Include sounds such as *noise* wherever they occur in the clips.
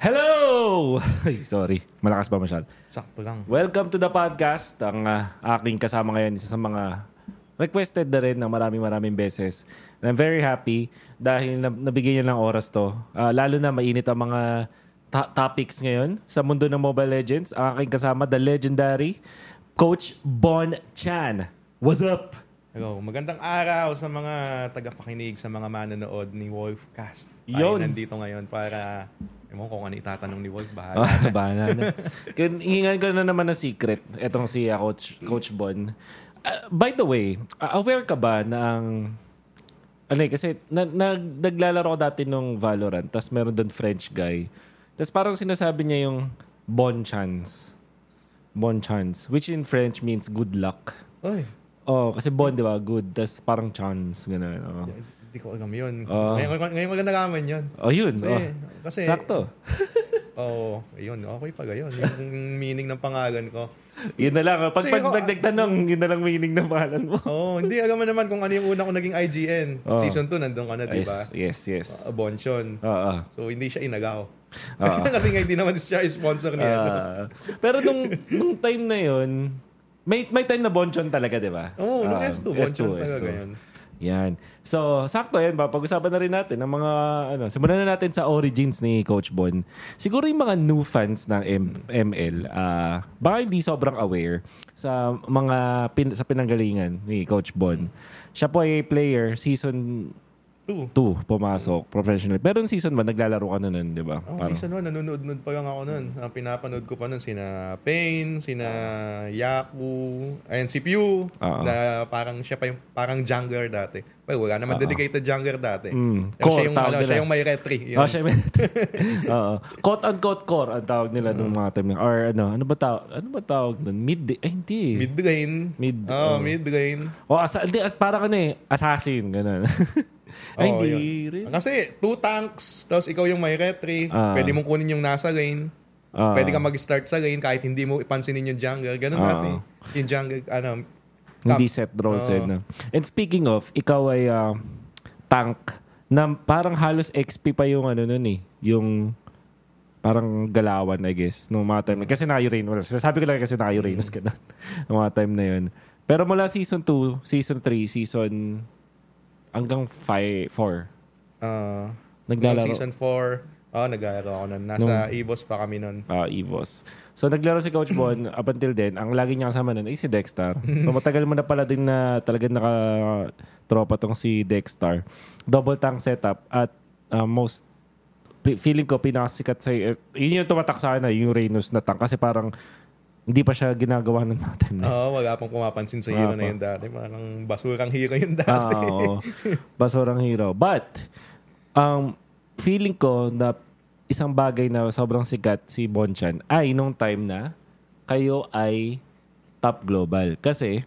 Hello! *laughs* Ay, sorry. Malakas ba masyal? Sakto lang. Welcome to the podcast. Ang ah, aking kasama ngayon, isa sa mga requested na rin ng maraming maraming beses. And I'm very happy dahil nab- nabigyan niya ng oras to. Ah, lalo na mainit ang mga topics ngayon sa mundo ng Mobile Legends. Ang aking kasama, the legendary Coach Bon Chan. What's up? Hello, magandang araw sa mga tagapakinig, sa mga manonood ni Wolfcast. Yun. Tayo nandito ngayon para, ewan ko kung ano itatanong ni Wolf, bahala. *laughs* Ah, bahala na. Hingan ko na naman ng secret, etong si ah, Coach, Coach Bon. Ah, by the way, ah, aware ka ba na ang... Ano eh, kasi na, nag- naglalaro dati nung Valorant, tapos meron doon French guy. Tapos parang sinasabi niya yung bon chance. Bon chance. Which in French means good luck. Oy, Oh, kasi bon, di ba? Good. Tapos parang chance. Gano'n. Oh, hindi ko alam yun. Ah. ngayon, ngayon ko lang nalaman yun. oh yun. Kasi, oh. kasi Sakto. *laughs* Oo, oh, yun, okay pa yun. Yung meaning ng pangalan ko. Yun na lang. Pag, Kasi pag, ako- pag nagtanong, yun na lang meaning ng pangalan mo. *laughs* Oo, oh, hindi alam mo naman kung ano yung una ko naging IGN. Oo. Season 2, nandun ka na, di ba? Yes, yes, yes. Uh, Bonchon. Oo. So, hindi siya inagaw. Oo. *laughs* Kasi nga, hindi naman siya sponsor niya. Ah, pero nung, nung time na yun, may, may time na bonchon talaga, di ba? Oo, oh, nung Ah, S2, Bonchon talaga yun. Yan. So, sakto yan. Pag-usapan na rin natin ng mga, ano, simulan na natin sa origins ni Coach Bon. Siguro yung mga new fans ng M- ML, ah baka hindi sobrang aware sa mga pin- sa pinanggalingan ni Coach Bon. Siya po ay player, season Two. 2 pumasok, professional. Pero yung season 1, naglalaro ka na nun, di ba? Oh, season 1, nanonood-nood pa lang ako nun. Ang pinapanood ko pa nun, sina Pain, sina Yaku, ayun, si Pew, Oo. na parang siya pa yung parang jungler dati. Well, wala naman dedicated jungler dati. Mm. Pero siya Core, yung, ano, nila. siya yung may retry. Yun. Oh, siya *laughs* Oo. Quote unquote core ang tawag nila nung mga time. Or ano, ano ba tawag? Ano ba tawag nun? Mid, ay hindi. Mid lane. Mid, Oh, oh. mid lane. O, asa, hindi, as, parang ano eh, assassin, ganun. *laughs* ay, Oo, hindi yun. rin. Kasi two tanks, tapos ikaw yung may retry. Ah. Pwede mong kunin yung nasa lane. Ah. Pwede ka mag-start sa lane kahit hindi mo ipansinin yung jungler. Ganun Ah. dati. Yung jungler, ano, Hindi Cap. set role Oo. set na. And speaking of, ikaw ay ah, tank na parang halos XP pa yung ano nun eh. Yung parang galawan, I guess, nung mga time. Kasi naka-Uranus. Sabi ko lang kasi naka-Uranus ka na. nung mga time na yun. Pero mula season 2, season 3, season hanggang 5, 4. uh, Naglalaro. Season 4, oh, naglalaro ako nun. Nasa EVOS pa kami nun. Ah, Evos. So naglaro si Coach Bon up until then, ang lagi niya kasama nun ay si Dexter. So *laughs* matagal mo na pala din na talagang naka tropa tong si Dexter. Double tank setup at ah, most feeling ko pinakasikat sa yun yung tumatak sa akin na yung Reynos na tank kasi parang hindi pa siya ginagawa ng mga time na. yun. Oo, wala pang pumapansin sa hero na yun dati. Parang basurang hero yun dati. Ah, oo. *laughs* Basurang hero. But, ang feeling ko na isang bagay na sobrang sikat si Bonchan ay nung time na kayo ay top global. Kasi,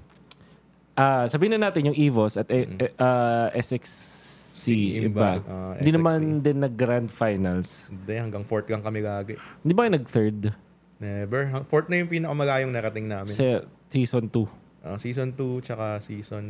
ah sabihin na natin yung EVOS at eh, eh, ah, SXC, iba. Ah, Hindi SXC. naman din nag-grand finals. Hindi, hanggang fourth lang kami lagi. Hindi ba kayo nag-third? Never. Fourth na yung pinakamalayong narating namin. Sa season 2. Ah, season 2 tsaka season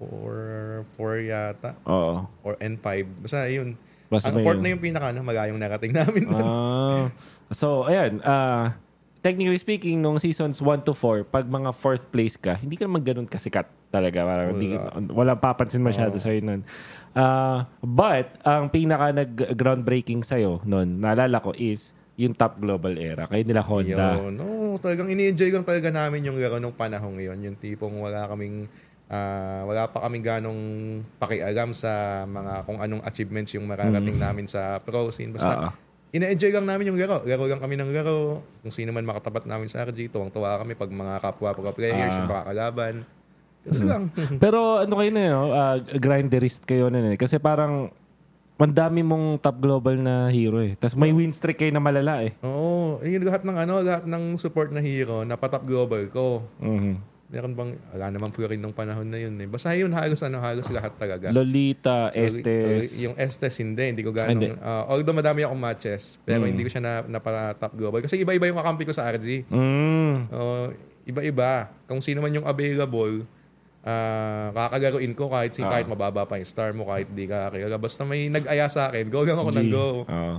4, 4 yata. Oo. Or N5. Basta yun. Basta Ang fourth yun. na yung pinaka ano, malayong narating namin. *laughs* Ah. so, ayan. ah technically speaking, nung seasons 1 to 4, pag mga fourth place ka, hindi ka naman ganun kasikat talaga. Parang hindi, walang papansin masyado sa'yo nun. Ah, but, ang pinaka nag-groundbreaking sa'yo nun, naalala ko, is yung top global era. Kayo nila Honda. Yun. No, talagang ini-enjoy lang talaga namin yung laro nung panahon ngayon. Yung tipong wala kaming ah, wala pa kaming ganong pakialam sa mga kung anong achievements yung mararating namin sa pro scene. Basta ina-enjoy lang namin yung laro. Laro lang kami ng laro. Kung sino man makatapat namin sa RG, tuwang-tuwa kami pag mga kapwa pro players, Ah. yung makakalaban. Kasi lang. *laughs* Pero ano kayo na yun, ah, grinderist kayo na eh. Kasi parang ang dami mong top global na hero eh. Tapos may win streak kayo na malala eh. Oo. eh, yung lahat ng ano, lahat ng support na hero, napatap global ko. Mhm. Meron bang, wala naman po rin nung panahon na yun eh. Basta yun, halos ano, halos lahat talaga. Lolita, Estes. yung Estes, hindi. Hindi ko Hindi. ganong... Uh, although madami akong matches, pero Mm. hindi ko siya na, napara-top global. Kasi iba-iba yung kakampi ko sa RG. Mm. Uh, iba-iba. Kung sino man yung available, ah kakagaruin ko kahit si Ah. kahit mababa pa yung star mo, kahit di ka kakilala. Basta may nag-aya sa akin, go lang ako ng G. go. Oo.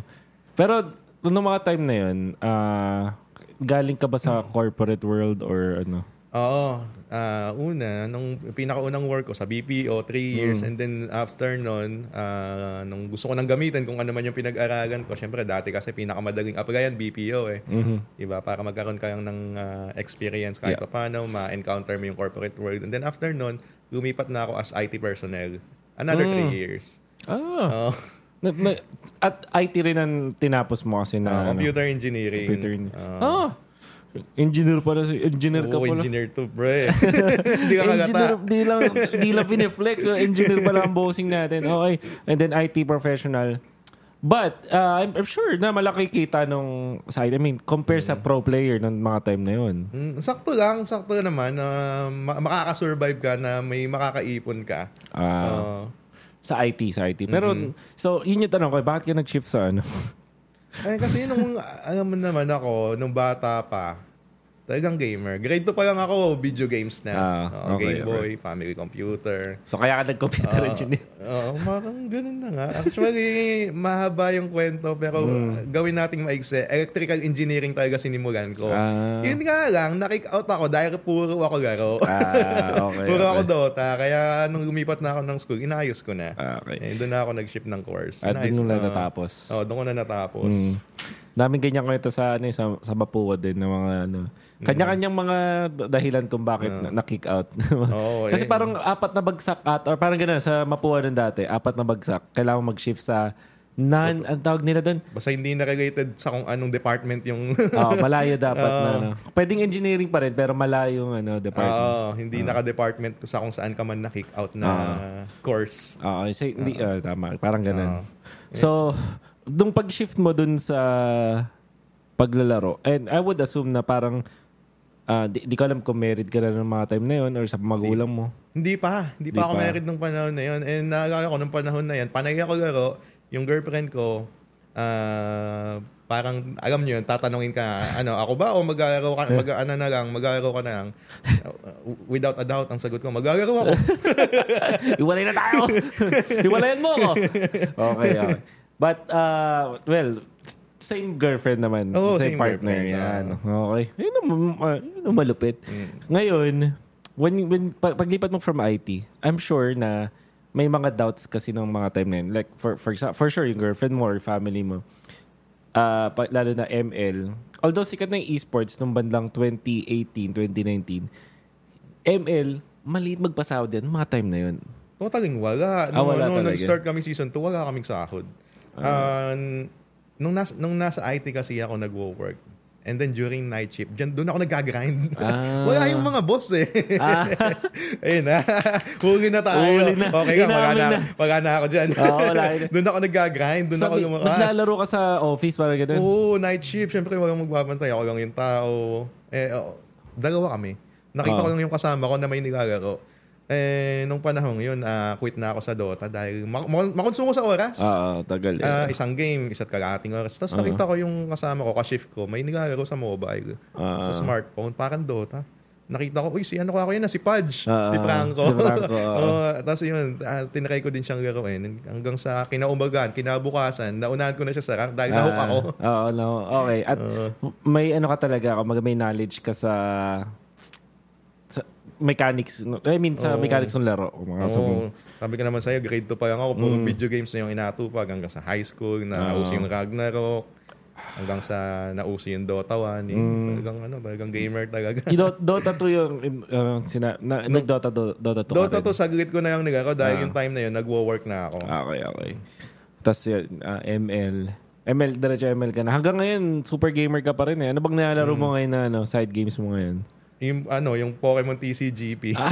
Pero nung mga time na yun, ah, galing ka ba sa corporate world or ano? Oo. Ah, una, nung pinakaunang work ko sa BPO, three years. Mm. And then after nun, ah, nung gusto ko nang gamitin kung ano man yung pinag-aralan ko, syempre dati kasi pinakamadaling applyan, BPO eh. Mhm. Diba? Para magkaroon ka ng ah, experience kahit Yeah. pa paano, ma-encounter mo yung corporate world. And then after nun, lumipat na ako as IT personnel. Another Mm. three years. Ah. Oo. Na, na- at IT rin ang tinapos mo kasi na Ah, ano, computer engineering. computer. Ah. Engineer pala si engineer ka Oo, pala. engineer to, pre. *laughs* Hindi ka engineer, kagata. di lang, di lang piniflex. So, engineer pala ang bossing natin. Okay. And then IT professional. But, uh, I'm, I'm sure na malaki kita nung side. I mean, compare sa pro player ng mga time na yun. Mm, sakto lang, sakto naman. na ma- makakasurvive ka na may makakaipon ka. Ah, Oo. sa IT, sa IT. Pero, so, yun yung tanong ko, bakit ka nag-shift sa ano? Eh, kasi nung, alam mo naman ako, nung bata pa, talagang gamer. Grade 2 pa lang ako, video games na. Ah, okay, Game Boy, family computer. So, kaya ka nag-computer Ah, engineer. Oo, parang ganun na nga. Actually, *laughs* mahaba yung kwento, pero Hmm. gawin nating maigse. Electrical engineering talaga sinimulan ko. Ah. Yun nga lang, nakick out ako dahil puro ako laro. Ah, okay. *laughs* puro ako okay. Dota. Kaya nung lumipat na ako ng school, inayos ko na. Ah, okay. Eh, doon na ako nag-ship ng course. At doon na natapos. Oo, doon ko na natapos. Mm. Daming ganyan kwento sa ano eh, sa, sa Mapua din ng mga ano. Kanya-kanyang mga dahilan kung bakit na, na-kick out. *laughs* Oo, Kasi eh. parang apat na bagsak at or parang gano'n sa Mapua nun dati, apat na bagsak. Kailangan mag-shift sa non, ang tawag nila doon, Basta hindi na related sa kung anong department yung... *laughs* oh, malayo dapat na Oo. ano. Pwedeng engineering pa rin pero malayo yung ano, department. Oo, hindi naka-department ko sa kung saan ka man na-kick out na course. Oo, so, hindi, ah, tama. Parang ganun. Oo. So, nung pag-shift mo dun sa paglalaro, and I would assume na parang, ah, di, di ko alam kung married ka na ng mga time na yun or sa magulang mo. Hindi pa. Hindi Hindi pa ako pa. married nung panahon na yun. And naalala ko nung panahon na yan, panay ako laro, yung girlfriend ko, ah, parang, alam nyo yun, tatanungin ka, ano, ako ba o maglalaro ka, mag, *laughs* ano na lang, maglalaro ka na lang. Without a doubt, ang sagot ko, maglalaro ako. *laughs* Iwalay na tayo! *laughs* Iwalayan mo ako! Okay, okay. But, uh, well, same girlfriend naman. Oo, same, same partner. girlfriend, Yan. oo. Okay. Yun ang, uh, yun ang malupit. Mm. Ngayon, when, when pag, paglipat mo from IT, I'm sure na may mga doubts kasi ng mga time na yun. Like, for, for, exa- for sure, yung girlfriend mo or family mo, ah pa- lalo na ML, although sikat na yung esports nung bandang 2018, 2019, ML, maliit magpasahod yan, mga time na yun. Totaling wala. Ah, Nung, wala nung talaga. nag-start kami season 2, wala kaming sahod. Ah, nung, nas, nung nasa IT kasi ako nag-work, and then during night shift, dyan, doon ako nag-grind. Ah. *laughs* wala yung mga boss eh. Ah. *laughs* Ayun na. Huli na tayo. Huli na. Okay ka, wala na, wala na ako dyan. Oo, wala na. *laughs* doon ako nag-grind, doon ako Sabi, lumakas. naglalaro ka sa office para ganun? Oo, night shift. Siyempre, walang magbabantay. Ako lang yung tao. Eh, oh, dalawa kami. Nakita Oo. ko lang yung kasama ko na may nilalaro. Eh, nung panahon yun, ah, quit na ako sa Dota dahil mak- mak- makonsumo sa oras. Oo, tagal. eh. Ah, isang game, isa't kalahating oras. Tapos nakita ko yung kasama ko, ka-shift ko, may nilalaro sa mobile. Ah. sa smartphone, parang Dota. Nakita ko, uy, si ano ko ako yun, na si Pudge. Ah, si ah, Franco. si Franco. *laughs* Oo, tapos yun, uh, tinry ko din siyang laruin. Hanggang sa kinaumbagan, kinabukasan, naunahan ko na siya sa rank dahil nahook Ah, ako. Oo, no. Okay. At may ano ka talaga, may knowledge ka sa mechanics. no- I mean, sa Oo. mechanics ng laro. Mga Oo. sabong. Sabi ko naman sa'yo, grade 2 pa lang ako. Puro Mm. video games na yung inatupag hanggang sa high school, na Ah. nauso yung Ragnarok, hanggang sa nauso yung Dota 1. Yung, Mm. talagang, ano, talagang gamer talaga. Yung Do- Dota 2 yung uh, sina, na, nag-Dota do, Dota 2 Dota ka rin. 2, saglit ko na lang nilaro dahil Ah. yung time na yun, nagwo-work na ako. Okay, okay. Tapos yun, ah, ML. ML, diretso ML ka na. Hanggang ngayon, super gamer ka pa rin eh. Ano bang nilalaro Mm. mo ngayon na ano, side games mo ngayon? Yung, ano, yung Pokemon TCGP. Ah,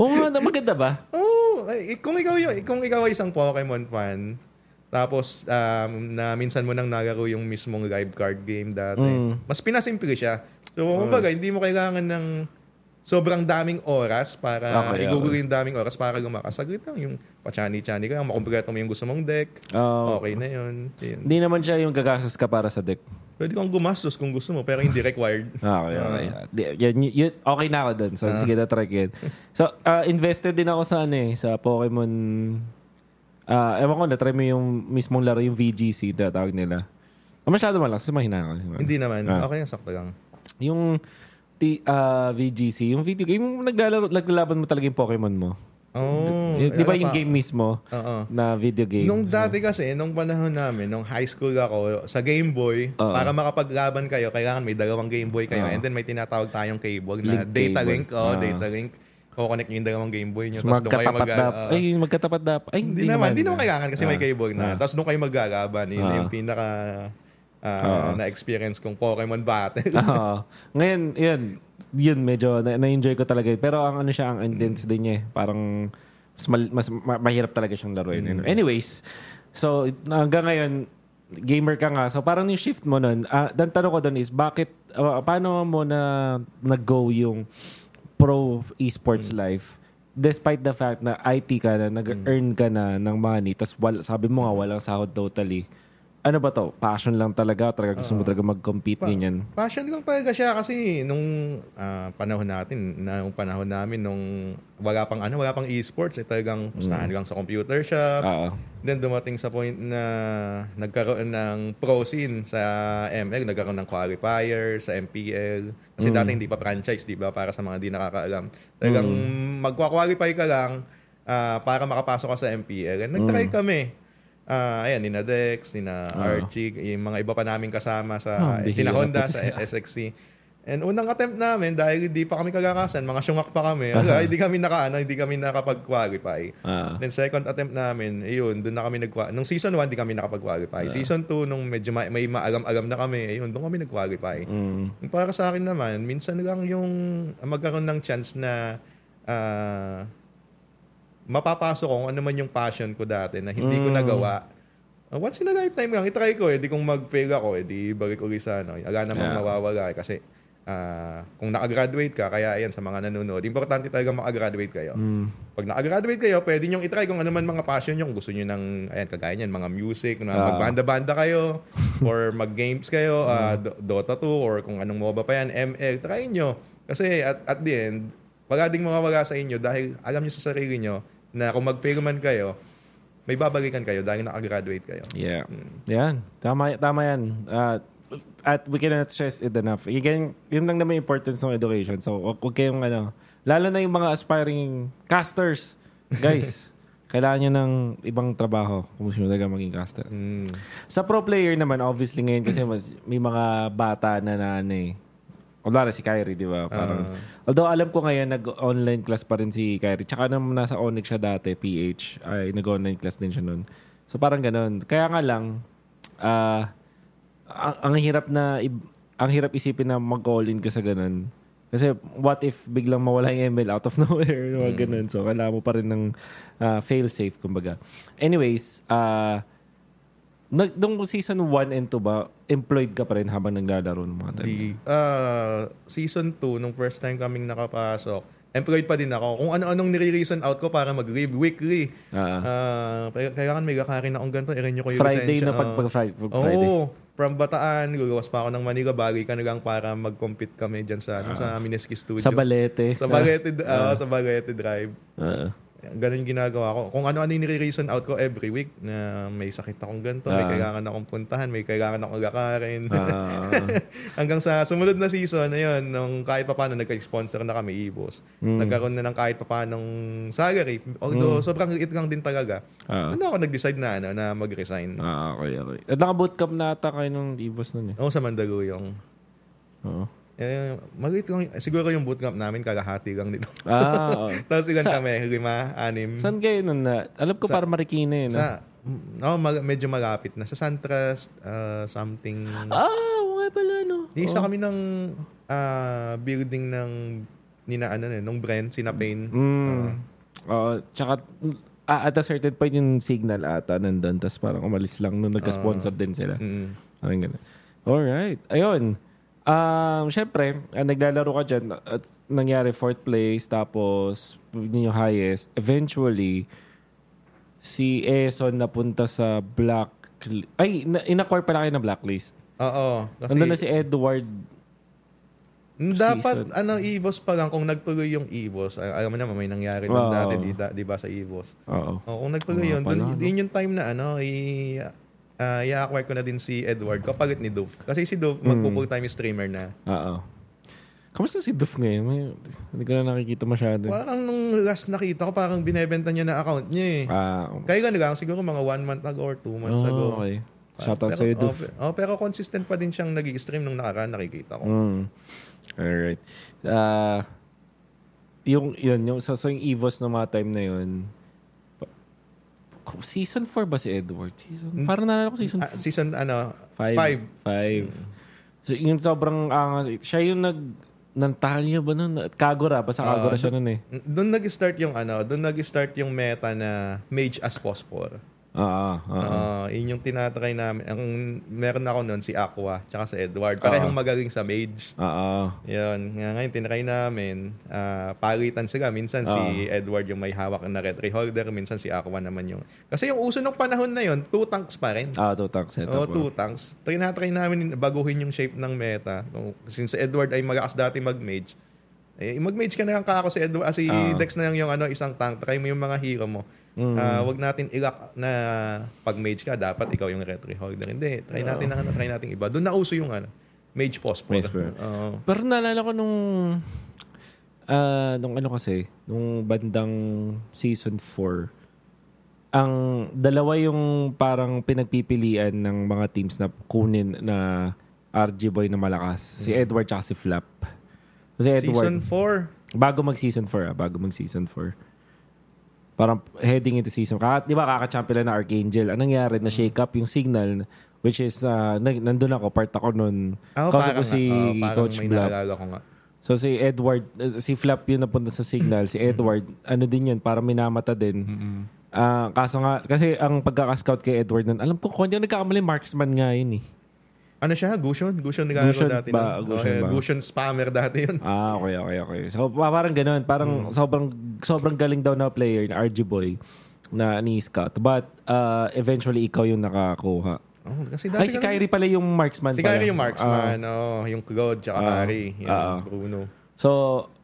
oo nga, maganda ba? *laughs* Oo, eh, kung ikaw yung, kung ikaw ay isang Pokemon fan, tapos um, na minsan mo nang nalaro yung mismong live card game dati, Mm. mas pinasimple siya. So, kumbaga, hindi mo kailangan ng sobrang daming oras para Okay, i-google yung daming oras para lumakas. Saglit lang yung pachani-chani ka makumpleto mo yung gusto mong deck. Oo. Okay na yun. Hindi naman siya yung gagastos ka para sa deck. Pwede kang gumastos kung gusto mo, pero hindi required. *laughs* Okay, okay. Y- yun- okay na ako dun. So, sige na try ko yun. So, ah, invested din ako sa ano eh, sa Pokemon. Ah, ewan ko, na-try mo yung mismong laro, yung VGC, tatawag nila. Ah, masyado malakas. Kasi mahina ako. Hindi naman. Ah. Okay, sakto lang. Yung T, ah, VGC, yung video game, yung naglalaro, naglalaban mo talaga yung Pokemon mo. Oh, Di ba yung game mismo Oo. na video game? Nung dati kasi, nung panahon namin, nung high school ako, sa Game Boy, Oo. para makapaglaban kayo, kailangan may dalawang Game Boy kayo. Oo. And then may tinatawag tayong cable na Link data cable. link. Oh, Oo. data link. Kukonect yung dalawang Game Boy nyo. so, Tapos doon kayo mag- dap. oo. ay, magkatapat dap. Ay, Hindi naman, hindi naman kailangan kasi may Ah. cable na. Ah. Tapos doon kayo maglalaban. Yun Ah. yung pinaka ah, Oo. na-experience kong Pokemon battle. *laughs* Oo. *laughs* Ngayon, yun, yun medyo na- na-enjoy ko talaga. Pero ang ano siya, ang intense din niya. eh. Parang mas, mal- mas ma- mahirap talaga siyang laruin. Mm. Anyways, so hanggang ngayon, gamer ka nga. So parang yung shift mo nun, ah, dan tanong ko doon is, bakit, ah, paano mo na nag-go yung pro esports Mm. life? Despite the fact na IT ka na, nag-earn ka na ng money, tas wal, sabi mo nga, walang sahod totally. Ano ba to? Passion lang talaga? Talaga gusto mo talaga mag-compete, ganyan? Passion lang talaga siya kasi nung ah, panahon natin, na nung panahon namin nung wala pang ano, wala pang esports, eh, talagang pustahan lang sa computer shop. Oo. Then dumating sa point na nagkaroon ng pro scene sa ML, nagkaroon ng qualifier sa MPL. Kasi dati hindi pa franchise, di ba? Para sa mga di nakakaalam. Talagang magkwa-qualify ka lang ah, para makapasok ka sa MPL. And nag-try kami. Ah, ayan, ni Dex, ni Archie, yung mga iba pa namin kasama sa, Oh, eh, sina Honda sa sila. SXC. And unang attempt namin, dahil hindi pa kami kagakasan, mga syungak pa kami, wala, hindi kami naka, ano, hindi kami nakapag-qualify. Ah. Then second attempt namin, ayun, doon na kami nag Nung season 1, di kami nakapag-qualify. Season 2, nung medyo may, may maalam-alam na kami, ayun, doon kami nag-qualify. Mm. Para sa akin naman, minsan lang yung magkaroon ng chance na ah, mapapasok ko kung ano man yung passion ko dati na hindi ko Mm. nagawa. Uh, once in a lifetime lang, itry ko eh. Di kung mag-fail ako eh, di balik ulit sa ano. Ala namang Yeah. mawawala eh. Kasi ah, kung nakagraduate ka, kaya ayan sa mga nanonood, importante talaga makagraduate kayo. Mm. Pag nakagraduate kayo, pwede nyo itry kung ano man mga passion nyo. Kung gusto nyo ng, ayan, kagaya nyan, mga music, na Ah. magbanda-banda kayo, *laughs* or mag-games kayo, ah, Mm. Do- Dota 2, or kung anong MOBA pa yan, ML, try nyo. Kasi at, at the end, wala ding mawawala sa inyo dahil alam nyo sa sarili nyo na kung mag-fail man kayo, may babalikan kayo dahil nakagraduate kayo. Yeah. Mm. Yan. Tama, tama yan. Uh, at we cannot stress it enough. Yun, yun lang naman importance ng education. So, wag wag kayong ano, lalo na yung mga aspiring casters. Guys, *laughs* kailangan nyo ng ibang trabaho kung gusto nyo talaga maging caster. Mm. Sa pro player naman, obviously ngayon kasi *clears throat* mas, may mga bata na na ano eh. Wala si Kyrie, di ba? Parang, although alam ko ngayon, nag-online class pa rin si Kyrie. Tsaka nung nasa Onyx siya dati, PH, ay nag-online class din siya nun. So parang ganun. Kaya nga lang, ah, ang, ang hirap na, ang hirap isipin na mag-all-in ka sa ganun. Kasi what if biglang mawala yung ML out of *laughs* nowhere, mga ganun. So kailangan mo pa rin ng ah, fail-safe, kumbaga. Anyways, ah, nag, nung season 1 and 2 ba, employed ka pa rin habang naglalaro ng mga time? Di, ah, season 2, nung first time kaming nakapasok, employed pa din ako. Kung ano-anong nire-reason out ko para mag-leave weekly. Ah, kaya- kailangan may kakarin akong ganito, i-renew ko yung Friday lisensya. na pag, pag, Friday, Oo, Friday. from Bataan, luluwas pa ako ng Manila, bagay ka na lang para mag-compete kami dyan sa, ano, sa Mineski Studio. Sa Balete. Sa Balete, ah, sa Balete Drive. Ah. Ganun yung ginagawa ko. Kung ano-ano yung nire-reason out ko every week na may sakit akong ganito, may Ah. kailangan akong puntahan, may kailangan akong lakarin. Ah. *laughs* Hanggang sa sumunod na season, ayun, nung kahit pa paano nagka-sponsor na kami, Ibos. Mm. Nagkaroon na ng kahit pa paano salary. Although, sobrang liit lang din talaga. Ah. Ano ako nag-decide na, ano, na mag-resign. Ah, okay, okay. At naka-bootcamp na ata kayo nung Ibos nun eh. Oo, sa Mandaluyong. Oo. Eh, maliit lang. Siguro yung bootcamp namin, kalahati lang dito. Ah, oo. *laughs* Tapos ilan Sa- kami? Lima, anim. Saan kayo nun na? Alam ko Sa- para Marikina eh, no? Sa, mm, oh, mag- medyo malapit na. Sa Santras, uh, something. Ah, oo nga pala, no? Yung isa Oo. kami ng ah, building ng nina ano eh, nung Brent, sina Payne. Mm. Oo. Tsaka, ah, at a certain point yung signal ata nandun. Tapos parang umalis lang nung nagka-sponsor din sila. Mm. Parang ganun. Alright. Ayun. Um, Siyempre, ah, naglalaro ka dyan at nangyari fourth place tapos yun yung highest. Eventually, si Eson napunta sa black ay, na, in-acquire pala kayo na blacklist. Oo. Kasi, Nandun na si Edward. Mm, dapat, season. ano, EVOS pa lang. Kung nagtuloy yung EVOS, ay- alam mo naman, may nangyari doon Oo. dati, di, di ba, sa EVOS. Oo. Kung nagtuloy Oo yun, pala, dun, no? yun yung time na, ano, i, uh, i-acquire ko na din si Edward kapalit ni Dove. Kasi si Dove, magpo-full time streamer na. Oo. Kamusta si Duf ngayon? May, hindi ko na nakikita masyado. Parang nung last nakita ko, parang binebenta niya na account niya eh. Ah, Kaya lang, siguro mga one month ago or two months oh, ago. okay. Shoutout Pero- sa'yo, oh, Duf. pe- oh, pero consistent pa din siyang nag-stream nung nakaraan, nakikita ko. Mm. Alright. Ah, yung, yun, yung, so, so yung EVOS ng mga time na yun, season 4 ba si Edward? Season, parang nalala ko season Ah, season, ano, 5. five. 5. So, yung sobrang angas. siya yung nag, nantal niya ba nun? Kagura, basta Kagura siya nun eh. doon nag-start yung ano, doon nag-start yung meta na mage as phosphor. Oo, oo. Ah, yun yung tinatry namin. Ang meron ako noon si Aqua tsaka si Edward. Parehong magaling sa mage. Oo. Yun. Nga ngayon, tinry namin. ah, palitan sila. Minsan si Edward yung may hawak na red ray holder. Minsan si Aqua naman yung... Kasi yung uso ng panahon na yun, two tanks pa rin. Ah, two tank setup. Oo, two tanks. Tinatry namin baguhin yung shape ng meta. Kung- Since si Edward ay malakas dati mag-mage, eh, mag-mage ka na lang kako si Edward, ah, si Ah. Dex na lang yung ano, isang tank. Try mo yung mga hero mo. Ah, wag natin ilak na pag mage ka, dapat ikaw yung retry holder. Hindi, try natin na ano, try natin iba. Doon na uso yung ano, mage post. Mage post. Oo. Pero naalala ko nung ah nung ano kasi, nung bandang season 4, ang dalawa yung parang pinagpipilian ng mga teams na kunin na RG boy na malakas. Si Edward tsaka si Flap. Si Edward, Season 4. bago mag season 4 ah, bago mag season 4. Parang heading into season. Kaka, di ba kaka-champion lang na Archangel. Anong nangyari? Na-shake up yung signal which is uh, nandun ako, part ako nun. Oh, Kaso ko si oh, parang Coach ko nga. So si Edward, uh, si Flap yun napunta sa signal. Si Edward, ano din yun, parang minamata din. Ah, kaso nga, kasi ang pagkakascout kay Edward nun, alam ko, kung hindi nagkakamali, marksman nga yun eh. Ano siya? Gushon? Gushon naglalaro Gushon dati. ba? nun. Gushon Okay, ba? Gushon spammer dati yun. *laughs* Ah, okay, okay, okay. So, pa- parang ganun. Parang sobrang sobrang galing daw na player na RG Boy na ni Scout. But uh, eventually, ikaw yung nakakuha. Oh, kasi dati Ay, si Kyrie pala yung marksman Si. Kyrie yung marksman, oh, yung Claude, tsaka Ah. Kyrie, yung Ah. Bruno. so,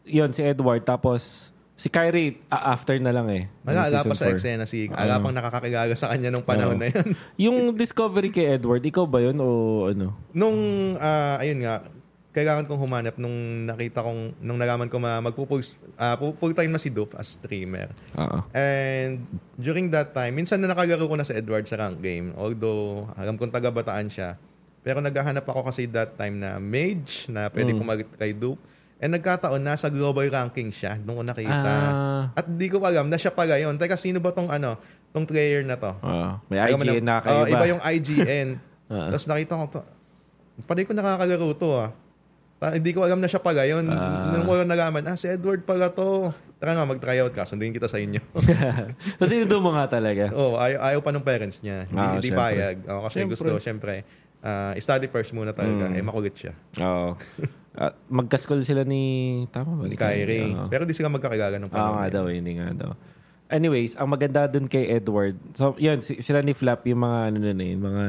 yun, si Edward. Tapos, si Kyrie, ah, after na lang eh. Wala, pa sa eksena si, ala pang nakakakilala sa kanya nung panahon Oo. na yun. *laughs* yung discovery kay Edward, ikaw ba yun o ano? nung, ah, ayun nga, kailangan kong humanap nung nakita kong, nung nalaman ko ma, magpo-full, ah, full-time na si Doof as streamer. Oo. And during that time, minsan na nakalaro ko na sa Edward sa rank game. Although, alam kong taga-bataan siya. Pero naghahanap ako kasi that time na mage na pwede Mm. kumalit kay Duke. And nagkataon, nasa global ranking siya. Doon ko nakita. Ah. At di ko alam na siya pala yun. Teka, sino ba tong ano, tong player na to? Oo. may IGN na kayo oh, ba? iba yung IGN. *laughs* Ah. Tapos nakita ko to. Pwede ko nakakalaro to ah. Ta- hindi ko alam na siya pala yun. Ah. Nung ko nalaman, ah, si Edward pala to. Tara nga, mag-tryout ka. Sunduin kita sa inyo. *laughs* Kasi sinundo mo nga talaga. oh, ayaw, ayaw pa ng parents niya. Hindi, Ah, hindi payag. Oh, kasi Syempre. gusto, syempre, ah, study first muna talaga. Mm. Eh, makulit siya. Oo. *laughs* At magkaskol sila ni... Tama ba? Ni Kyrie. Oo. Pero di sila magkakilala ng Oo panahon. nga daw, hindi nga daw. Anyways, ang maganda dun kay Edward, so yun, si- sila ni Flap yung mga ano na yun, mga,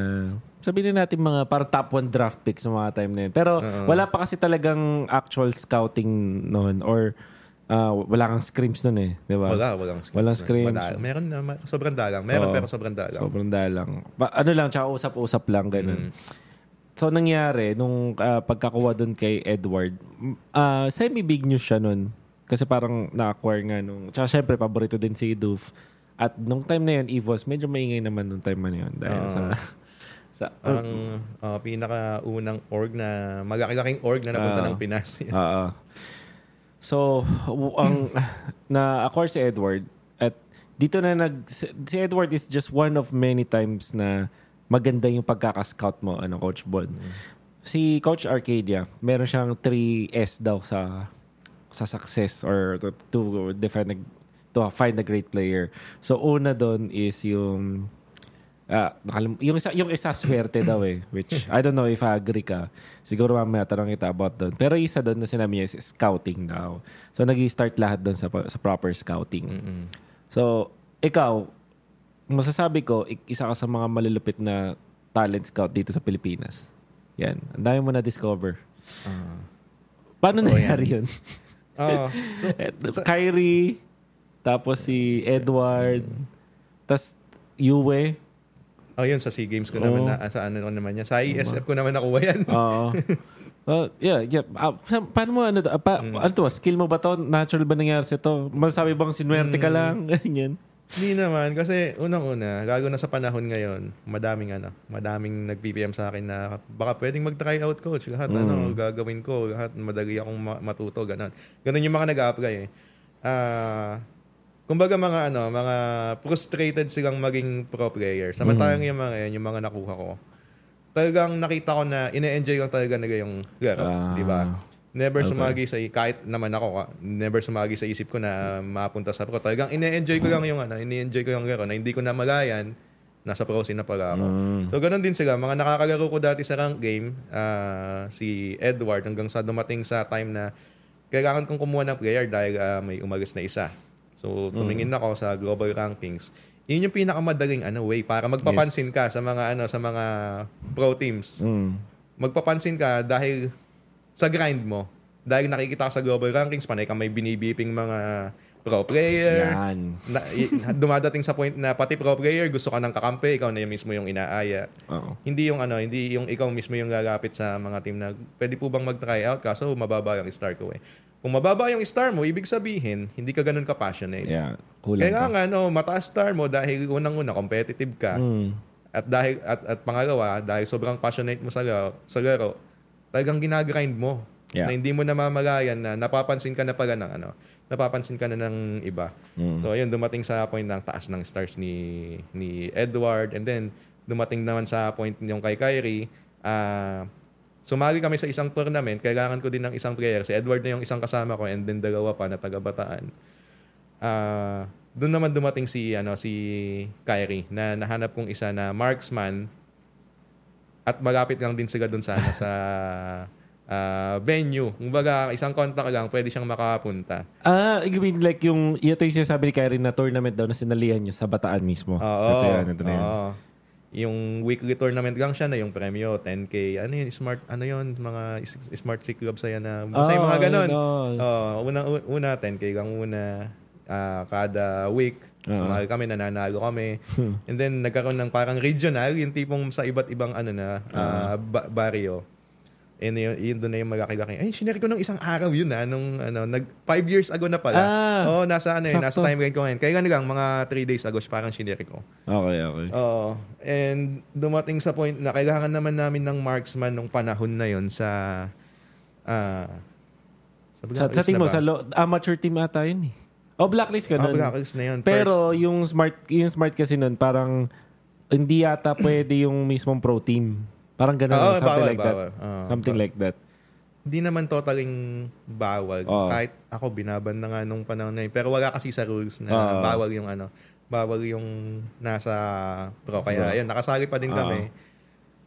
sabihin na natin mga parang top 1 draft picks sa mga time na yun. Pero Oo. wala pa kasi talagang actual scouting noon or ah, wala kang scrims noon eh. Di ba? Wala, walang scrims. Walang scrims. Madal- Meron na, sobrang dalang. Meron Oo. pero sobrang dalang. Sobrang dalang. Ba, ano lang, tsaka usap-usap lang, ganun. Mm. So, nangyari, nung ah, pagkakuha doon kay Edward, ah, semi-big news siya nun. Kasi parang na-acquire nga nung... Tsaka syempre, paborito din si Doof. At nung time na yun, EVOS, medyo maingay naman nung time na yun. Dahil Oo. sa... sa Ang uh, pinaka-unang org na, malaki-laking org na napunta Ah. ng Pinas. *laughs* Oo. So, ang *laughs* na-acquire si Edward at dito na nag... Si Edward is just one of many times na maganda yung pagkakascout mo, ano, Coach Bon. Si Coach Arcadia, meron siyang 3S daw sa sa success or to, to define a, to find a great player. So una doon is yung ah, nakalim- yung isa yung isa swerte daw eh which I don't know if I agree ka. Siguro mamaya tanong kita about doon. Pero isa doon na sinabi niya is scouting daw. So nag-start lahat doon sa sa proper scouting. Mm-mm. So ikaw masasabi ko isa ka sa mga malulupit na talent scout dito sa Pilipinas. Yan. Ang dami mo na discover. Ah. Paano Oo, nangyari yun? *laughs* Oo. Eh, Kyrie, tapos si Edward, tas Yue. Oh, yun sa SEA Games ko naman Oo. na sa ano ko naman yan. Sa ISF ko naman nakuha yan. *laughs* Oo. Well, yeah, yeah. Ah, sa- paano mo, ano? Ah, pa, Mm. ano to, skill mo ba to? Natural ba nangyari sa to? Masabi bang sinuwerte Mm. ka lang? *laughs* Ganyan. Hindi naman kasi unang-una, gago na sa panahon ngayon, madaming ano, madaming nag-PPM sa akin na baka pwedeng mag-try out coach. Lahat ano, gagawin ko, lahat madali akong ma- matuto, ganun. Ganun yung mga nag-apply eh. Ah, kumbaga mga ano, mga frustrated silang maging pro player. Samantalang yung mga yan, yung mga nakuha ko. Talagang nakita ko na ine-enjoy lang talaga nila yung laro, Ah. di ba? Never Okay. sumagi sa kahit naman ako, ka- never sumagi sa isip ko na mapunta sa pro. Talagang ine-enjoy ko lang yung ano, ine-enjoy ko yung laro na hindi ko na malayan nasa pro scene na pala ako. Mm. So ganun din sila, mga nakakalaro ko dati sa rank game, ah, si Edward hanggang sa dumating sa time na kailangan kong kumuha ng player dahil ah, may umalis na isa. So tumingin ako sa global rankings. Yun yung pinakamadaling ano way para magpapansin ka sa mga ano sa mga pro teams Mm. magpapansin ka dahil sa grind mo. Dahil nakikita ka sa global rankings, panay ka may binibiping mga pro player. Yan. Na, dumadating sa point na pati pro player, gusto ka ng kakampi, ikaw na yung mismo yung inaaya. Oo. Hindi yung ano, hindi yung ikaw mismo yung lalapit sa mga team na pwede po bang mag-try out kaso mababa yung star ko eh. Kung mababa yung star mo, ibig sabihin, hindi ka ganun ka-passionate. Yeah. Kulang ka. Kailangan, no, mataas star mo dahil unang-una, competitive ka. Mm. At dahil at, at pangalawa, dahil sobrang passionate mo sa laro, sa laro talagang ginagrind mo. Yeah. Na hindi mo na mamalayan na napapansin ka na pala ng ano, napapansin ka na ng iba. Mm. So ayun, dumating sa point ng taas ng stars ni ni Edward and then dumating naman sa point yung kay Kyrie, ah sumali kami sa isang tournament, kailangan ko din ng isang player. Si Edward na yung isang kasama ko and then dalawa pa na taga-bataan. Ah, doon naman dumating si ano si Kyrie na nahanap kong isa na marksman at malapit lang din sila doon sa ano, sa *laughs* ah, venue. Kumbaga, isang contact lang, pwede siyang makapunta. Ah, I mean like yung, ito yung sinasabi ni Kyrie na tournament daw na sinalihan niya sa Bataan mismo. Oo. Ito yan, ito na yan. oo. Yung weekly tournament lang siya na yung premyo, 10K. Ano yun, smart, ano yun, mga smart sick clubs yan na, basta mga Ah, ganun. oo. Oo, una, una, 10K lang una, ah, kada week. Oo. Mahal kami, nananalo kami. And then, nagkaroon ng parang regional, yung tipong sa iba't ibang ano na, ah, ba- barrio. And yun, yun doon na yung malaki-laki. Ay, sinare ko nung isang araw yun na, nung ano, nag, five years ago na pala. Ah, Oo, nasa ano yun, nasa sakto. timeline ko ngayon. Kaya lang, mga three days ago, parang sinare ko. Okay, okay. Oo. And dumating sa point na kailangan naman namin ng marksman nung panahon na yon sa ah Sa, Blacklist sa team mo, ba? sa lo, amateur team ata yun eh. Oh, blacklist ka Ah, nun. Blacklist na yun. Pero yung smart yung smart kasi nun, parang hindi yata *clears throat* pwede yung mismong pro team. Parang ganun, Oo, something bawal, like bawal. that. Oo, something bawal. like that. Hindi naman totaling bawal. Oo. Kahit ako binaban na nga nung panahon na yun. Pero wala kasi sa rules na Oo. bawal yung ano. Bawal yung nasa pro. Kaya Pro. yun, nakasali pa din Oo. kami.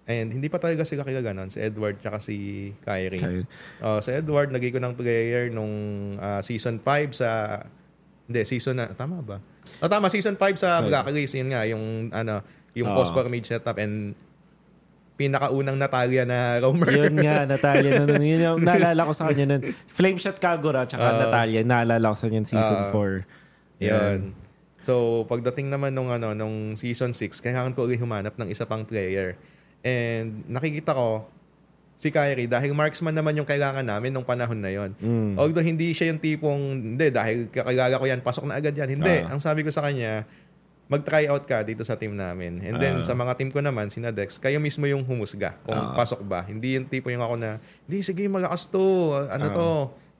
And hindi pa talaga sila kaya ganon. Si Edward tsaka si Kyrie. Kyrie. Oh, si Edward, nagay ko ng player nung ah, season 5 sa... Hindi, season na... Tama ba? Oh, tama, season 5 sa. Black Race. Yun nga, yung, ano, yung Oo. post-core mage setup and pinakaunang Natalia na *laughs* roamer. Yun nga, Natalia. Nun, yun yung naalala ko sa kanya nun. Flame Shot Kagura tsaka Oo. Natalia. Naalala ko sa kanya season Oo. 4. Yun. So, pagdating naman nung, ano, nung season 6, kailangan ko ulit humanap ng isa pang player. And nakikita ko, si Kyrie, dahil marksman naman yung kailangan namin nung panahon na yon. Mm. Although hindi siya yung tipong, hindi, dahil kakilala ko yan, pasok na agad yan. Hindi. Ah. Ang sabi ko sa kanya, mag-try out ka dito sa team namin. And then, Ah. sa mga team ko naman, sina Dex, kayo mismo yung humusga kung Ah. pasok ba. Hindi yung tipo yung ako na, hindi, sige, malakas to. Ano Ah. to?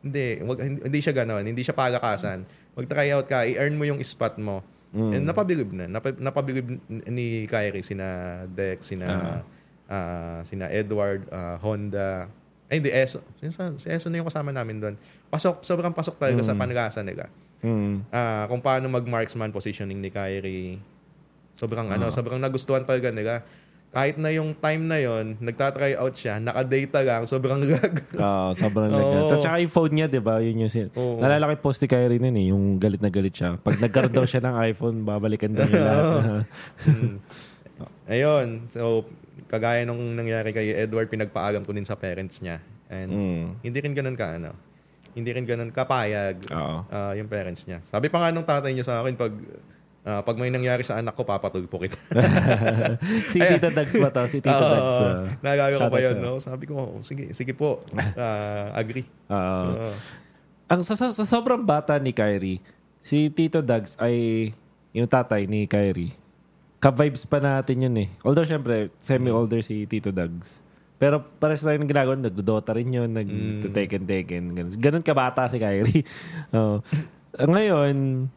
Hindi. Wag, hindi, hindi siya ganon. Hindi siya palakasan. Mag-try out ka, i-earn mo yung spot mo. Mm. And napabilib na. Napa, napabilib ni Kyrie, sina Dex, sina, ah, sina Edward, ah, Honda. Ay, hindi, Eso. Sino Si Eso na yung kasama namin doon. Pasok, sobrang pasok talaga sa panlasa nila. Mm. Ah, kung paano mag-marksman positioning ni Kyrie. Sobrang Ah. ano, sobrang nagustuhan talaga nila. Kahit na yung time na yon nagta-try out siya, naka-data lang, sobrang lag. *laughs* Oo, sobrang Oo. lag. Tapos tsaka yung phone niya, di ba? Yun yung sin- ko yung post ni Kyrie nun eh, yung galit na galit siya. Pag nagkaroon daw siya ng iPhone, babalikan daw niya lahat. *laughs* Mm. Ayun. So, kagaya nung nangyari kay Edward, pinagpaalam ko din sa parents niya. And mm. hindi rin ganun ka, ano, hindi rin ganun kapayag Oo. ah, yung parents niya. Sabi pa nga nung tatay niya sa akin, pag Ah, pag may nangyari sa anak ko, papatulpo kita. *laughs* si Tito Dags ba to? Si Tito Oo, Dags. uh, naalala ko pa yun, no? Sabi ko, "Oh, sige, sige po. Ah, agree. Oo. Oo. ang sa, sa, sa sobrang bata ni Kyrie, si Tito Dags ay yung tatay ni Kyrie. Ka-vibes pa natin yun eh. Although syempre, semi-older si Tito Dags. Pero pares na yung ginagawa, nagdodota rin yun, nag-teken-teken. Ganun. Ganun kabata si Kyrie. *laughs* Oo. Ngayon,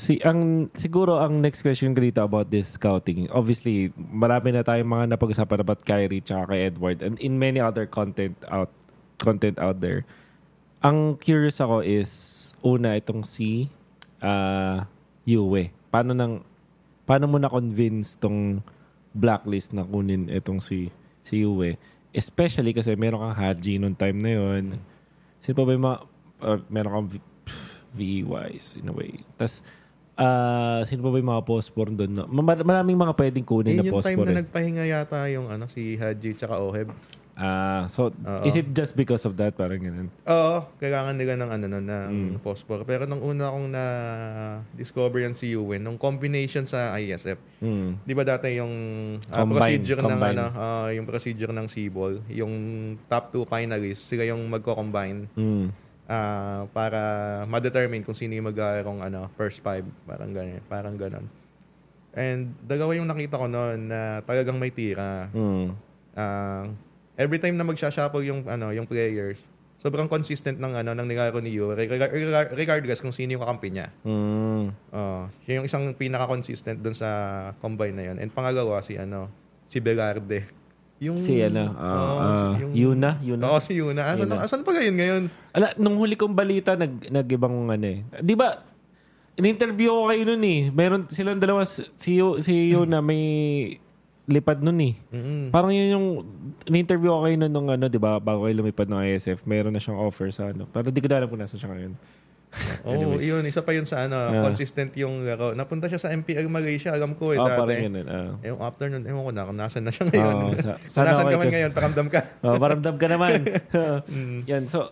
si ang siguro ang next question ko dito about this scouting. Obviously, marami na tayong mga napag-usapan about Kyrie tsaka kay Edward and in many other content out content out there. Ang curious ako is una itong si uh, Yue. Paano nang paano mo na convince tong blacklist na kunin itong si si Yue? Especially kasi meron kang Haji noong time na yon. Sino pa ba yung mga uh, meron kang V- V-Wise in a way. Tapos ah, sino pa ba yung mga post-porn doon? No? Ma- Maraming mga pwedeng kunin Yun na yung time post-porn. na eh. nagpahinga yata yung ano, si Haji tsaka Oheb. Ah, so Oo. is it just because of that parang ganun? Oo, kailangan nila ng ano no, ng Mm. phosphor. Pero nung una akong na discover yan si Ewan, nung combination sa ISF. Hmm. 'Di ba dati yung ah, Combine, procedure ng combine. ano, ah, yung procedure ng Cebol, yung top two finalists, sila yung magko-combine Hmm. ah, para ma-determine kung sino yung magkaroong ano, first five, parang ganyan, parang ganon. And dalawa yung nakita ko noon na talagang may tira. Hmm. Ah, every time na magsha-shuffle yung ano, yung players, sobrang consistent ng ano ng nilaro ni Yu, reg- reg- regardless kung sino yung kakampi niya. Hmm. Oh, siya yung isang pinaka-consistent doon sa combine na yun. And pangalawa si ano, si Belarde. Yung Si ano, ah, Oo, ah, si- yung- Yuna, Yuna. Oo, si Yuna. Asan, Yuna. asan pa ngayon ngayon? Ala, nung huli kong balita, nag, nag-ibang ano eh. Di ba, in-interview ko kayo nun eh. Meron silang dalawa, si, si Yuna may lipad nun eh. Mm-mm. Parang yun yung, in-interview ko kayo nun nung ano, di ba, bago kayo lumipad ng ISF, meron na siyang offer sa ano. Pero di ko na alam kung nasa siya ngayon. *laughs* Oo, Anyways. yun. Isa pa yun sa ano, Ah. consistent yung laro. Napunta siya sa MPL Malaysia. Alam ko eh, Oh, dati. parang yun. ah. Yung afternoon, ewan ko na kung nasan na siya ngayon. Oo, sa- Kung nasan ka man ka. ngayon, pakamdam ka. Oh, *laughs* paramdam ka naman. *laughs* Mm. Yan, so,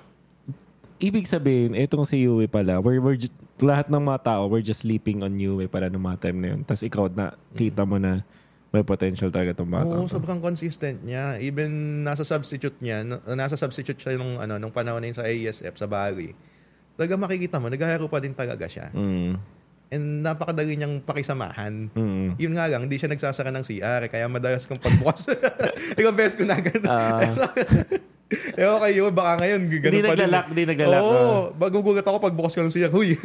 ibig sabihin, itong si Yue pala, we're, we're lahat ng mga tao, we're just sleeping on Yue pala nung mga time na yun. Tapos ikaw na, kita mo na may potential talaga itong bata. Oo, sobrang consistent niya. Even nasa substitute niya, nasa substitute siya nung, ano, nung panahon na sa ASF, sa Bali. Talaga makikita mo, naghaharo pa din talaga siya. Mm. And napakadali niyang pakisamahan. Mm. Yun nga lang, hindi siya nagsasara ng CR, kaya madalas kong pagbukas. *laughs* Ikaw best ko na ganun. Ah. *laughs* Ewan kayo, baka ngayon, ganun pa din. naglalak, hindi naglalak. Oo, ah. magugulat ako pagbukas ko ng CR. Huy!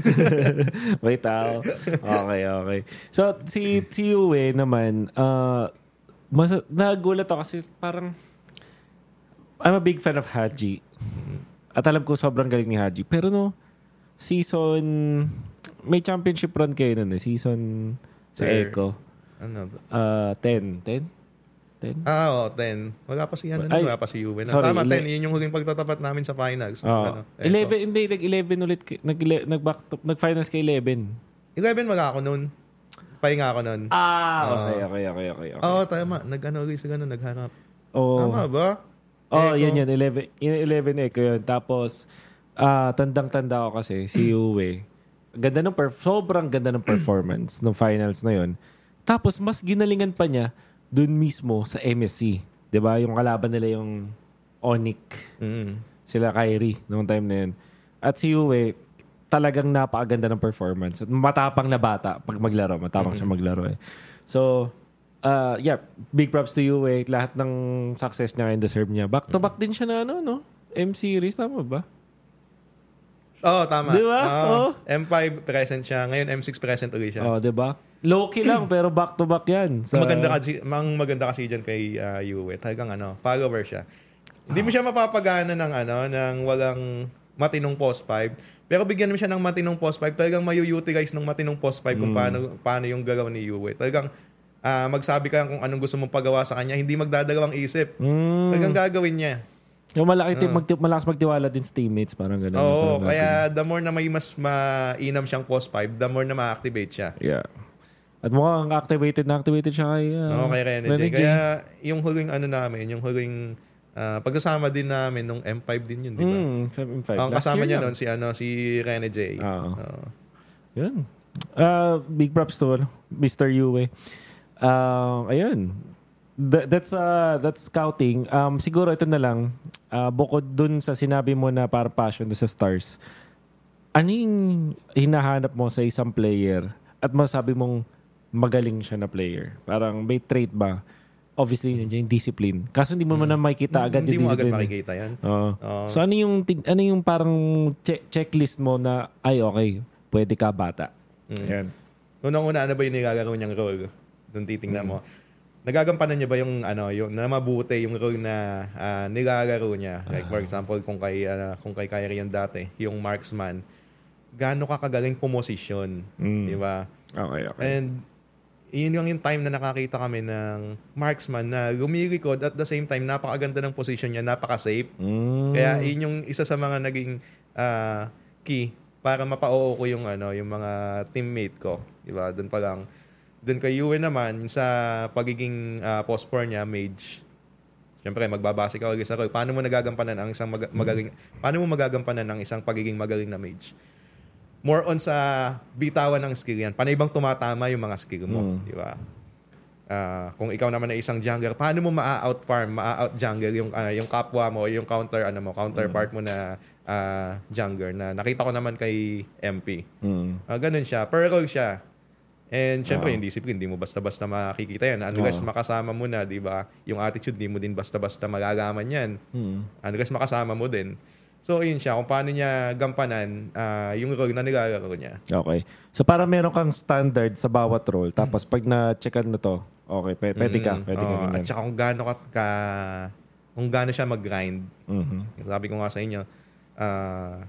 *laughs* May tao. Okay, okay. So, si, si Yue naman, uh, mas, nagulat ako kasi parang, I'm a big fan of Haji. At alam ko sobrang galing ni Haji. Pero no, season, may championship run kayo nun eh. Season sa. Echo. ano? Uh, 10. 10? 10? Ah, oo, 10. Wala pa si, ano, Ay, wala pa si Juve. sorry, Tama, ele- 10. Yun yung huling pagtatapat namin sa finals. Oh. Ano, eto. 11, hindi, nag-11 ulit. Nag, nag-back to, nag-finals kay 11. 11 wala ako nun. Pahinga ako nun. Ah, Ah. okay, okay, okay, okay. okay. Oo, tama. Nag-ano ulit sa ganun, nagharap. Oh. Tama ba? Oh, Echo. yan yan. 11, yung 11 Echo yun. Tapos, ah tandang-tanda ako kasi, si *clears throat* Uwe. Ganda ng per- sobrang ganda ng performance ng finals na yun. Tapos, mas ginalingan pa niya dun mismo sa MSC. 'Di ba Yung kalaban nila yung Onic. Mm. Sila Kyrie noong time na yun. At si Uwe, talagang napakaganda ng performance. At matapang na bata pag maglaro. Matapang siya maglaro eh. So, uh, yeah, big props to Uwe. Lahat ng success niya ngayon deserve niya. Back to back din siya na ano, no? M series, tama ba? Oo, oh, tama. Di ba? Oo. Oo. M5 present siya. Ngayon, M6 present ulit siya. Oh, 'di ba? Low-key lang *clears throat* pero back to back 'yan. Sa, maganda kasi, mang maganda kasi dyan kay uh, Yue. Talagang ano, follower siya. Hindi mo siya mapapagana ng ano, ng walang matinong post 5. Pero bigyan mo siya ng matinong post 5, talagang mayu-utilize ng matinong post 5 kung paano, paano yung galaw ni Yue. Talagang ah, magsabi ka kung anong gusto mong pagawa sa kanya, hindi magdadalawang isip. Mm, Talagang gagawin niya. yung malaki, ti- magti- malakas magtiwala din sa teammates. Parang gano'n. Oo, Parang kaya the more na may mas mainam siyang post 5, the more na ma-activate siya. Yeah. At mukhang activated na activated siya kay... uh, Oo, kay Rene, J. Rene J. Kaya yung huling ano namin, yung huling ah, pagkasama din namin nung M5 din yun, di ba? Mm, 5 Ang Last kasama year niya lang. noon si ano si Rene J. Oo. Oo. Yun. Uh, big props to ano, Mr. Yue. Uh, ayun. Th- that's uh, that's scouting. Um, siguro ito na lang. Uh, bukod dun sa sinabi mo na para passion sa stars. Ano yung hinahanap mo sa isang player at masabi mong magaling siya na player? Parang may trait ba? Obviously, nandiyan yung discipline. Kaso hindi mo man na makikita agad Hindi yung mo agad discipline. makikita yan. Oo. Oo. So ano yung ano yung parang che- checklist mo na ay okay, pwede ka bata. Mm. Ayan. Unang-una, ano ba yung nilalaro niyang role? Doon titingnan mo. Nagagampanan niya ba yung ano, yung na mabuti yung role na ah, nilalaro niya? Like for example, kung kay ah, kung kay Kyrie yung dati, yung marksman, gaano ka kagaling pumosisyon, Mm. di ba? Okay, okay. And yun lang yung time na nakakita kami ng marksman na lumilikod at the same time napakaganda ng position niya, napaka-safe. Mm. Kaya yun yung isa sa mga naging ah, key para mapa-oo ko yung ano, yung mga teammate ko, 'di ba? Doon pa lang. Doon kay Yue naman sa pagiging ah, post niya, mage. Siyempre, magbabase ka ulit sa role. Paano mo nagagampanan ang isang mag- magaling paano mo magagampanan ang isang pagiging magaling na mage? More on sa bitawan ng skill yan. Paano ibang tumatama yung mga skill mo, Mm. di ba? Ah, kung ikaw naman ay isang jungler, paano mo maa-out farm, maa-out jungler yung ah, yung kapwa mo, yung counter ano mo, counterpart mo na ah, jungler na nakita ko naman kay MP. Mm. Ah, ganun siya, per role siya. And syempre, Oo. yung discipline, hindi mo basta-basta makikita yan. Unless Oo. makasama mo na, di ba? Yung attitude, di mo din basta-basta malalaman yan. Mm. Unless makasama mo din. So, yun siya. Kung paano niya gampanan ah, yung role na nilalaro niya. Okay. So para meron kang standard sa bawat role, tapos pag na-checkan na to, okay, p- pwede ka, Mm, pwede ka oo. ganyan. At saka kung gaano ka, ka kung gaano siya mag-grind. Mhm. Sabi ko nga sa inyo, ah,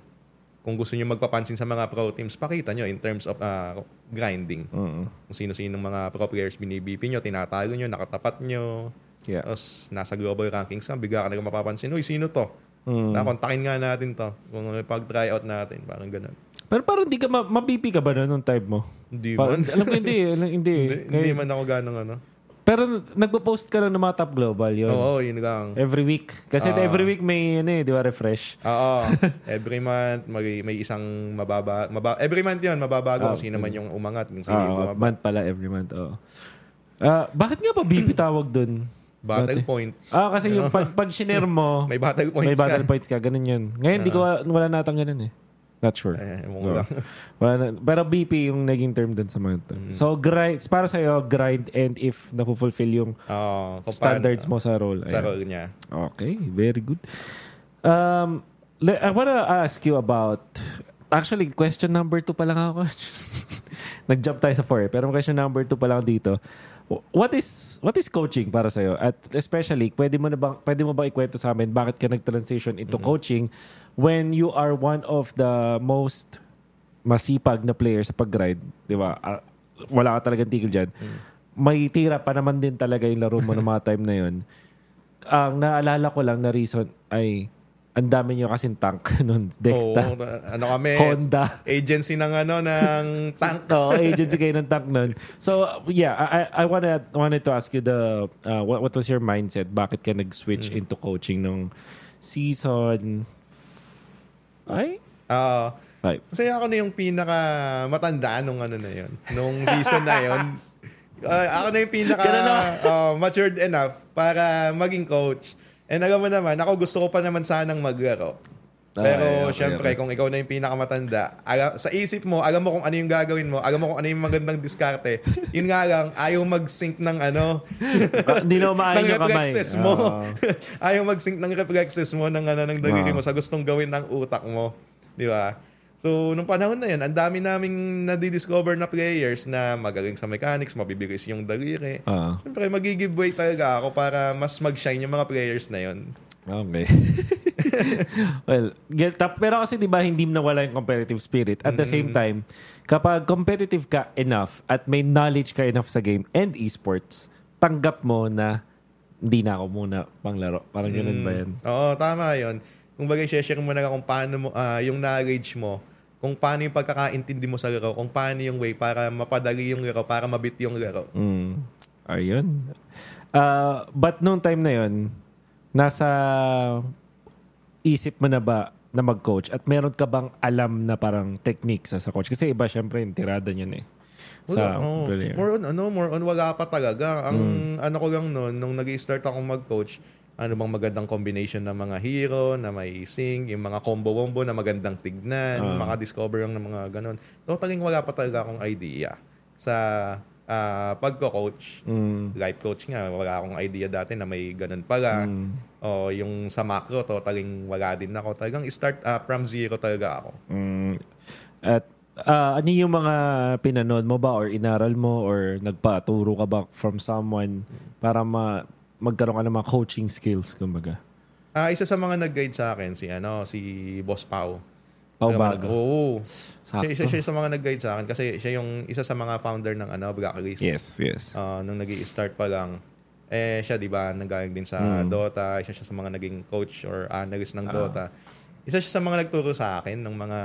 kung gusto niyo magpapansin sa mga pro teams, pakita nyo in terms of ah, grinding. Mhm. Kung sino-sino mga pro players binibipi nyo, tinatago nyo, nakatapat nyo. Yeah. Tapos nasa global rankings ka, bigla ka na mapapansin, uy, sino to? Mm. Na, kontakin nga natin to. Kung pag-try out natin, parang ganun. Pero parang hindi ka ma- mabipi ka ba nun nung type mo? Hindi Pa- man. alam ko hindi, alam- hindi. *laughs* hindi, Kaya- hindi man ako ganong ano. Pero nagpo-post ka lang ng mga top global yun. Oo, yun lang. Every week. Kasi Ah. every week may, ano eh, di ba, refresh. Oo. *laughs* every month, may, may isang mababa, maba, every month yun, mababago Ah, kung sino man yung umangat, kung sino yung bumaba. month pala, every month, oo. Ah, bakit nga pa BP tawag dun? Battle Dati. point. Ah, kasi yung pag, pag shinare mo, *laughs* May battle points may battle ka. points ka, ganun yun. Ngayon, di ko, wala natang ganun eh. Not sure. Eh, lang. *laughs* Wala na, pero BP yung naging term dun sa mga to. Mm. So, grind, para sa'yo, grind and if napufulfill yung Oo, kung standards mo sa role. Sa Ayan. role niya. Okay, very good. Um, I wanna ask you about, actually, question number two pa lang ako. *laughs* Nag-jump tayo sa four eh, pero question number two pa lang dito. What is what is coaching para sa At especially, pwede mo na bang pwede mo ba ikwento sa amin bakit ka nag-transition into coaching when you are one of the most masipag na player sa pag-ride, 'di ba? Ah, wala ka talagang tigil diyan. May tira pa naman din talaga yung laro mo *laughs* ng mga time na 'yon. Ang naalala ko lang na reason ay ang dami niyo kasing tank *laughs* noon, Dexta, Oo, ano kami, Honda. agency ng ano, ng *laughs* tank. Oo, agency kayo ng tank nun. So, yeah, I, I- wanna, wanted to ask you the, uh, what, what was your mindset? Bakit ka nag-switch into coaching nung season ay? Ah, Five. Kasi ako na yung pinaka matanda nung ano na yun. Nung season na yun. Ah, *laughs* ako na yung pinaka ah, matured enough para maging coach. And alam mo naman, ako gusto ko pa naman sanang maglaro. Pero Okay, okay, syempre, okay. kung ikaw na yung pinakamatanda, alam, sa isip mo, alam mo kung ano yung gagawin mo, alam mo kung ano yung magandang diskarte. *laughs* Yun nga lang, ayaw mag-sync ng ano, Ah, Hindi na ng umaayon yung kamay. reflexes mo. Oo. *laughs* ayaw mag-sync ng reflexes mo ng ano ng daliri Ah. mo sa gustong gawin ng utak mo. Di ba? So, nung panahon na yun, ang dami naming nadidiscover na players na magaling sa mechanics, mabibilis yung daliri. Ah, Siyempre, mag-give way talaga ako para mas mag-shine yung mga players na yun. okay. *laughs* well, get up. Pero kasi di ba hindi nawala yung competitive spirit. At the same time, kapag competitive ka enough at may knowledge ka enough sa game and esports, tanggap mo na hindi na ako muna panglaro. Parang ganun ba yan? Oo, tama yun. Kung bagay, share mo na kung paano mo, ah, yung knowledge mo, kung paano yung pagkakaintindi mo sa laro, kung paano yung way para mapadali yung laro, para mabit yung laro. Mm. Ayun. Uh, but nung time na yon nasa isip mo na ba na mag-coach at meron ka bang alam na parang techniques sa coach? Kasi iba syempre yung tirada niyan eh. sa oo. player. more on ano, more on wala pa talaga. Ang Mm. ano ko lang noon nung nag-start akong mag-coach, ano bang magandang combination ng mga hero na may sing, yung mga combo-wombo na magandang tignan, Ah. maka-discover lang ng mga ganun. Totally wala pa talaga akong idea sa ah, pagko-coach. Mm. Life coach nga, wala akong idea dati na may ganun pala. Mm. O yung sa macro, totaling wala din ako. Talagang start ah, from zero talaga ako. Mm. At ah, ano yung mga pinanood mo ba or inaral mo or nagpaturo ka ba from someone para ma magkaroon ka ng mga coaching skills kumbaga? Ah, isa sa mga nag-guide sa akin si ano, si Boss Pau. Pau Bago. Oo. Sakto. Siya, isa siya sa mga nag-guide sa akin kasi siya yung isa sa mga founder ng ano, Blacklist. Yes, yes. Ah, nung nag start pa lang, eh siya 'di ba, nanggaling din sa Mm. Dota, isa siya sa mga naging coach or analyst ng Ah. Dota. Isa siya sa mga nagturo sa akin ng mga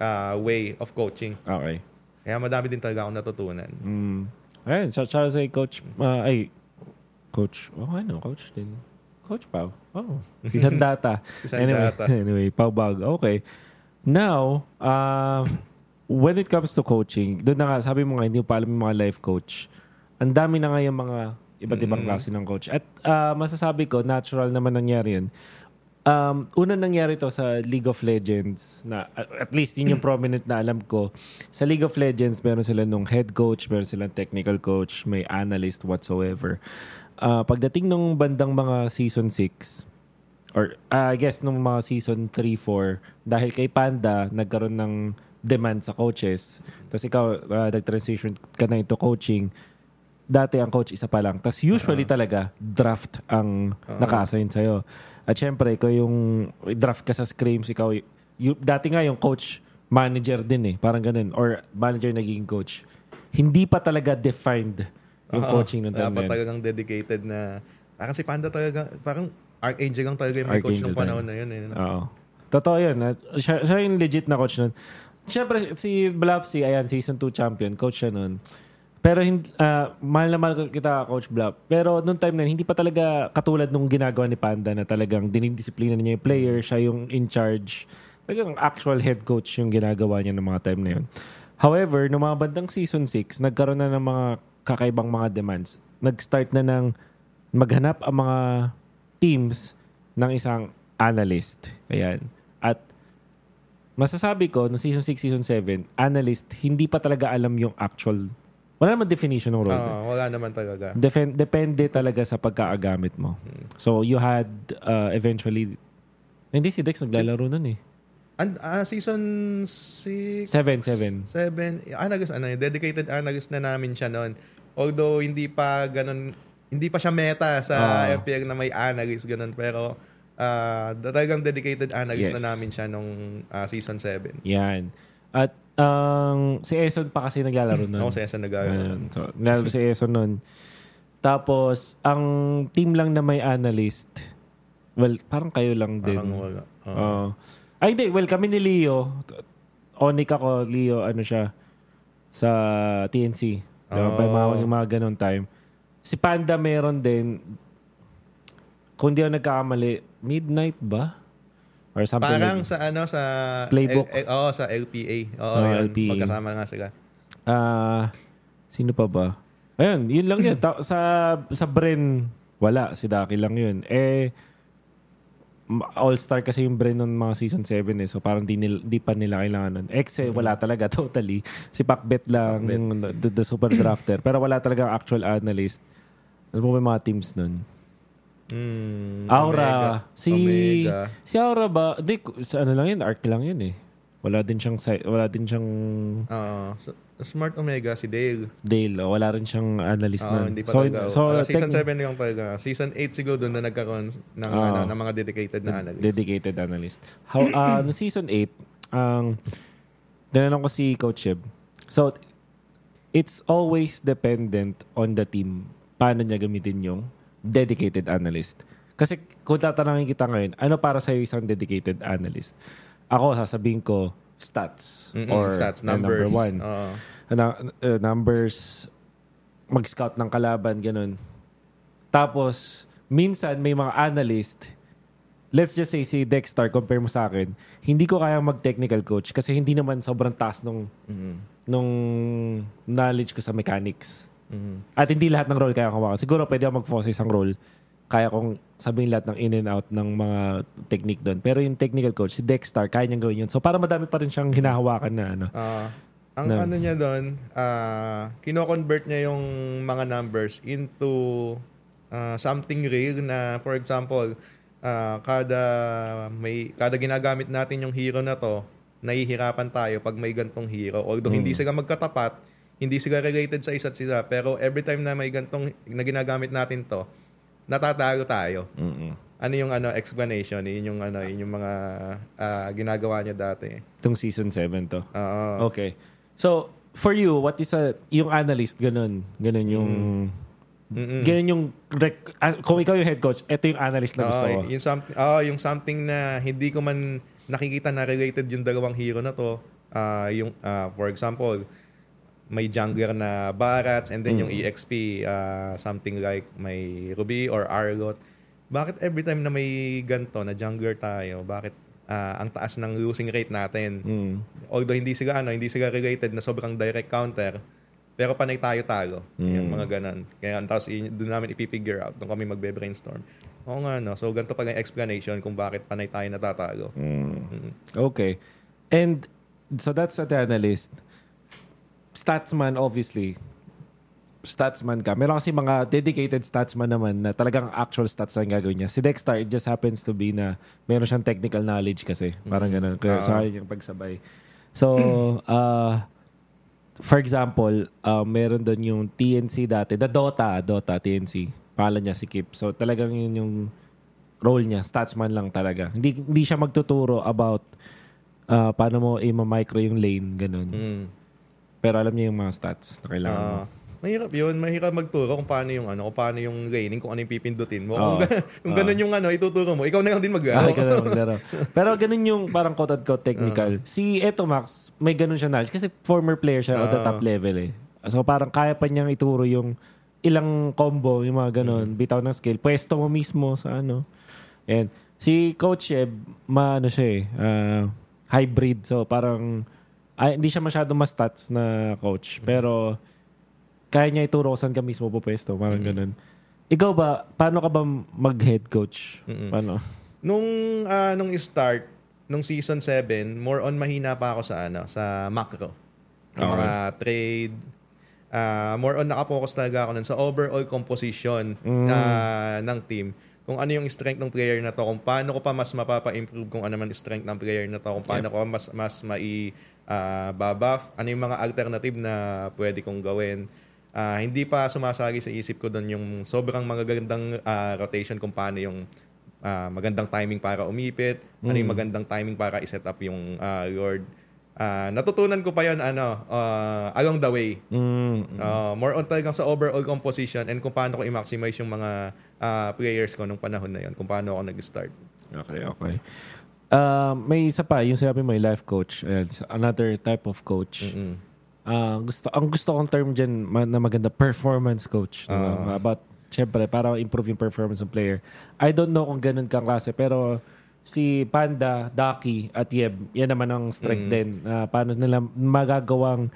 ah, way of coaching. Okay. Kaya madami din talaga akong natutunan. Mm. Ayun, so shout out sa coach, ah, ay, coach, oh ano, coach din. Coach Pau. Oh, *laughs* si Sandata. Si anyway, Sandata. *laughs* anyway, Pau Bag. Okay. Now, uh, when it comes to coaching, doon na nga, sabi mo nga, hindi pa alam yung mga life coach. Ang dami na nga yung mga iba't ibang Mm. klase ng coach. At ah, masasabi ko, natural naman nangyari yun. Um, una nangyari to sa League of Legends na at least yun yung *clears throat* prominent na alam ko. Sa League of Legends, meron sila nung head coach, meron silang technical coach, may analyst whatsoever. Ah, pagdating nung bandang mga season 6, or ah, I guess nung mga season 3, 4, dahil kay Panda, nagkaroon ng demand sa coaches. Tapos ikaw, ah, nag-transition ka na into coaching. Dati ang coach isa pa lang. Tapos usually talaga, draft ang naka-assign sa'yo. At syempre, ikaw yung draft ka sa scrims, ikaw, y- y- dati nga yung coach, manager din eh. Parang ganun. Or manager naging coach. Hindi pa talaga defined yung Oo. coaching nung time na yun. talagang dedicated na... Parang si Panda talaga, parang Archangel lang talaga yung may coach nung panahon na yun. Eh. Oo. Totoo yun. At Siya, siya yung legit na coach nun. Siyempre, si Blapsy, ayan, season 2 champion, coach siya nun. Pero hindi, ah, mahal na mahal kita, Coach Blap. Pero nung time na hindi pa talaga katulad nung ginagawa ni Panda na talagang dinidisiplina niya yung player, siya yung in charge. Talagang actual head coach yung ginagawa niya ng mga time na yun. However, nung mga bandang season 6, nagkaroon na ng mga kakaibang mga demands. Nag-start na ng maghanap ang mga teams ng isang analyst. Ayan. At masasabi ko, no season 6, season 7, analyst, hindi pa talaga alam yung actual, wala naman definition ng role. Oo, wala naman talaga. Defen- depende talaga sa pagkaagamit mo. So, you had uh, eventually, hindi si Dex naglalaro nun eh. And, ah, season 6, 7, 7. 7, analyst, ano, dedicated analyst na namin siya noon. Although, hindi pa ganun, hindi pa siya meta sa Ah. FPL na may analyst, ganun. Pero, ah, talagang dedicated analyst Yes. na namin siya nung ah, season 7. Yan. At ang si Eson pa kasi naglalaro nun. Ako sa SN nag-aaral. Ayun. So, nalaro si Eson nun. Tapos, ang team lang na may analyst, well, parang kayo lang din. Parang wala. Oo. Oo. Ay, hindi. Well, kami ni Leo, Onik ako, Leo, ano siya, sa TNC. Diba? Oh. Mga, yung mga ganun time. Si Panda meron din, kung di ako nagkakamali, midnight ba? Or something Parang like sa ano sa Playbook. L- L- oo, sa LPA. Oo, Oh, yun. LPA. Magkasama nga sila. Ah, sino pa ba? Ayun, yun lang yun. Sa sa Bren, wala. Si Daki lang yun. Eh, all-star kasi yung Bren ng mga season 7 eh. So parang di, nil, di pa nila kailangan nun. X eh, wala talaga *laughs* totally. Si Pacbet lang, Pacbet. yung the, the super drafter. Pero wala talaga actual analyst. Ano mo may mga teams nun? Hmm, Aura. Omega. Si Omega. si Aura ba? Di, sa ano lang yun, arc lang yun eh. Wala din siyang si- wala din siyang Oo. So, Smart Omega, si Dale. Dale. o Wala rin siyang analyst Oo, na. hindi pa so, talaga. so, Wala, season tec- 7 lang talaga. Season 8 siguro doon na nagkaroon ng, Oo. ano, ng mga dedicated na analyst. Dedicated analyst. How, *clears throat* uh, no season 8, ang tinanong ko si Coach Shib. So, it's always dependent on the team paano niya gamitin yung dedicated analyst. Kasi kung tatanungin kita ngayon, ano para sa'yo isang dedicated analyst? Ako, sasabihin ko, stats. Mm-mm, or stats, uh, numbers. number one. Oo. na, uh, numbers, mag-scout ng kalaban, ganun. Tapos, minsan may mga analyst, let's just say si Dexter, compare mo sa akin, hindi ko kaya mag-technical coach kasi hindi naman sobrang taas nung, Mhm. nung knowledge ko sa mechanics. Mhm. At hindi lahat ng role kaya ko Siguro pwede ako mag-focus sa isang role. Kaya kong sabihin lahat ng in and out ng mga technique doon. Pero yung technical coach, si Dexter, kaya niyang gawin yun. So para madami pa rin siyang hinahawakan na ano. Ah, ang No. ano niya doon, ah kino-convert niya yung mga numbers into ah, something real na for example, ah, kada may kada ginagamit natin yung hero na to, nahihirapan tayo pag may gantong hero. Although hindi sila magkatapat, hindi sila related sa isa't isa, pero every time na may gantong na ginagamit natin to, natatalo tayo. Mm-mm. Ano yung ano explanation, yun yung ano, yun yung mga ah, ginagawa niya dati. Itong season 7 to. Oo. Okay. So, for you, what is a, yung analyst, ganun. Ganun yung, Mm-mm. ganun yung, rec- ah, kung ikaw yung head coach, ito yung analyst na gusto Oo, ko. yung something, oh, yung something na hindi ko man nakikita na related yung dalawang hero na to. Ah, yung ah, for example, may jungler na Barats and then Mm. yung EXP ah, something like may Ruby or Argot. Bakit every time na may ganto na jungler tayo, bakit ah, ang taas ng losing rate natin? Mm. Although hindi sila ano, hindi sila related na sobrang direct counter, pero panay tayo talo. Yung mga ganun. Kaya tapos doon namin ipipigure out doon kami magbe-brainstorm. Oo nga no. So ganito pala yung explanation kung bakit panay tayo natatalo. Mm. Okay. And, so that's at the analyst. Statsman, obviously. Statsman ka. Meron kasi mga dedicated statsman naman na talagang actual stats lang gagawin niya. Si Dexter, it just happens to be na meron siyang technical knowledge kasi. Parang ganun. Kaya Ah. sa akin yung pagsabay. So, uh, *clears throat* for example, uh, meron doon yung TNC dati. The Dota, Dota, TNC. Pangalan niya si Kip. So, talagang yun yung role niya. Statsman lang talaga. Hindi, hindi siya magtuturo about uh, paano mo i-micro yung lane. Ganun. Mm. Pero alam niya yung mga stats na kailangan mo. Ah, mahirap yun. Mahirap magturo kung paano yung ano, kung paano yung laning, kung ano yung pipindutin mo. Oo. *laughs* Kung, gan- kung ganun yung ano, ituturo mo, ikaw na lang din Ah, maglaro. ganun, maglaro. *laughs* Pero ganun yung parang quote-unquote technical. Si Eto Max, may ganun siya knowledge kasi former player siya at the Ah. top level eh. So parang kaya pa niyang ituro yung ilang combo, yung mga ganun, bitaw ng skill. Pwesto mo mismo sa ano. And si Coach Eb, maano siya eh, ah, hybrid. So parang, ay, hindi siya masyado mas stats na coach. Pero kaya niya ituro saan ka mismo pupwesto. Parang ganun. Ikaw ba, paano ka ba mag-head coach? Mm-mm. Paano? Nung ah, nung start nung season 7, more on mahina pa ako sa ano, sa macro. Okay. mga trade ah, more on nakapokus talaga ako nun sa overall composition Mm. na ng team. Kung ano yung strength ng player na to, kung paano ko pa mas mapapa-improve kung ano man strength ng player na to, kung paano ko mas mas mai ah, babuff, ano yung mga alternative na pwede kong gawin. Ah, hindi pa sumasagi sa isip ko doon yung sobrang magagandang ah, rotation kung paano yung ah, magandang timing para umipit, ano yung magandang timing para i-set up yung ah, Lord. Ah, natutunan ko pa yon ano, ah, along the way. Mm. Ah, more on talagang sa overall composition and kung paano ko i-maximize yung mga ah, players ko nung panahon na yon, kung paano ako nag-start. Okay, okay. Uh, may isa pa, yung sinabi mo, yung life coach. Ayan, another type of coach. Mm-mm. Ah, gusto, ang gusto kong term dyan ma- na maganda, performance coach. diba? Ah. About, syempre, para improve yung performance ng player. I don't know kung ganun kang klase, pero si Panda, Daki, at Yeb, yan naman ang strength Mm. din. Ah, paano nila magagawang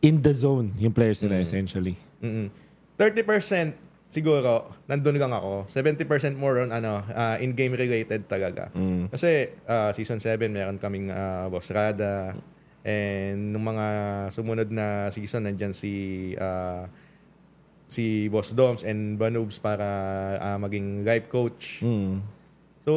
in the zone yung players nila, Mm. essentially. Mm-mm. 30% siguro nandun lang ako. 70% more on ano, ah, in-game related talaga. Mm. Kasi ah, season 7 meron kaming uh, Boss Rada and nung mga sumunod na season nandiyan si ah, si Boss Doms and Banubs para ah, maging life coach. Mm. So,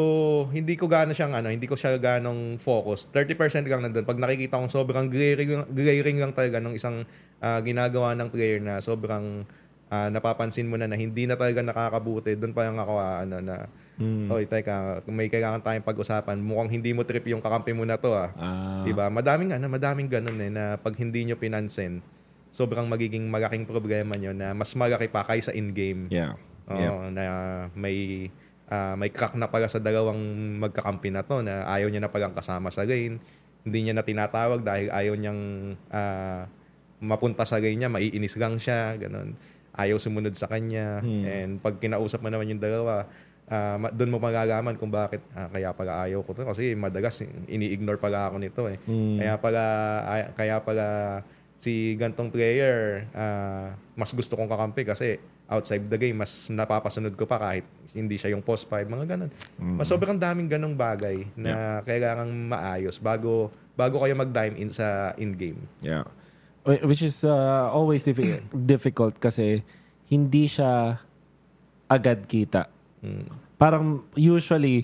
hindi ko gaano siyang ano, hindi ko siya ganong focus. 30% lang nandun. Pag nakikita kong sobrang glaring, glaring lang talaga ng isang ah, ginagawa ng player na sobrang ah, napapansin mo na na hindi na talaga nakakabuti, doon pa lang ako ah, ano na Mm. Oy, teka, may kailangan tayong pag-usapan. Mukhang hindi mo trip yung kakampi mo na to ah. Ah. 'Di ba? Madaming ano, madaming ganun eh na pag hindi nyo pinansin, sobrang magiging malaking problema nyo na mas malaki pa kaysa in-game. Yeah. Oo, Yeah. na may ah, may crack na pala sa dalawang magkakampi na to na ayaw niya na palang kasama sa lane. Hindi niya na tinatawag dahil ayaw niyang ah, mapunta sa lane niya, maiinis lang siya, ganun. Ayaw sumunod sa kanya. Hmm. And pag kinausap mo naman yung dalawa, ah, ma- doon mo magagaman kung bakit ah, kaya pala ayaw ko to kasi madagas ini-ignore pala ako nito eh. Mm. Kaya pala ay- kaya pala si gantong player, ah, mas gusto kong kakampi kasi outside the game, mas napapasunod ko pa kahit hindi siya yung post 5, mga ganun. Mas sobrang daming ganong bagay na kailangang maayos bago bago kayo mag-dime in sa in-game. Yeah. Wh- Which is uh, always diffi- difficult kasi hindi siya agad kita. Mm. Parang usually,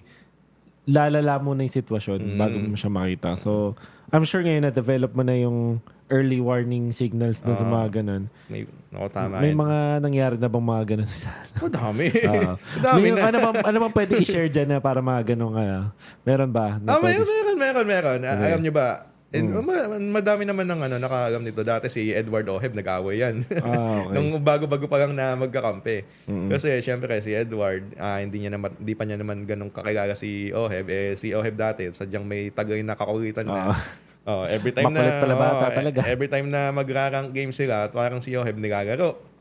lalala mo na yung sitwasyon Mm. bago mo siya makita. So, I'm sure ngayon na-develop mo na yung early warning signals na sa Ah. mga ganun. May, ako, tama May mga nangyari na bang mga ganun sa Oh, dami. *laughs* Oo. dami May- na. ano bang ano bang pwede i-share diyan na para mga ganung ano? Meron ba? Na Ah, pwede- meron, meron, meron. Ah, Okay. Alam niyo ba, eh, Mm. ma- madami naman ng ano, nakaalam nito. Dati si Edward Oheb, nag-away yan. Ah, *laughs* okay. Nung bago-bago pa lang na magkakampi. Mm-mm. Kasi syempre si Edward, ah, hindi niya naman hindi pa niya naman ganun kakilala si Oheb. Eh si Oheb dati, sadyang may tagay na kakulitan na. Ah. Oh, every time na pala bata oh, talaga. Every time na magrarang game sila, parang si Oheb nilalaro.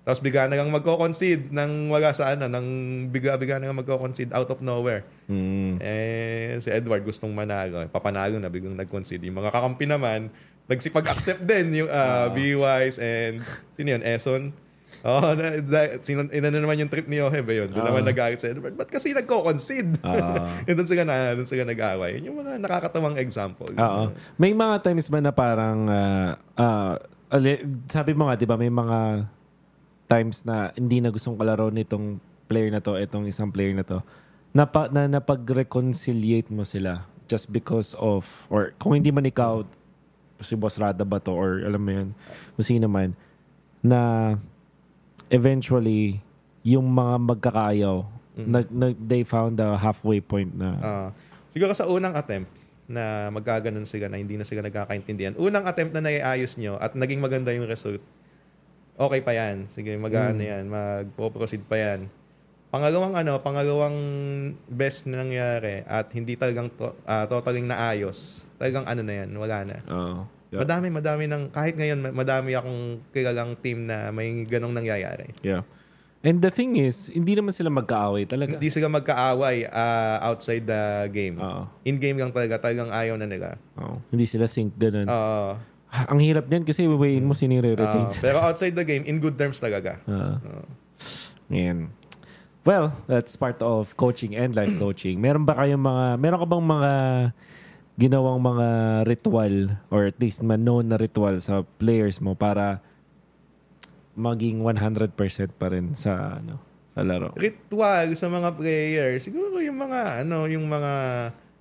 Tapos bigla na lang magko-concede nang wala sa ano, nang bigla-bigla na lang magko-concede out of nowhere. Mm. Eh, si Edward gustong manalo. Papanalo na, biglang nag-concede. Yung mga kakampi naman, nagsipag-accept din yung uh, B-Wise and sino yun, Eson. Oh, na, na, sino, ina na naman yung trip ni Oheb eh, yun. Doon Ah. naman nag-alit si Edward. Ba't kasi nagko-concede? Ah. *laughs* Yun, doon sila na, doon sila nag-away. Yun yung mga nakakatawang example. Oo. May mga times ba na parang ah, ah, ali- sabi mo nga 'di ba may mga times na hindi na gustong kalaro nitong player na to, itong isang player na to. Napa, na napag-reconciliate mo sila just because of or kung hindi man ikaw si Boss Rada ba to or alam mo yun kung sino man na eventually yung mga magkakayaw nag, nag, they found a halfway point na Ah, siguro sa unang attempt na magkaganon sila na hindi na sila nagkakaintindihan. Unang attempt na naiayos nyo at naging maganda yung result, okay pa yan. Sige, mag-ano yan, magpo-proceed pa yan. Pangalawang ano, pangalawang best na nangyari at hindi talagang to, ah, totaling naayos. Talagang ano na yan, wala na. Oo. Yeah. Madami, madami ng, kahit ngayon, ma- madami akong kilalang team na may ganong nangyayari. Yeah. And the thing is, hindi naman sila magkaaway talaga. Hindi sila magkaaway ah, outside the game. Oo. In-game lang talaga, talagang ayaw na nila. Oo. Hindi sila sync ganun. Oo. Ang hirap niyan kasi wiwayin mo yung Oo. re-retain. *laughs* pero outside the game, in good terms talaga. Oo. Yan. Well, that's part of coaching and life *clears throat* coaching. Meron ba kayong mga, meron ka bang mga ginawang mga ritual or at least man known na ritual sa players mo para maging 100% pa rin sa ano sa laro. Ritual sa mga players, siguro yung mga, ano, yung mga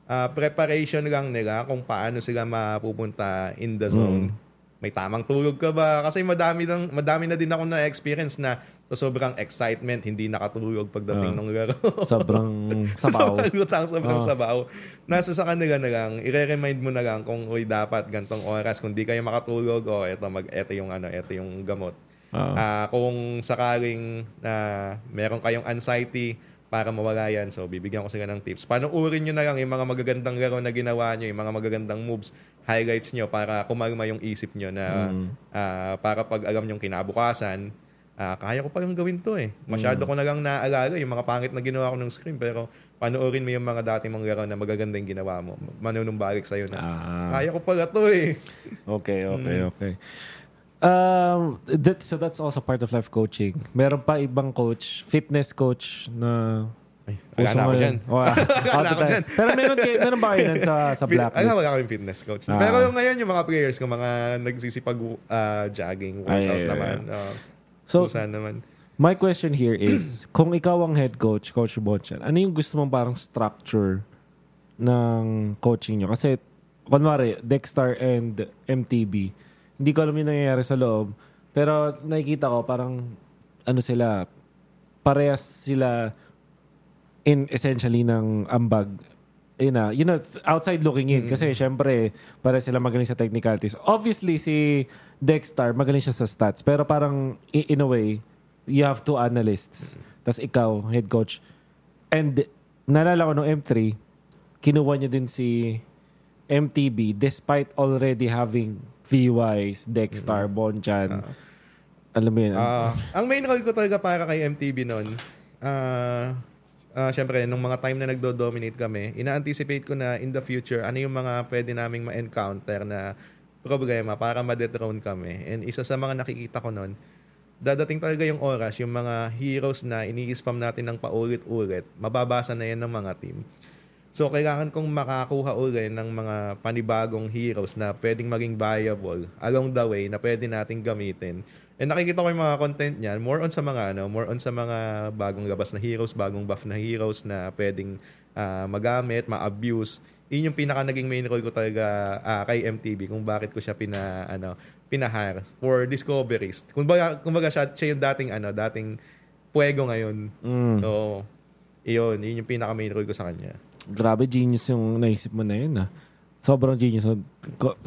ah, preparation lang nila kung paano sila mapupunta in the zone. May tamang tulog ka ba? Kasi madami, lang, madami na din ako na-experience na sa sobrang excitement, hindi nakatulog pagdating Ah. ng laro. Sobrang *laughs* sabaw. sobrang lutang, sobrang Ah. sabaw. Nasa sa kanila na lang, i-remind mo na lang kung uy dapat gantong oras kung di kayo makatulog o eto mag eto yung ano, eto yung gamot. Oo. Ah, kung sakaling na meron kayong anxiety para mawala yan, so bibigyan ko sila ng tips. Panoorin nyo na lang yung mga magagandang laro na ginawa nyo, yung mga magagandang moves, highlights nyo para kumalma yung isip nyo na Mm. ah, para pag alam yung kinabukasan, ah, kaya ko pa yung gawin to eh. Masyado ko na lang naaalala yung mga pangit na ginawa ko ng screen, pero panoorin mo yung mga dati mong laro na magaganda yung ginawa mo. Manunumbalik sa'yo na, Ah. kaya ko pala to eh. Okay, okay, okay. Um, that, so that's also part of life coaching. Meron pa ibang coach, fitness coach na Ay, wala ako dyan. Oh, out *laughs* Wala ako dyan. Pero meron, kayo, meron ba kayo sa, sa blacklist? wala kaming fitness coach. Ah. Pero yung ngayon, yung mga players ko, mga nagsisipag ah, jogging, workout Ay, naman. ay. Uh, So, naman. my question here is, *clears throat* kung ikaw ang head coach, Coach Bonchan, ano yung gusto mong parang structure ng coaching nyo? Kasi, kunwari, Dexter and MTB, hindi ko alam yung nangyayari sa loob, pero nakikita ko parang, ano sila, parehas sila in essentially ng ambag. Yun na, you know, outside looking in. Kasi syempre, para sila magaling sa technicalities. Obviously, si Dexter, magaling siya sa stats. Pero parang, in a way, you have two analysts. Tapos ikaw, head coach. And, naalala ko nung M3, kinuha niya din si MTB despite already having VYs, Dexter, Bonchan. alam mo yun. Ah, ang main role ko talaga para kay MTV noon, ah, ah, syempre, nung mga time na nagdo-dominate kami, ina-anticipate ko na in the future, ano yung mga pwede naming ma-encounter na problema para ma-dethrone kami. And isa sa mga nakikita ko noon, dadating talaga yung oras, yung mga heroes na ini-spam natin ng paulit-ulit, mababasa na yan ng mga team. So, kailangan kong makakuha uli ng mga panibagong heroes na pwedeng maging viable along the way na pwede nating gamitin. And nakikita ko yung mga content niyan, more on sa mga ano, more on sa mga bagong labas na heroes, bagong buff na heroes na pwedeng ah, magamit, ma-abuse. Yun yung pinaka naging main role ko talaga ah, kay MTV kung bakit ko siya pina ano, pinahire for discoveries. Kumbaga, kumbaga siya, siya yung dating ano, dating puwego ngayon. Mm. So, iyon, yun yung pinaka main role ko sa kanya. Grabe, genius yung naisip mo na yun, ah. Sobrang genius.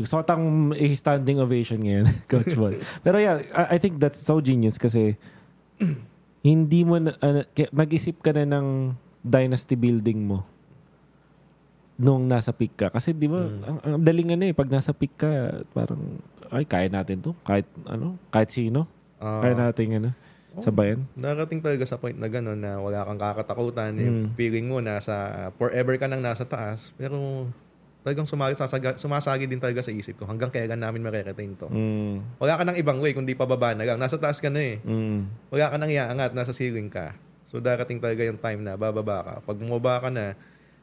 Sotang standing ovation ngayon, *laughs* Coach Ball. Pero yeah, I, think that's so genius kasi *clears throat* hindi mo na, ano, kaya nag-isip ka na ng dynasty building mo nung nasa peak ka. Kasi di ba, ang, ang daling ano eh, pag nasa peak ka, parang, ay, kaya natin to. Kahit, ano, kahit sino. Ah, kaya natin, ano, sabayan. Narating talaga sa point na gano'n na wala kang kakatakutan. Yung Mm. feeling mo nasa forever ka nang nasa taas. Pero talagang sumagi, sasaga, sumasagi din talaga sa isip ko. Hanggang kailan namin mareretain to. Mm, Wala ka nang ibang way kundi pababa na lang. Nasa taas ka na eh. mm, Wala ka nang iaangat. Nasa ceiling ka. So darating talaga yung time na bababa ka. Pag bumaba ka na,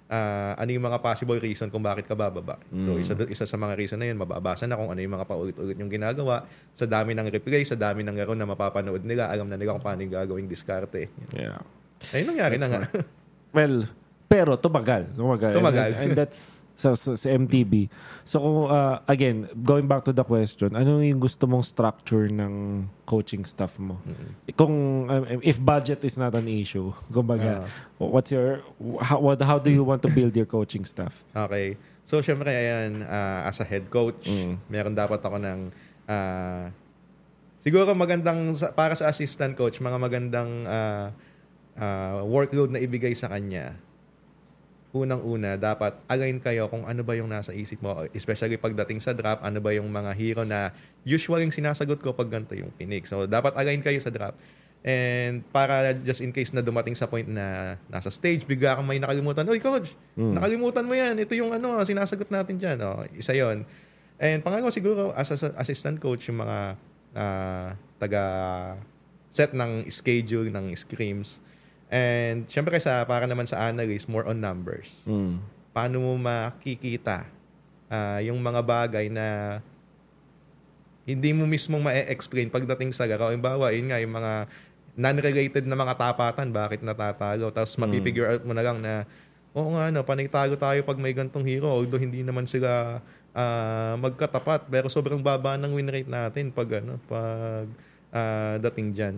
ah, ano yung mga possible reason kung bakit ka bababa. So isa, isa sa mga reason na yun, mababasa na kung ano yung mga paulit-ulit yung ginagawa. Sa dami ng replay, sa dami ng laro na mapapanood nila, alam na nila kung paano yung gagawing diskarte. yeah. Ayun nangyari na nga. *laughs* Well, pero tumagal. Tumagal. Tumagal. And, and that's sa, sa, sa MTB. So, kung, uh, again, going back to the question, ano yung gusto mong structure ng coaching staff mo? Kung, um, if budget is not an issue, *laughs* kumbaga, what's your, how, what, how do you want to build your coaching staff? Okay. So, syempre, ayan, ah, as a head coach, Mm. meron dapat ako ng, ah, siguro magandang, para sa assistant coach, mga magandang ah, ah, workload na ibigay sa kanya. Unang-una, dapat align kayo kung ano ba yung nasa isip mo. Especially pagdating sa draft, ano ba yung mga hero na usual yung sinasagot ko pag ganito yung pinik. So, dapat align kayo sa draft. And para just in case na dumating sa point na nasa stage, bigla kang may nakalimutan. Oy, coach, nakalimutan mo yan. Ito yung ano, sinasagot natin dyan. Oh, isa yon And pangalawa siguro, as a assistant coach, yung mga ah, taga set ng schedule, ng screams. And syempre sa para naman sa analyst, more on numbers. Mm. Paano mo makikita ah, yung mga bagay na hindi mo mismong ma-explain pagdating sa laro. Halimbawa, yun nga, yung mga non-related na mga tapatan, bakit natatalo. Tapos mapipigure out mo na lang na, oo nga, no, panay talo tayo pag may gantong hero. Although hindi naman sila ah, magkatapat. Pero sobrang baba ng win rate natin pag, ano, pag ah, dating dyan.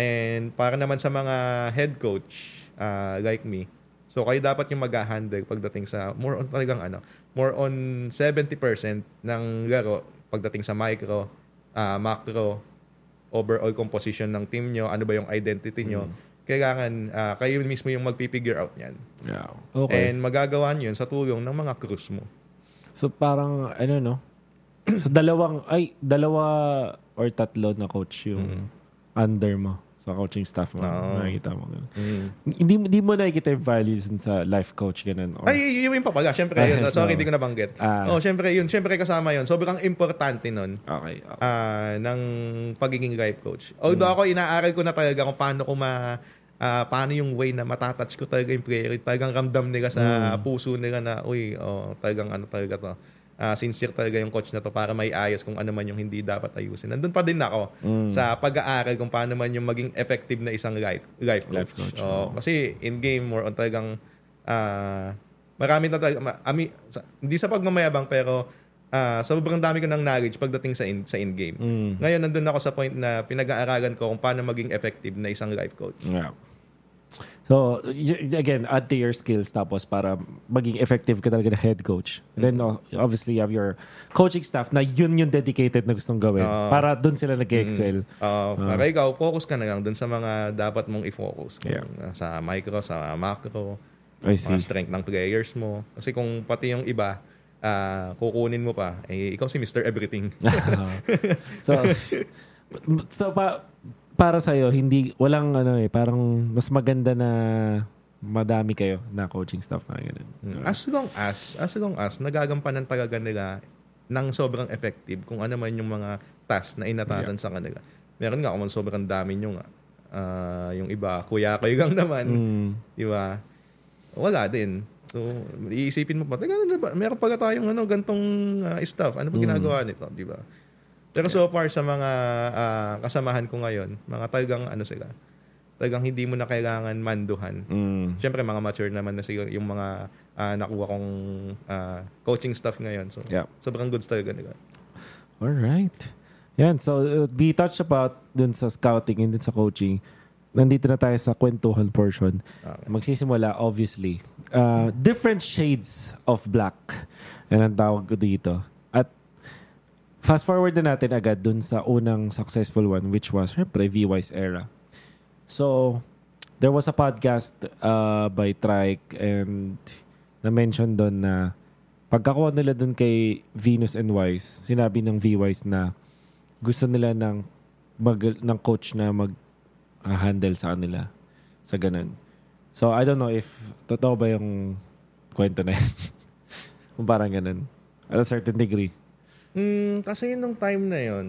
And para naman sa mga head coach ah, like me, so kayo dapat yung mag-handle pagdating sa more on talagang ano, more on 70% ng laro pagdating sa micro, ah, macro, overall composition ng team nyo, ano ba yung identity nyo. Kailangan ah, kayo mismo yung magpipigure out yan. Yeah. Okay. And magagawa nyo yun sa tulong ng mga crews mo. So parang ano no? *clears throat* So dalawang ay dalawa or tatlo na coach yung under mo sa coaching staff mo. Oo. Nakikita mo. ganun. Hindi hindi mo nakikita yung values sa life coach ganun. Or, Ay, yun yung papala. Siyempre, yun. Ah, Sorry, so- hindi ko nabanggit. Ah. oh, siyempre, yun. Siyempre, kasama yun. Sobrang importante nun. okay. okay. ah, ng pagiging life coach. Although ako, inaaral ko na talaga kung paano ko ma... ah, paano yung way na matatouch ko talaga yung player. Talagang ramdam nila sa puso nila na, uy, oh, talagang ano talaga to. Ah, sincere talaga yung coach na to para may ayos kung ano man yung hindi dapat ayusin. Nandun pa din ako sa pag-aaral kung paano man yung maging effective na isang life, life coach. Life coach, Oh, Kasi in-game, more on talagang ah, marami na talaga, ma- ami, sa- hindi sa pagmamayabang pero ah, sobrang dami ko ng knowledge pagdating sa in, sa in-game. Mm. Ngayon, nandun ako sa point na pinag-aaralan ko kung paano maging effective na isang life coach. Yeah. So, again, add to your skills tapos para maging effective ka talaga na head coach. And then, uh, obviously, you have your coaching staff na yun yung dedicated na gustong gawin. Oo. para dun sila nag-excel. Uh, Para ikaw, focus ka na lang dun sa mga dapat mong i-focus. Yeah. uh, Sa micro, sa macro, I see. mga strength ng players mo. Kasi kung pati yung iba, ah, kukunin mo pa, eh, ikaw si Mr. Everything. *laughs* so, *laughs* so pa, para sa'yo, hindi, walang ano eh, parang mas maganda na madami kayo na coaching staff na ganun. As long as, as long as, nagagampanan talaga nila ng sobrang effective kung ano man yung mga task na inatasan sa kanila. Meron nga kung sobrang dami nyo nga. Ah, yung iba, kuya kayo lang naman. Mm. Di ba? Wala din. So, iisipin mo pa, teka, ano ba? Meron pala tayong ano, gantong ah, stuff. Ano ba ginagawa nito? Di ba? Pero so far sa mga ah, kasamahan ko ngayon, mga talagang ano sila, talagang hindi mo na kailangan manduhan. Mm. Siyempre, mga mature naman na sila yung mga ah, nakuha kong ah, coaching staff ngayon. So, Yeah. sobrang good talaga nila. Alright. Yan, so uh, we touched about dun sa scouting and dun sa coaching. Nandito na tayo sa kwentuhan portion. Okay. Magsisimula, obviously. Uh, different shades of black. Yan ang tawag ko dito. Fast forward na natin agad dun sa unang successful one, which was, syempre, VY's era. So, there was a podcast uh, by Trike and na-mention doon na pagkakuha nila doon kay Venus and Wise, sinabi ng V-Wise na gusto nila ng, mag, ng coach na mag ah, handle sa kanila sa ganun. So, I don't know if totoo ba yung kwento na yun. *laughs* Kung parang ganun. At a certain degree. Mm, kasi nung time na yon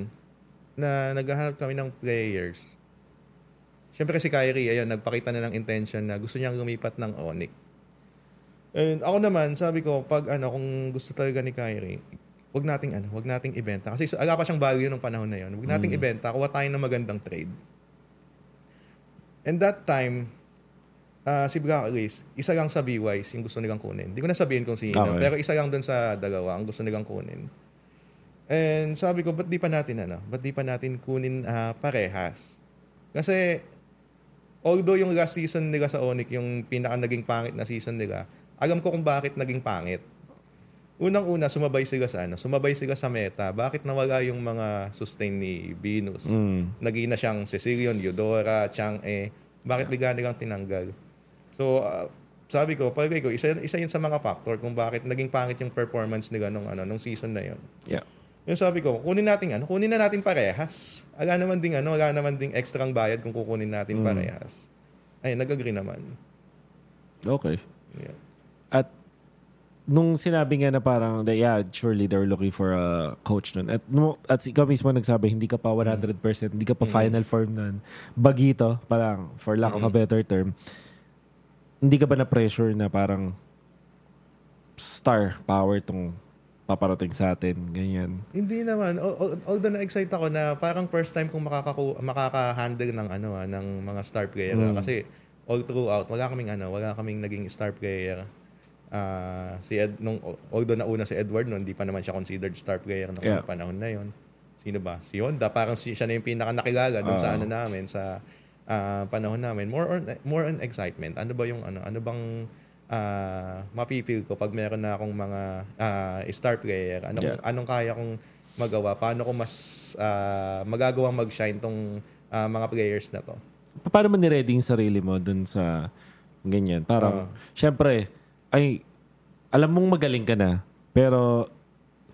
na naghahanap kami ng players. Siyempre si Kyrie, ayun, nagpakita na ng intention na gusto niyang lumipat ng Onyx. And ako naman, sabi ko, pag ano, kung gusto talaga ni Kyrie, wag nating ano, wag nating ibenta kasi ala pa siyang value nung panahon na yon. Wag nating ibenta, kuha tayo ng magandang trade. And that time, ah, si Blacklist, isa lang sa B-Wise yung gusto nilang kunin. Hindi ko na sabihin kung sino, Okay. pero isa lang dun sa dalawa ang gusto nilang kunin. And sabi ko, ba't di pa natin ano? Ba't di pa natin kunin ah, parehas? Kasi although yung last season nila sa Onyx, yung pinaka naging pangit na season nila, alam ko kung bakit naging pangit. Unang-una, sumabay sila sa ano? Sumabay sila sa meta. Bakit nawala yung mga sustain ni Venus? Mm. Naging na siyang Cecilion, Eudora, Chang E. Bakit bigla nilang tinanggal? So, ah, sabi ko, palagay ko, isa, isa yun sa mga factor kung bakit naging pangit yung performance nila nung, ano, nung season na yun. Yeah. Yung sabi ko, kunin natin ano, kunin na natin parehas. Wala naman ding ano, wala naman ding extrang bayad kung kukunin natin Mm. parehas. Ay, nag-agree naman. Okay. Yeah. At nung sinabi nga na parang, that, yeah, surely they're looking for a coach nun. At, no, at ikaw mismo nagsabi, hindi ka pa 100%, hindi ka pa final form nun. Bagito, parang, for lack of a better term, hindi ka ba na-pressure na parang star power tong paparating sa atin, ganyan. Hindi naman. Although na-excite ako na parang first time kong makakaku- makaka-handle ng ano ah, ng mga star player. ah. Mm. Kasi all throughout, wala kaming ano, wala kaming naging star player. Ah, si Ed, nung, although nauna si Edward noon, hindi pa naman siya considered star player noong Yeah. panahon na yon. Sino ba? Si Honda. Parang si, siya na yung pinaka nakilala dun sa Oo. ano namin, sa ah, panahon namin. More on, more on excitement. Ano ba yung ano, ano bang ah mafe-feel ko pag meron na akong mga ah, star player? Ano, Yeah. anong kaya kong magawa? Paano ko mas ah, magagawang mag-shine tong ah, mga players na to? Paano mo niready yung sarili mo dun sa ganyan? Parang, Ah. syempre, ay, alam mong magaling ka na, pero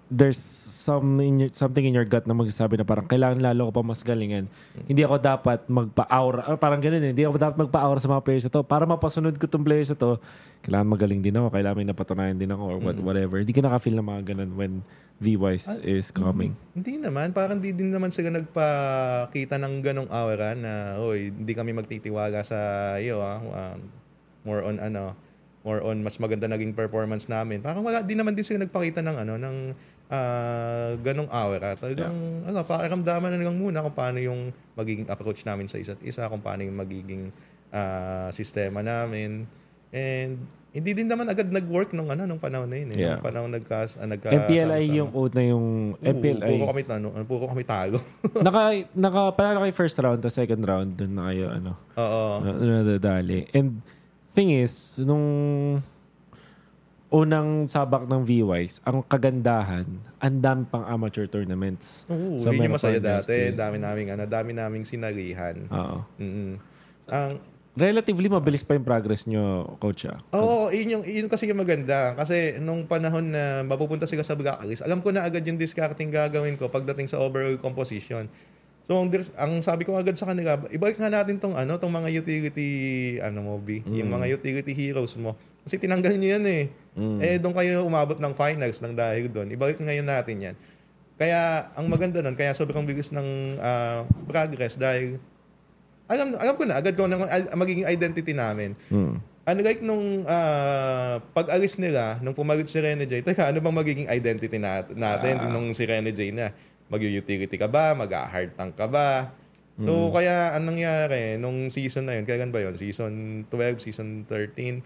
there's some in your- something in your gut na magsasabi na parang kailangan lalo ko pa mas galingan. Hindi ako dapat magpa-aura. ah, parang ganun eh. Hindi ako dapat magpa-aura sa mga players na to. Para mapasunod ko tong players na to, kailangan magaling din ako. Kailangan may napatunayan din ako or what, whatever. Hindi ka nakafeel na mga ganun when V-Wise is coming. Hindi naman. Parang di din naman sila nagpakita ng ganong aura na, oy, hindi kami magtitiwala sa iyo, ah. Um, more on ano, more on mas maganda naging performance namin. Parang wala din naman din sila nagpakita ng ano, ng ah, ganong aura. Talagang, ano, pakiramdaman na lang muna kung paano yung magiging approach namin sa isa't isa, kung paano yung magiging ah, sistema namin. And hindi din naman agad nag-work nung ano nung panahon na yun eh. Yeah. Nung panahon nagka nagka MPLI yung una yung Oo, MPLI. Puro kami ano, puro kami talo. *laughs* naka naka panalo kayo first round tapos second round doon na kayo ano Oo. na, nadadali and thing is nung unang sabak ng V-Wise ang kagandahan ang dami pang amateur tournaments Oo, Sa yun yung masaya dati. Dynasty. Dami naming, ano, dami naming sinalihan. oo Mm Ang, relatively mabilis pa yung progress nyo coach ah oo, yun, yung, yun kasi yung maganda. Kasi nung panahon na mapupunta sila sa blacklist, alam ko na agad yung discarding gagawin ko pagdating sa overall composition. So, ang, ang sabi ko agad sa kanila, ibalik nga natin tong ano, tong mga utility ano mo, B, yung mga utility heroes mo. Kasi tinanggal nyo yan eh. Mm. Eh, doon kayo umabot ng finals ng dahil doon. Ibalik ngayon natin yan. Kaya, ang maganda nun, kaya sobrang bilis ng ah, progress dahil alam, alam ko na, agad ko na magiging identity namin. Mm. Unlike nung ah, pag-alis nila, nung pumalit si Rene J, teka, ano bang magiging identity nat- natin Ah. nung si Rene J na? Mag-utility ka ba? Mag-hard tank ka ba? So, kaya anong nangyari nung season na yun, kailan ba yun? Season 12, season 13?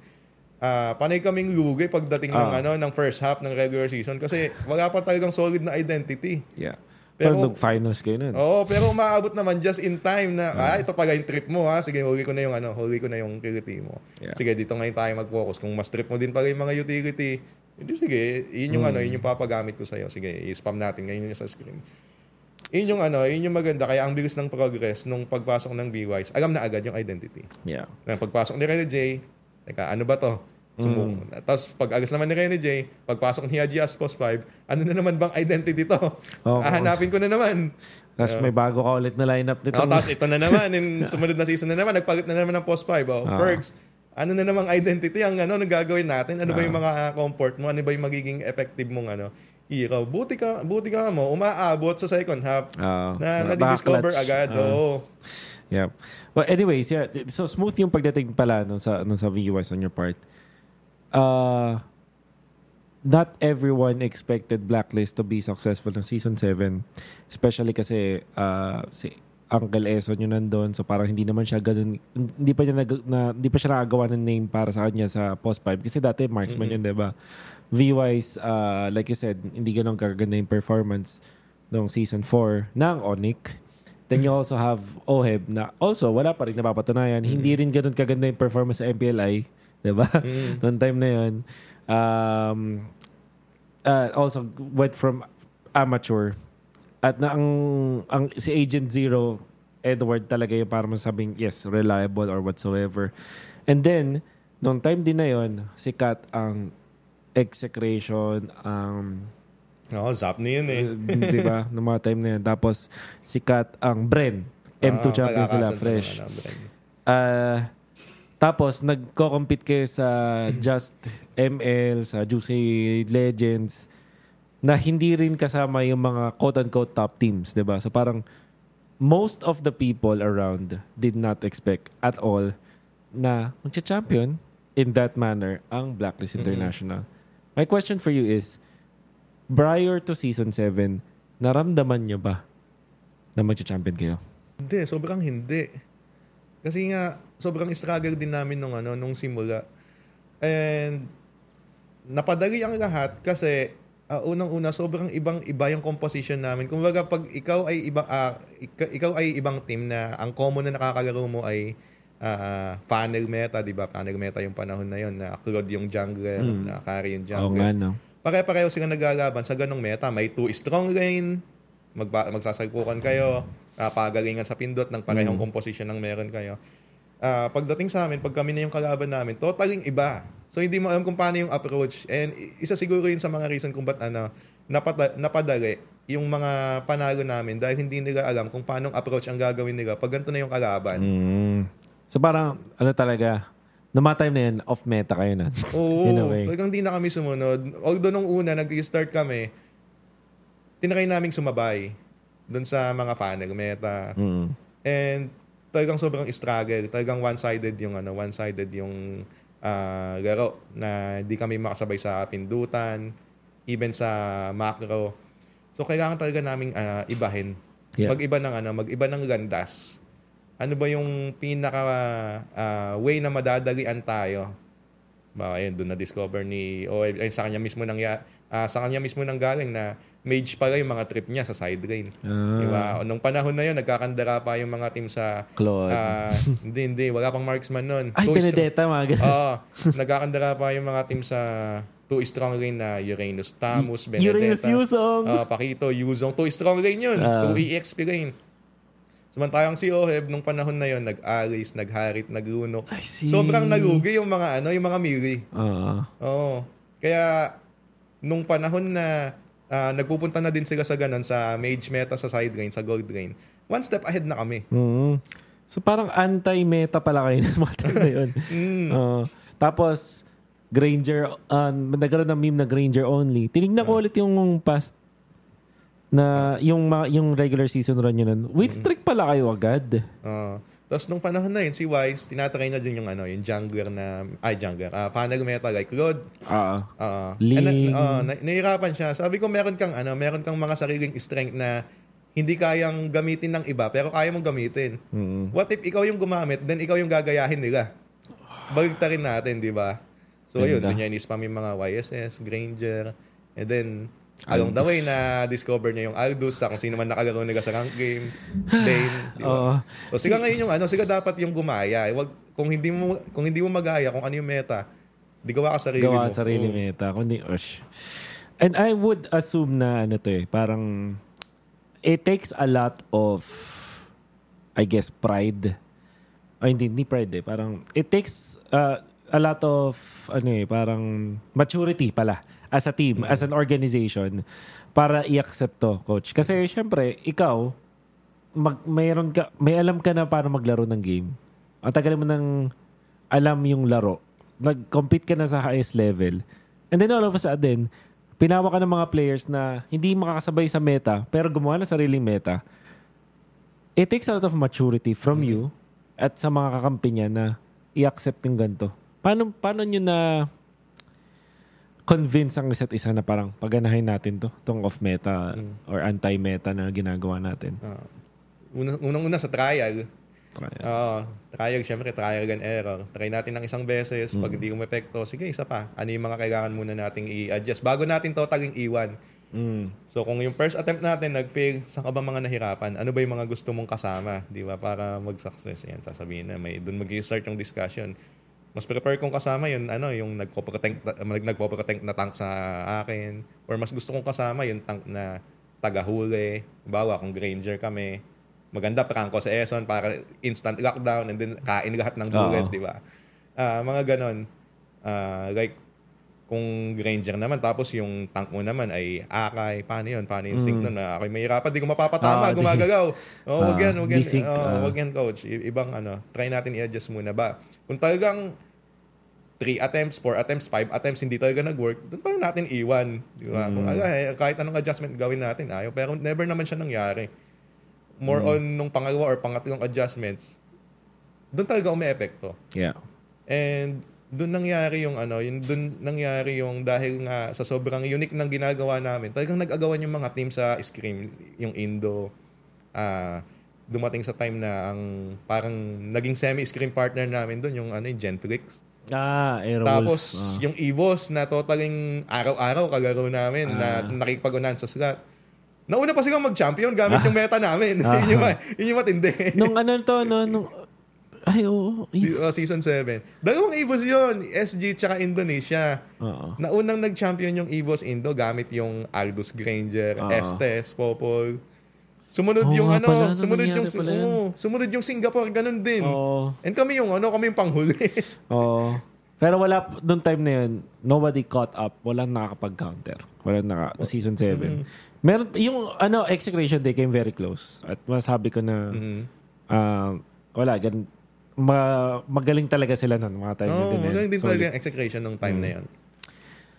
Ah, panay kaming lugi pagdating ng Ah. ano ng first half ng regular season kasi wala pa talagang solid na identity. Yeah. Pero- Pero, nag-finals kayo nun. Oo, pero umaabot naman just in time na, ah, ito pala yung trip mo ha. Sige, huli ko na yung ano, huli ko na yung utility mo. Yeah. Sige, dito ngayon tayo mag-focus. Kung mas trip mo din pala yung mga utility, hindi sige, yun yung ano, yun yung papagamit ko sa'yo. Sige, i-spam natin ngayon yung sa screen. Yun yung ano, yun yung maganda. Kaya ang bilis ng progress nung pagpasok ng BWise, alam na agad yung identity. Yeah. Nang pagpasok ni Rene J, teka, ano ba to? Sumuk. Tapos pag agos naman ni Rene J, pagpasok ni Haji Aspos 5, ano na naman bang identity to? *laughs* Oo. Hahanapin ko na naman. Tapos may bago ka ulit na lineup nito. Oh, tapos ito na naman, in *laughs* sumunod na season na naman, nagpalit na naman ng post 5. Oh. Ah. Perks. Ano na namang identity ang ano nang gagawin natin? Ano ba yung mga uh, comfort mo? Ano ba yung magiging effective mong ano? Hero. Buti ka, buti ka mo, umaabot sa second half Ah, na na- nadi-discover agad. Ah. Oo. Yeah. Well, anyways, yeah. So, smooth yung pagdating pala nun sa, nun sa VUS on your part. Uh, not everyone expected Blacklist to be successful ng season 7. Especially kasi uh, si Uncle Eson yun nandun. So parang hindi naman siya ganun, hindi pa, niya nag, na, hindi pa siya nakagawa ng name para sa kanya sa post 5. Kasi dati marksman yun, di ba? V-wise, uh, like you said, hindi ganun kaganda yung performance noong season 4 ng Onic. Then you also have Oheb na also wala pa rin napapatunayan. Hindi rin ganun kaganda yung performance sa MPLI. *laughs* Diba? Noong time na yun. Um, uh, also went from amateur. At na ang, ang si Agent Zero, Edward talaga yung para masabing yes, reliable or whatsoever. And then, noong time din na yun, sikat ang execration, ang Oo, zap na yun eh. Uh, *laughs* di ba? Noong mga time na yan. Tapos, sikat ang Bren. M2 Oo, champion sila, fresh. Ah, tapos, nagko-compete kayo sa Just ML, sa Juicy Legends, na hindi rin kasama yung mga quote-unquote top teams, di ba? So, parang, most of the people around did not expect at all na magcha-champion in that manner ang Blacklist International. My question for you is, prior to season 7, naramdaman nyo ba na magcha-champion kayo? Hindi, sobrang hindi. Kasi nga, sobrang struggle din namin nung ano, nung simula. And, napadali ang lahat kasi ah, unang-una, sobrang ibang-iba yung composition namin. Kung baga, pag ikaw ay ibang, ah, ika- ikaw ay ibang team na ang common na nakakalaro mo ay ah, funnel meta, di ba? Funnel meta yung panahon na yun, na Claude yung jungler, na carry yung Oo jungler. nga, no? Pare-pareho sila naglalaban sa ganong meta. May two strong lane, magba- magsasagpukan kayo, uh, pagalingan sa pindot ng parehong composition ng meron kayo. Ah, pagdating sa amin, pag kami na yung kalaban namin, totaling iba. So hindi mo alam kung paano yung approach. And isa siguro yun sa mga reason kung ba't ano, napata- napadali yung mga panalo namin dahil hindi nila alam kung paano approach ang gagawin nila pag ganito na yung kalaban. Mm. So parang, ano talaga, noong mga time na yun, off-meta kayo na. *laughs* Oo, talagang di na kami sumunod. Although nung una, nag-start kami, tinry naming sumabay doon sa mga funnel meta. Mm. And talagang sobrang struggle. Talagang one-sided yung ano, one-sided yung ah, laro na di kami makasabay sa pindutan, even sa macro. So kailangan talaga naming ah, ibahin. Yeah. Mag-iba ng ano, mag-iba ng landas. Ano ba yung pinaka ah, way na madadalian tayo? Ba, ayun, doon na-discover ni o ay, sa kanya mismo nang sa kanya mismo nang galing na mage pala yung mga trip niya sa side lane. Ah, Diba? O, Nung panahon na yun, nagkakandara pa yung mga team sa... Claude. ah, *laughs* hindi, hindi. Wala pang marksman nun. Ay, Two Benedetta, mga ganun. Oo. nagkakandara pa yung mga team sa two strong lane na Uranus, Tamus, Benedetta. Uranus Yusong. Ah, Pakito, Yuzong. Two strong lane yun. Ah. two EXP lane. Samantalang si Oheb, nung panahon na yun, nag-alis, nagharit, naglunok. Sobrang nalugi yung mga ano, yung mga melee. Oo. Oo. Kaya, nung panahon na ah, nagpupunta na din sila sa ganun, sa mage meta, sa side lane, sa gold lane, one step ahead na kami. Mm. So parang anti-meta pala kayo ng mga time na yun. *laughs* Mm. Oo. tapos, Granger, uh, nagkaroon ng meme na Granger only. Tinignan ko ulit yung past na yung yung regular season run yun nun. With streak pala kayo agad. Oo. Tapos nung panahon na yun, si Wise, tinatry na din yung ano, yung jungler na, ay jungler, ah panel meta like Claude. Oo. Ling. And, uh, na, nahirapan siya. Sabi ko, meron kang, ano, meron kang mga sariling strength na hindi kayang gamitin ng iba, pero kaya mong gamitin. Mm. What if ikaw yung gumamit, then ikaw yung gagayahin nila? Baligtarin natin, di ba? So, yun, Ganda. dun niya inispa yung mga YSS, Granger, and then, along the way na discover niya yung Aldous sa kung sino man nakalaro nila sa rank game, *sighs* Bane, di Oo. So, sila ngayon yung ano, sila dapat yung gumaya. Eh, Wag, kung hindi mo kung hindi mo magaya kung ano yung meta, di gawa ka sarili Gawa mo. sarili Oo. meta. Kundi, osh. And I would assume na ano to eh, parang it takes a lot of I guess pride. O hindi, hindi pride eh. Parang it takes uh, a lot of ano eh, parang maturity pala as a team, as an organization para i-accept to, coach. Kasi syempre, ikaw mag mayroon ka may alam ka na paano maglaro ng game. Ang tagal mo nang alam yung laro. Nag-compete ka na sa highest level. And then all of a sudden, pinawa ka ng mga players na hindi makakasabay sa meta, pero gumawa na sariling meta. It takes a lot of maturity from you at sa mga kakampi niya na i-accept yung ganito. Paano, paano nyo na convince ang isa't isa na parang paganahin natin to, tong off-meta or anti-meta na ginagawa natin? Ah. Una, unang-una sa trial, Try. Oo. trial, syempre, trial and error. Try natin ng isang beses. Pag hindi umepekto, sige, isa pa. Ano yung mga kailangan muna nating i-adjust bago natin totaling iwan. Mm. So, kung yung first attempt natin nag-fail, saan ka ba mga nahirapan? Ano ba yung mga gusto mong kasama? Di ba? Para mag-success. Yan, sasabihin na. May, doon mag-start yung discussion. Mas prefer kong kasama yun, ano, yung mag- nagpo-protect na tank sa akin. Or mas gusto kong kasama yung tank na tagahuli. Bawa, kung Granger kami. Maganda, prangko sa Eson para instant lockdown and then kain lahat ng bullet, di ba? Ah, mga ganon. Ah, like, kung Granger naman, tapos yung tank mo naman ay Akay, paano yun? Paano yung sync nun? Ah, Ako'y mahirapan, di ko mapapatama, Ah, di- gumagalaw. *laughs* Oh, wag Ah, yan, wag yan. di-sync, Oh, ah. wag yan, coach. I- ibang ano, try natin i-adjust muna ba? Kung talagang 3 attempts, 4 attempts, 5 attempts, hindi talaga nag-work, doon pa natin iwan. Di ba? Kung, ala, eh, kahit anong adjustment gawin natin, ayaw. Pero never naman siya nangyari. More on nung pangalawa or pangatlong adjustments, doon talaga umi-epekto. Yeah. And doon nangyari yung ano, yung doon nangyari yung dahil nga sa sobrang unique ng ginagawa namin. Talagang nag-agawan yung mga team sa Scream, yung Indo. ah dumating sa time na ang parang naging semi-scream partner namin doon yung ano yung Genflix. Ah, Aerowolf. Tapos Ah. yung EVOS na totaling araw-araw kalaro namin na Ah. nakikipag-unan sa slot. Nauna pa silang mag-champion gamit Ah. yung meta namin. Ah. *laughs* yun, yung, yun yung matindi. nung ano to, no, nung, ay, oo. Se- uh, season 7. Dalawang EVOS yun. SG tsaka Indonesia. Oo. Naunang nag-champion yung EVOS Indo gamit yung Aldous Granger, Oo. Estes, Popol. Sumunod Oo yung nga ano, pala, ano sumunod yung pala yun? oo, sumunod yung Singapore, ganun din. Oo. And kami yung ano, kami yung panghuli. *laughs* Oo. Pero wala, noong time na yun, nobody caught up. Walang nakakapag-counter. Walang naka, season 7. Meron, yung ano, execration day came very close. At masabi ko na, Mhm. ah, wala, gan, ma, magaling talaga sila nun, mga time na Oo, din. magaling din talaga yung execution nung time na yun.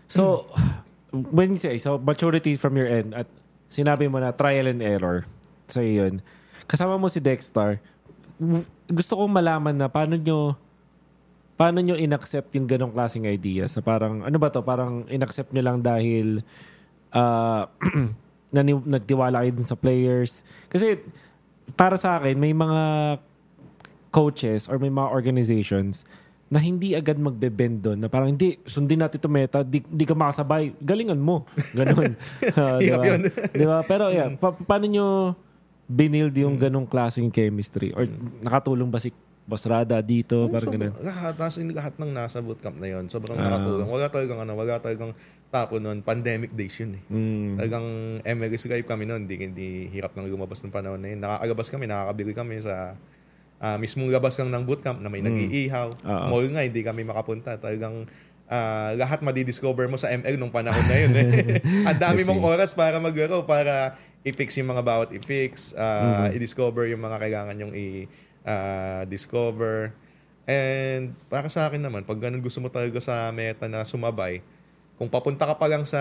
So, *sighs* when you say, so maturity from your end, at sinabi mo na trial and error, sa yun, kasama mo si Dexter, gusto kong malaman na paano nyo, paano nyo inaccept yung ganong klaseng ideas? Na parang, ano ba to? Parang inaccept nyo lang dahil ah, *clears throat* nani- nagtiwala kayo dun sa players. Kasi, para sa akin, may mga coaches or may mga organizations na hindi agad magbe-bend doon. Na parang, hindi, sundin natin ito meta, di, di ka makasabay, galingan mo. *laughs* Ganun. *laughs* Ah, di ba? *laughs* Di ba? Pero yeah, pa- paano nyo binild yung ganong klaseng chemistry? Or nakatulong ba si Boss Rada dito? Oo, parang sobra- ganun. Lahat, nasa, lahat ng nasa bootcamp na yun. Sobrang Ah. nakatulong. Wala talagang ano, wala talagang tapo noon. Pandemic days yun eh. Mm. Talagang ML Skype kami noon. Hindi, hindi hirap nang lumabas ng panahon na yun. Nakakalabas kami, nakakabili kami sa ah, mismong labas lang ng bootcamp na may nag-iihaw. Mm. Oo. Mall nga, hindi kami makapunta. Talagang ah, lahat madidiscover mo sa ML nung panahon na yun. Eh. *laughs* Ang dami mong see. oras para maglaro, para i-fix yung mga bawat i-fix, ah, Mm-hmm. i-discover yung mga kailangan yung i-discover. And para sa akin naman, pag ganun gusto mo talaga sa meta na sumabay, kung papunta ka pa lang sa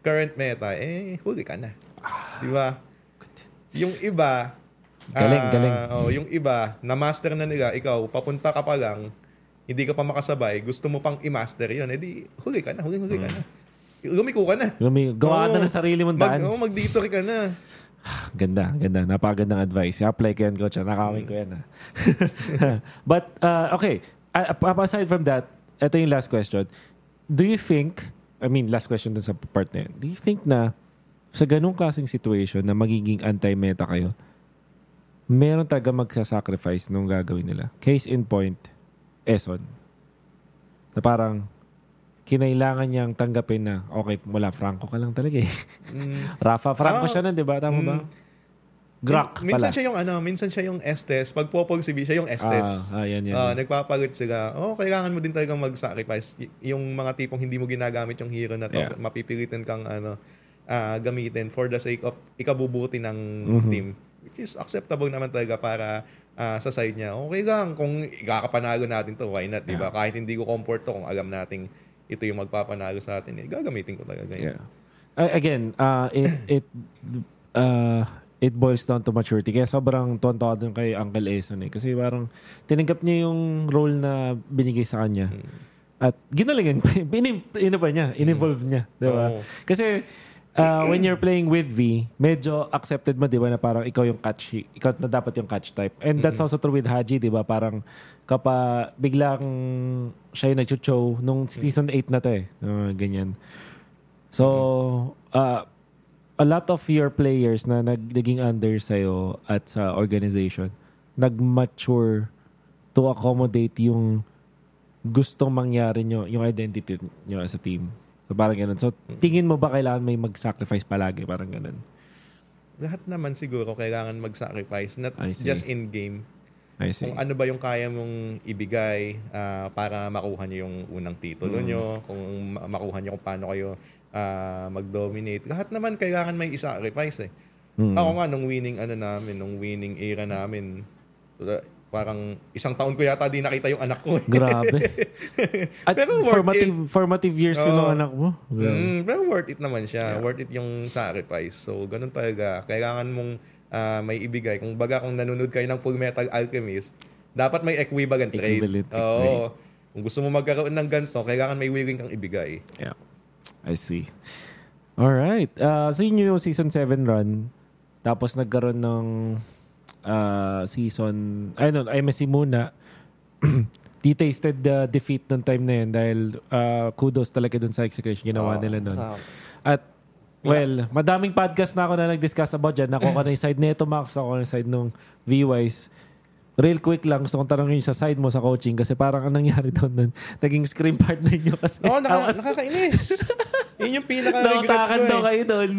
current meta, eh, huli ka na. Di ba? Yung iba, Galing, ah, galing. Oh, yung iba, na-master na nila, ikaw, papunta ka pa lang, hindi ka pa makasabay, gusto mo pang i-master yun, edi huli ka na, huli, huli ka na. Lumiko ka na. Lumi- gawa Oo. na ng sarili mong Mag, daan. oh, mag-detour ka na. *sighs* Ganda, ganda. Napakagandang advice. I-apply ko yan, coach. Nakawin ko yan. ah. *laughs* But, uh, okay. Uh, aside from that, ito yung last question. Do you think, I mean, last question dun sa part na yan. Do you think na sa ganung klaseng situation na magiging anti-meta kayo, meron talaga magsasacrifice nung gagawin nila? Case in point, Eson. Na parang, kinailangan niyang tanggapin na, okay, wala, Franco ka lang talaga eh. Mm. *laughs* Rafa, Franco Ah, siya nun, di ba? Tama ba? mm. Grak minsan pala. siya yung ano, minsan siya yung Estes. Pag Popol CB, siya yung Estes. Ah, ah, yan, yan. Ah, nagpapalit sila. Oh, kailangan mo din talagang mag-sacrifice. Y- yung mga tipong hindi mo ginagamit yung hero na to, Yeah. mapipilitan kang ano, ah, gamitin for the sake of ikabubuti ng Mhm. team. Which is acceptable naman talaga para ah, sa side niya. Okay lang, kung ikakapanalo natin to, why not, di ba? Kahit hindi ko comfort to, kung alam nating ito yung magpapanalo sa atin, eh, gagamitin ko talaga yun. Yeah. Uh, again, uh, it it uh, it boils down to maturity. Kaya sobrang tonto doon kay Uncle Eson eh. Kasi parang tinanggap niya yung role na binigay sa kanya. Mm. At ginalingan pa, ini, ino pa niya, in-evolve niya. Di ba? Oo. Kasi uh, when you're playing with V, medyo accepted mo, di ba, na parang ikaw yung catch, ikaw na dapat yung catch type. And that's also true with Haji, di ba? Parang kapag biglang siya yung nag-show nung season 8 na to eh. Uh, ganyan. So, uh, a lot of your players na nag, naging under sa'yo at sa organization, nag-mature to accommodate yung gustong mangyari nyo, yung identity nyo as a team. So, parang ganun. So, tingin mo ba kailangan may mag-sacrifice palagi? Parang ganun. Lahat naman siguro kailangan mag-sacrifice, not just in-game. I see. Kung ano ba yung kaya mong ibigay ah, para makuha niyo yung unang titulo Mm. nyo, kung ma- makuha niyo kung paano kayo ah, mag-dominate. Lahat naman kailangan may isa-sacrifice eh. Mm. Ako nga, nung winning ano namin, nung winning era namin, uh, parang isang taon ko yata di nakita yung anak ko eh. Grabe. *laughs* At Pero formative, formative years yun ng Oo. anak mo. Grabe. Mm, pero worth it naman siya. Yeah. Worth it yung sacrifice. So, ganun talaga. Kailangan mong ah, may ibigay. Kung baga, kung nanonood kayo ng Full Metal Alchemist, dapat may equivalent trade. Equivalent Oo. trade. Kung gusto mo magkaroon ng ganito, kailangan may willing kang ibigay. Yeah. I see. Alright. Uh, so yun yung season 7 run. Tapos nagkaroon ng uh, season, ay no, MSC muna. *clears throat* Di tasted the defeat nung time na yun dahil uh, kudos talaga dun sa execution ginawa Oo. nila nun. Ah. At well, madaming podcast na ako na nag-discuss about dyan. Ako ka na yung side nito, Max. Ako na yung side nung V-Wise. Real quick lang, gusto kong tanongin sa side mo sa coaching kasi parang ang nangyari doon nun, *laughs* naging screen partner nyo kasi. Oo, I naka, was- nakakainis. yun yung pinaka-regrets ko daw eh. kayo doon.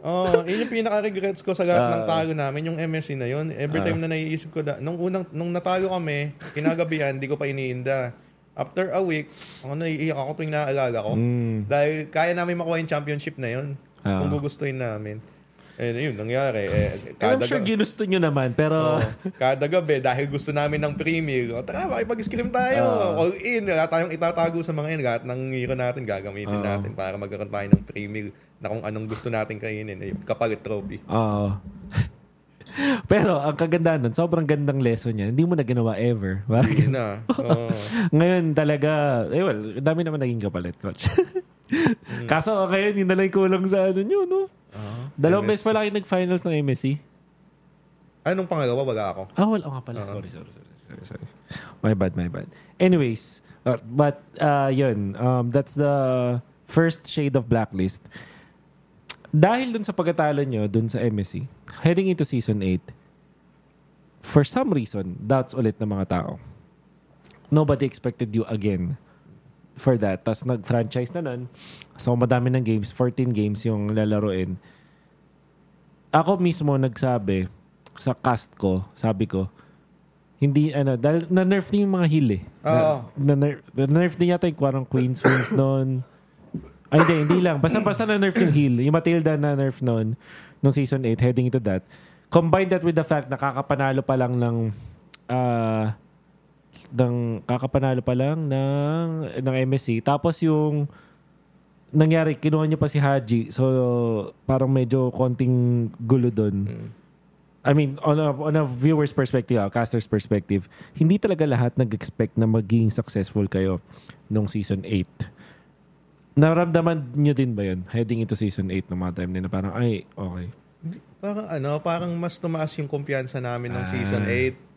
Oo, yun yung pinaka-regrets ko sa lahat ng Ah. talo namin, yung MSC na yun. Every time na naiisip ko, da, nung unang, nung natalo kami, kinagabihan, di ko pa iniinda. After a week, ako naiiyak ako tuwing naaalala ko. Mm. Dahil kaya namin makuha yung championship na yun. Ah. Kung gugustuhin namin. Eh, yun, nangyari. Eh, I'm kada, sure ga- ginusto nyo naman, pero... Oo. kada gabi, dahil gusto namin ng premier, o, tara, makipag-scrim tayo. Ah. All in. Wala tayong itatago sa mga yun. Lahat ng hero natin, gagamitin Ah. natin para magkaroon tayo ng premier na kung anong gusto natin kainin. Eh, kapalit trophy. Oo. *laughs* pero ang kagandahan nun, sobrang gandang lesson niya. Hindi mo na ginawa ever. Yun na. Oo. *laughs* Ngayon talaga, eh well, dami naman naging kapalit, coach. *laughs* Kaso ngayon, yun na lang yung kulang sa ano nyo, no? Ah, Dalawang beses pala kayo nag-finals ng MSC. Anong pangalawa? Wala ako. Ah, wala nga pala. Oo. Sorry, sorry, sorry, sorry, sorry. My bad, my bad. Anyways, uh, but uh, yun, um, that's the first shade of blacklist. Dahil dun sa pagkatalo nyo, dun sa MSC, heading into season 8, for some reason, doubts ulit ng mga tao. Nobody expected you again for that. Tapos nag-franchise na nun. So, madami ng games. 14 games yung lalaroin. Ako mismo nagsabi sa cast ko, sabi ko, hindi, ano, dahil na-nerf din yung mga heal eh. Oo. Na, na-nerf, na-nerf din yata yung parang Queen Swings noon. Ay, hindi, hindi lang. Basta-basta na-nerf yung heal. Yung Matilda na-nerf noon, nung season 8, heading into that. Combine that with the fact na kakapanalo pa lang ng, ah, ng kakapanalo pa lang ng ng MSC. Tapos yung nangyari, kinuha niyo pa si Haji. So, parang medyo konting gulo doon. Mm. I mean, on a, on a viewer's perspective, ah, caster's perspective, hindi talaga lahat nag-expect na maging successful kayo nung season 8. Naramdaman niyo din ba yun? Heading into season 8 ng mga time na parang, ay, okay. Parang ano, parang mas tumaas yung kumpiyansa namin ng Ah. season 8.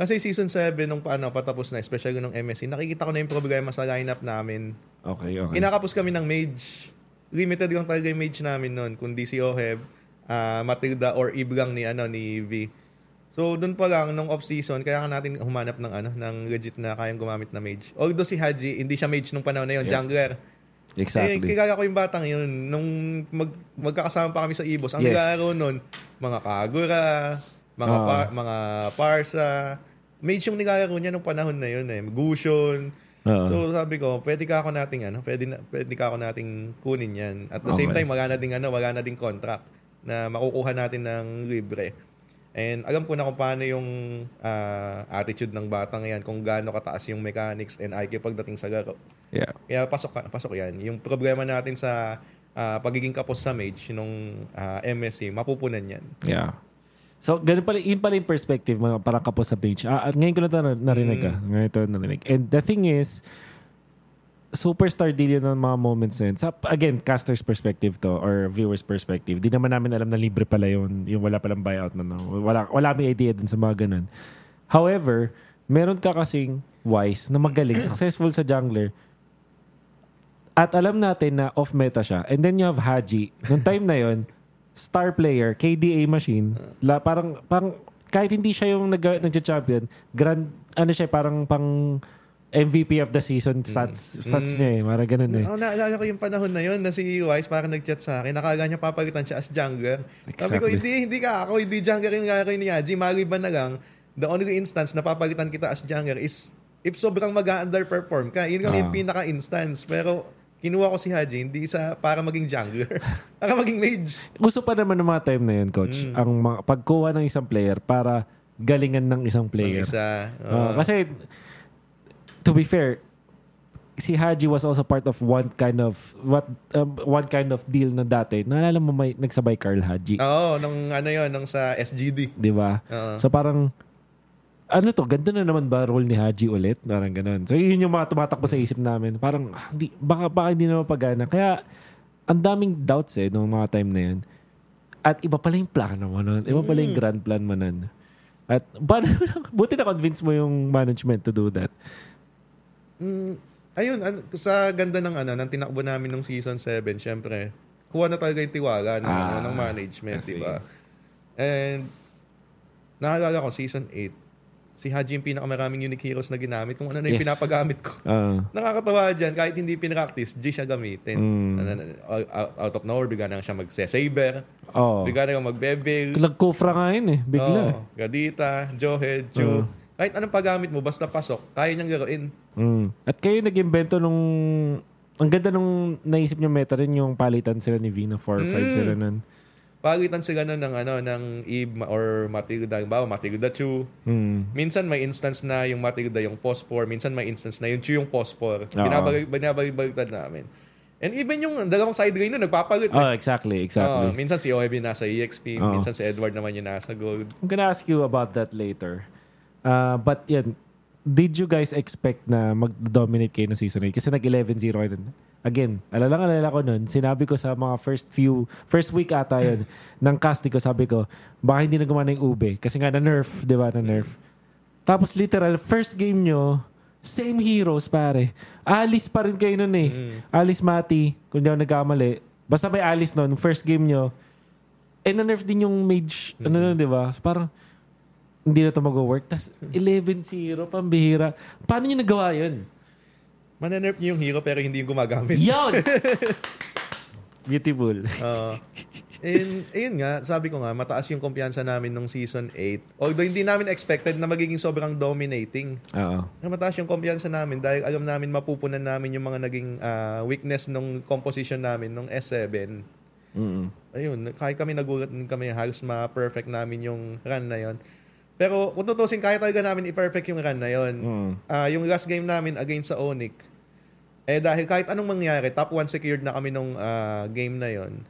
Kasi season 7 nung paano patapos na, especially nung MSC, nakikita ko na yung problema sa lineup namin. Okay, okay. Kinakapos kami ng mage. Limited lang talaga yung mage namin noon. Kundi si Oheb, ah, Matilda, or Iblang ni, ano, ni V. So, doon pa lang, nung off-season, kaya ka natin humanap ng, ano, ng legit na kayang gumamit na mage. Although si Haji, hindi siya mage nung panahon na yun, Yeah. jungler. Eh, exactly. kilala ko yung batang yun. Nung mag, magkakasama pa kami sa Ibos, ang Yes. laro nun, mga Kagura, mga, Ah. pa- mga Parsa. Mage yung nilalaro niya nung panahon na yun eh. Gushon. Oo. So sabi ko, pwede ka ako nating ano, pwede na, pwede ka ako nating kunin 'yan. At the same Okay. time wala na ding ano, wala na ding contract na makukuha natin ng libre. And alam ko na kung paano yung ah, attitude ng batang yan, kung gaano kataas yung mechanics and IQ pagdating sa laro. yeah. Kaya pasok pasok 'yan. Yung problema natin sa ah, pagiging kapos sa mage nung ah, MSC, mapupunan 'yan. Yeah. So, ganun pala, yun pala yung perspective, mga parang kapos sa page. Ah, at ngayon ko na ito na- narinig Mm. ah. Ngayon ito narinig. And the thing is, superstar deal yun ng mga moments na yun. Sa, again, caster's perspective to or viewer's perspective. Di naman namin alam na libre pala yun. Yung wala palang buyout na no. Wala, wala may idea dun sa mga ganun. However, meron ka kasing wise na magaling, *clears throat* successful sa jungler. At alam natin na off-meta siya. And then you have Haji. Nung time na yon star player, KDA machine, la, parang, parang, kahit hindi siya yung nag, nag-champion, grand, ano siya, parang pang MVP of the season stats, stats Mm. niya eh. Parang ganun eh. Oh, naalala ko yung panahon na yun na si Wise parang nag-chat sa akin. Nakala niya papalitan siya as jungler. Sabi ko, Exactly. hindi, hindi ka ako. Hindi jungler yung laro ni Yaji. Maliban na lang, the only instance na papalitan kita as jungler is if sobrang mag-underperform ka. Yun lang yung Ah. pinaka-instance. Pero kinuha ko si Haji, hindi sa para maging jungler. *laughs* para maging mage. Gusto pa naman ng mga time na yun, coach, Mm. ang mga, pagkuha ng isang player para galingan ng isang player. Ng isa. Ah, Oo. kasi, to be fair, si Haji was also part of one kind of what um, one kind of deal na dati. Naalala mo may nagsabay Carl Haji, Oo, nung ano yun, nung sa SGD. 'di ba? Oo. So parang ano to, ganda na naman ba role ni Haji ulit? Parang ganun. So yun yung mga tumatakbo sa isip namin. Parang ah, baka, baka hindi na mapagana. Kaya ang daming doubts eh nung mga time na yun. At iba pala yung plano mo nun. Iba pala yung grand plan mo nun. At *laughs* paano, buti na convince mo yung management to do that. Mm, ayun, an- sa ganda ng ano, ng tinakbo namin nung season 7, syempre, kuha na talaga yung tiwala ng, Ah, ano, ng management, I see. di ba? And, naalala ko, season 8, si Haji yung pinakamaraming unique heroes na ginamit. Kung ano na yung Yes. pinapagamit ko. Ah. Nakakatawa dyan, kahit hindi pinractice, G siya gamitin. Mm. Ano, ano, out, of nowhere, bigla na siya mag-saber, Oh. bigla na mag-bevel, Nagkufra nga yun eh. Bigla. Oo, Gadita, Johead, Chu. Oo. Kahit anong paggamit mo, basta pasok, kaya niyang laruin. Mm. At kayo nag-invento nung... Ang ganda nung naisip niyo meta rin yung palitan sila ni Vina 4 or 5 Mm. sila nun. Palitan sila nun ng ano ng Eve or Matilda, ba Matilda Chu. Mm. Minsan may instance na yung Matilda yung Pospor, minsan may instance na yung Chu yung Pospor. Oo. Binabalik binabalik namin. And even yung dalawang side lane nun, nagpapalit. Oh, eh. exactly, exactly. minsan si OEB nasa EXP, Oo. minsan si Edward naman yung nasa gold. I'm gonna ask you about that later. Uh, but yan, did you guys expect na mag-dominate kayo ng season 8? Kasi nag-11-0 kayo dun. Again, alala alala ko nun, sinabi ko sa mga first few, first week ata yun, *laughs* ng casting ko, sabi ko, baka hindi na gumana yung ube. Kasi nga na-nerf, di ba, na-nerf. Tapos literal, first game nyo, same heroes, pare. Alice pa rin kayo nun eh. Mm. Alice Mati, kung di ako nagkamali. Basta may Alice nun, first game nyo, eh na-nerf din yung mage, ano Mm. nun, di ba? So, parang, hindi na ito mag-work. Tapos, 11-0, pambihira. Paano nyo nagawa yun? Manenerf niyo yung hero pero hindi yung gumagamit. Yun! *laughs* Beautiful. Oo. and ayun nga, sabi ko nga, mataas yung kumpiyansa namin nung season 8. Although hindi namin expected na magiging sobrang dominating. Oo. Mataas yung kumpiyansa namin dahil alam namin mapupunan namin yung mga naging ah, weakness nung composition namin nung S7. Mm-mm. Ayun, kahit kami nagulat din kami halos ma-perfect namin yung run na yon. Pero kung tutusin, kaya talaga namin i-perfect yung run na yun. Mm. Ah, yung last game namin against sa Onyx, eh dahil kahit anong mangyari, top 1 secured na kami nung ah, game na yon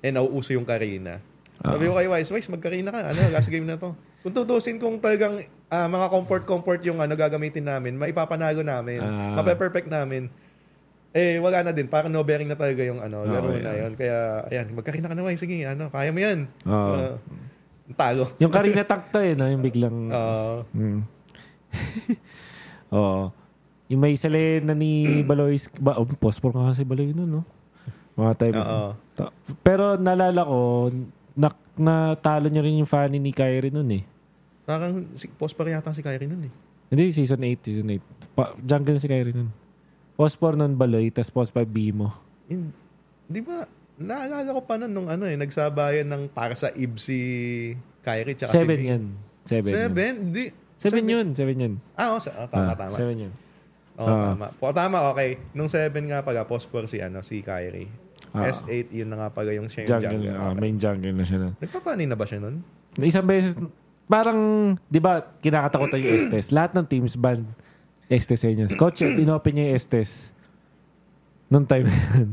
eh nauuso yung Karina. Sabi ko kay Wise, Wise, mag-Karina ka. Ano, last game na to. Kung tutusin kung talagang ah, mga comfort-comfort yung ano gagamitin namin, maipapanalo namin, Ah. mape-perfect namin. Eh, wala na din. Parang no bearing na talaga yung ano, laro Okay, na ah. yon Kaya, ayan, magkarina ka na, Wise. Sige, ano, kaya mo yan. Oo. Ah, talo. Yung Karina Takta eh, no? yung biglang... Ah, Mm. *laughs* Oo. Yung may sali na ni Baloy, ba, oh, pospor nga kasi Baloy nun, no? Mga time. oo. Ta- Pero nalala ko, na, natalo niya rin yung fan ni Kyrie nun eh. Parang si, post pa rin yata si Kyrie nun eh. Hindi, season 8, season 8. Pa, jungle si Kyrie nun. Pospor nun Baloy, tas post pa Bimo. In, di ba, naalala ko pa nun nung ano eh, nagsabayan ng para sa Ib si Kyrie tsaka Seven si Bing. yan. Seven. yun. Seven? Di, Seven yun, seven yun. Ah, oh, sa, ah, tama, Ah, tama. Seven yun. Oo, Ah. tama. Po, tama, okay. Nung seven nga pala, post for si, ano, si Kyrie. Ah. S8, yun na nga pala yung siya yung Jungle, jungle. ah, main jungle na siya nun. Nagpapanin na ba siya nun? Isang beses, parang, di ba, kinakatakutan yung Estes. Lahat ng teams ban Estes sa inyo. Coach, inopen niya yung Estes. Nung time na yun.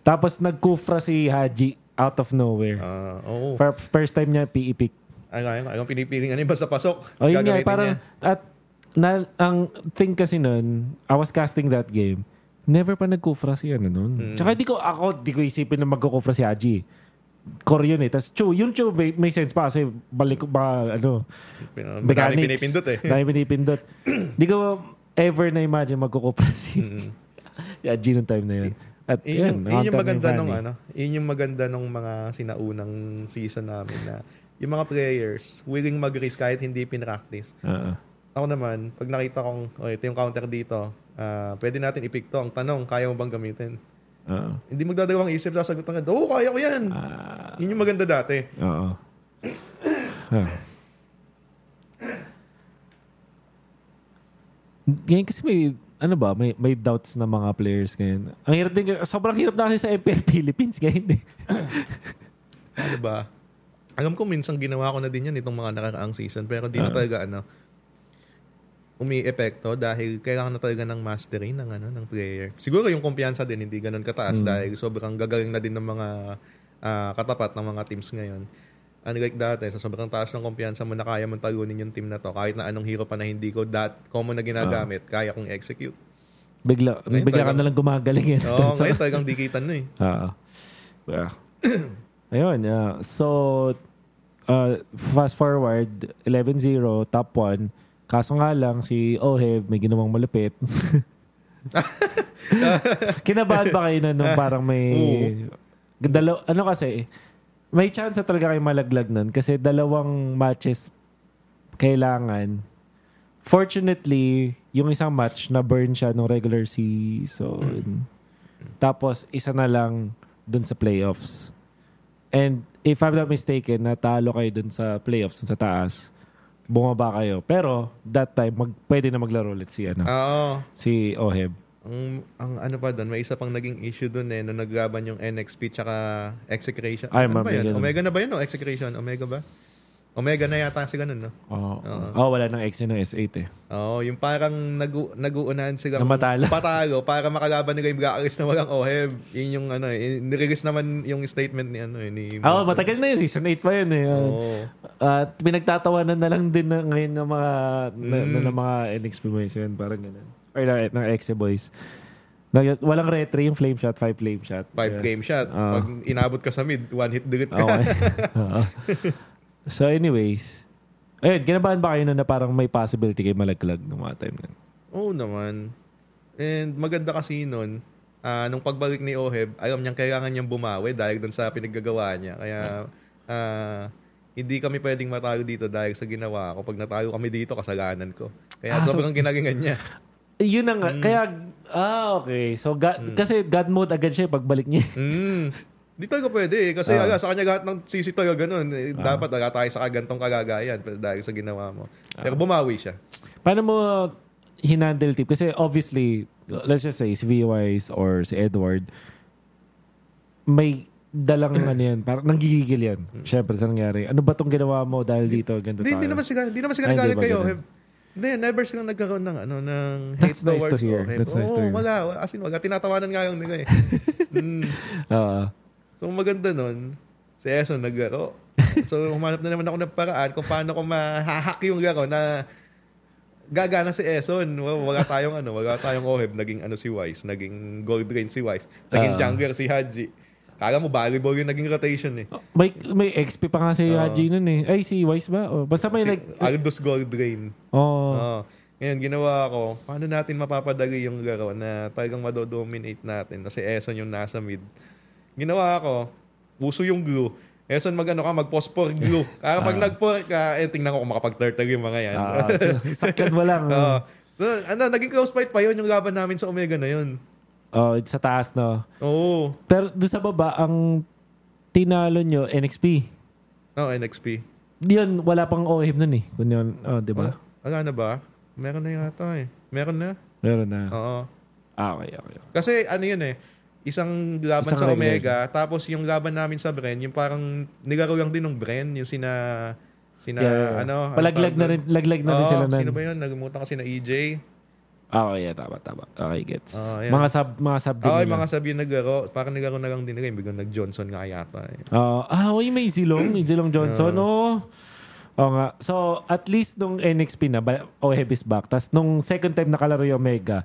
Tapos nagkufra si Haji out of nowhere. Ah, oo. For, first time niya PE pick. Ay, ay, ay, ang pinipiling ano yung basta pasok. O yun nga, Gagamitin parang, niya. at, na, ang thing kasi nun, I was casting that game, never pa nagkufra si ano nun. Mm. Tsaka di ko, ako, di ko isipin na magkukufra si Haji. Core yun eh. Tapos, Chu, yung Chu, may, may sense pa kasi balik ba, ano, Pin- mechanics. madami pinipindot eh. Dami pinipindot. Di ko ever na-imagine magkukupra si Mm. *laughs* si Haji nung time na yun. At Yun, yun, yun yung maganda nung ano, yun yung maganda nung mga sinaunang season namin na yung mga players willing mag-risk kahit hindi pinractice. Oo. Ako naman, pag nakita kong, oh, ito yung counter dito, ah, pwede natin i-pick to. Ang tanong, kaya mo bang gamitin? Oo. Hindi magdadalawang isip, sasagutan ka, oo, kaya ko yan. Ah, Yun yung maganda dati. Oo. Huh. *coughs* Ngayon kasi may, ano ba, may, may doubts na mga players ngayon. Ang hirap din, sobrang hirap na kasi sa MPL *laughs* Philippines ngayon eh. *laughs* Ano ba? Alam ko minsan ginawa ko na din yan itong mga nakaraang season, pero di na Ah. talaga ano, umi-epekto dahil kailangan na talaga ng mastery ng ano ng player. Siguro yung kumpiyansa din hindi ganoon kataas Mm. dahil sobrang gagaling na din ng mga ah, katapat ng mga teams ngayon. Unlike dati, sa sobrang taas ng kumpiyansa mo na kaya mong talunin yung team na to kahit na anong hero pa na hindi ko dat common na ginagamit, kaya kong execute. Bigla, Ngayon bigla ka talagang- na lang gumagaling eh. Oo, *laughs* ngayon talagang dikitan na eh. Oo. *laughs* Yeah. *clears throat* Ayun. yeah. so, uh, fast forward, 11-0, top 1. Kaso nga lang, si Oheb may ginawang malupit. *laughs* Kinabahan ba kayo na nung parang may... Dalaw, ano kasi, may chance na talaga kayo malaglag nun kasi dalawang matches kailangan. Fortunately, yung isang match na burn siya nung regular season. Tapos, isa na lang dun sa playoffs. And if I'm not mistaken, natalo kayo dun sa playoffs, dun sa taas. Bumaba kayo. Pero, that time, mag, pwede na maglaro ulit si, ano, Oo. si Oheb. Ang, ang ano pa doon, may isa pang naging issue doon eh, nung naglaban yung NXP tsaka Execration. Ay, ano ma'am, ba yun? Omega na ba yun o Execration? Omega ba? Omega na yata si ganun, no? Oh, Oo. oh, wala nang X ng S8 eh. Oo, yung parang nagu, nag-uunahan sila Na matalo. *laughs* patalo para makalaban nila yung Blacklist na walang OHEB. Yun yung ano eh, nirelease naman yung statement ni ano eh, ni Oo, oh, matagal na yun. Season 8 pa yun eh. Oo. At pinagtatawanan na lang din na ngayon ng mga na, Mm. na, ng mga NXP boys yun. Parang ganun. Or na, ng Exe boys. Nag- walang retry yung flame shot, five flame shot. Five Yeah. game shot. Oo. Pag inabot ka sa mid, one hit delete ka. Okay. *laughs* So anyways, ayun, kinabahan ba kayo na parang may possibility kayo malaglag ng mga time na? Oo naman. And maganda kasi nun, ah, nung pagbalik ni Oheb, alam niyang kailangan niyang bumawi dahil dun sa pinaggagawa niya. Kaya, ah, hindi kami pwedeng matalo dito dahil sa ginawa ko. Pag natalo kami dito, kasalanan ko. Kaya Ah, so- sobrang ginalingan niya. *laughs* Yun ang, Mm. kaya, ah, okay. So, God, kasi God mode agad siya eh, pagbalik niya. *laughs* Mm. Di talaga pwede eh. Kasi Ah. ala, sa kanya lahat ng sisi talaga ganun. Eh, Dapat ala tayo sa kagantong kagagayan pero dahil sa ginawa mo. Pero bumawi siya. Paano mo hinandle tip? Kasi obviously, let's just say si VYs or si Edward, may dalang *coughs* ano yan, parang nanggigigil yan. Siyempre, sa nangyari. Ano ba tong ginawa mo dahil dito, ganito Hindi, tayo? hindi naman sila, hindi naman nagalit ba kayo. ganun? Hindi, never silang nagkaroon ng ano ng That's hate nice to towards hear. Oheb. That's nice to hear. wala. As in, wala. Tinatawanan nga yung nila eh. *laughs* mm. Oo. So, maganda nun, si Eson naglaro. So, humanap na naman ako ng paraan kung paano ko mahahack yung laro na gagana si Eson. Wa- Wala tayong ano, wala tayong Oheb. Naging ano si Wise. Naging gold drain si Wise. Naging Ah. jungler si Haji. Kala mo, volleyball yung naging rotation eh. may, may XP pa nga si Oo. Haji nun eh. Ay, si Wise ba? Oh, basta may Si like... Aldous gold drain. Oh, Oo. Ngayon, ginawa ko, paano natin mapapadali yung laro na talagang madodominate natin na si Eson yung nasa mid. Ginawa ko, uso yung glue. Eson mag-ano ka, mag-phosphor glue. *laughs* Kaya pag Ah. nag-pour ka, eh, tingnan ko kung makapag-turtle yung mga yan. ah, so, sakyan mo lang. *laughs* Oo. So, ano, naging close fight pa yun yung laban namin sa Omega na yun. Oh, sa taas, no? Oo. Pero doon sa baba, ang tinalo nyo, NXP. Oh, NXP. Yun, wala pang OHIP nun eh. Kung yun, oh, di ba? Oh, wala na ba? Meron na yata eh. Meron na? Meron na. Oo. Ah, okay, okay. Kasi ano yun eh, isang laban Isang sa regular. Omega, tapos yung laban namin sa Bren, yung parang nilaro lang din ng Bren, yung sina, sina, Yeah, yeah. ano, Palaglag ano na rin, laglag na rin Oo, sila nun. sino ba yun? Nagumutan kasi na EJ. Ah, okay, yeah, tama, tama. Okay, gets. Ah, yeah. Mga sub, mga sub din nila. yung mga sabi yung naglaro, parang nilaro na lang din nila, biglang nag-Johnson nga yata. Eh. Ah, ah, oy, may Zilong. May Zilong Johnson. Oo. Oo nga. So, at least nung NXP na, OHEB is back. Tapos nung second time nakalaro yung Omega,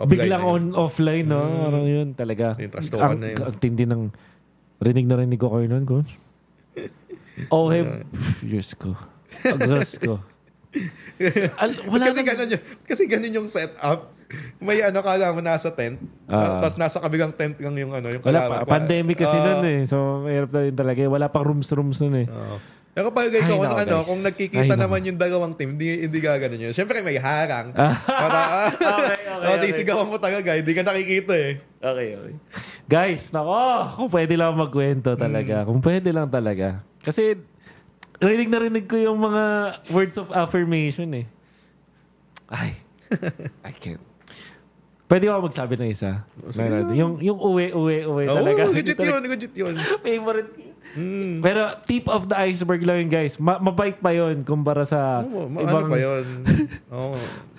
Offline biglang na yun. on offline, no? Mm. Ano yun talaga. Yung trash ang, na yun. ang tindi ng rinig na rinig ko kayo nun, coach. *laughs* OHEB, Diyos ko. Ang Diyos *laughs* *laughs* Al- wala kasi nang- ganun yung, kasi ganun yung setup. May ano kala mo nasa tent, Ah. tapos nasa kabilang tent lang yung ano, yung Wala kalaban pa. ko. Pandemic kasi Oo. nun eh. So, mahirap na rin talaga. Wala pang rooms-rooms nun eh. Oo. Pero palagay ko kung nako, ano, guys. kung nagkikita naman yung dalawang team, hindi hindi gaganon yun. Siyempre may harang. Ah. Para, *laughs* Okay, okay, *laughs* oh, okay. sisigawan mo talaga, hindi ka nakikita eh. Okay, okay. Guys, nako, kung pwede lang magkwento talaga. Kung pwede lang talaga. Kasi, rinig na rinig ko yung mga words of affirmation eh. Ay, *laughs* I can't. Pwede ako magsabi ng isa. sige Meron. Yung, yung uwi, uwi, uwi Oo, talaga. legit Talaga- yun, legit yun. *laughs* Favorite. Mm. Pero tip of the iceberg lang yun, guys. Ma- mabait pa yun kumpara sa Oo, ma- ano pa yun? *laughs* Oo.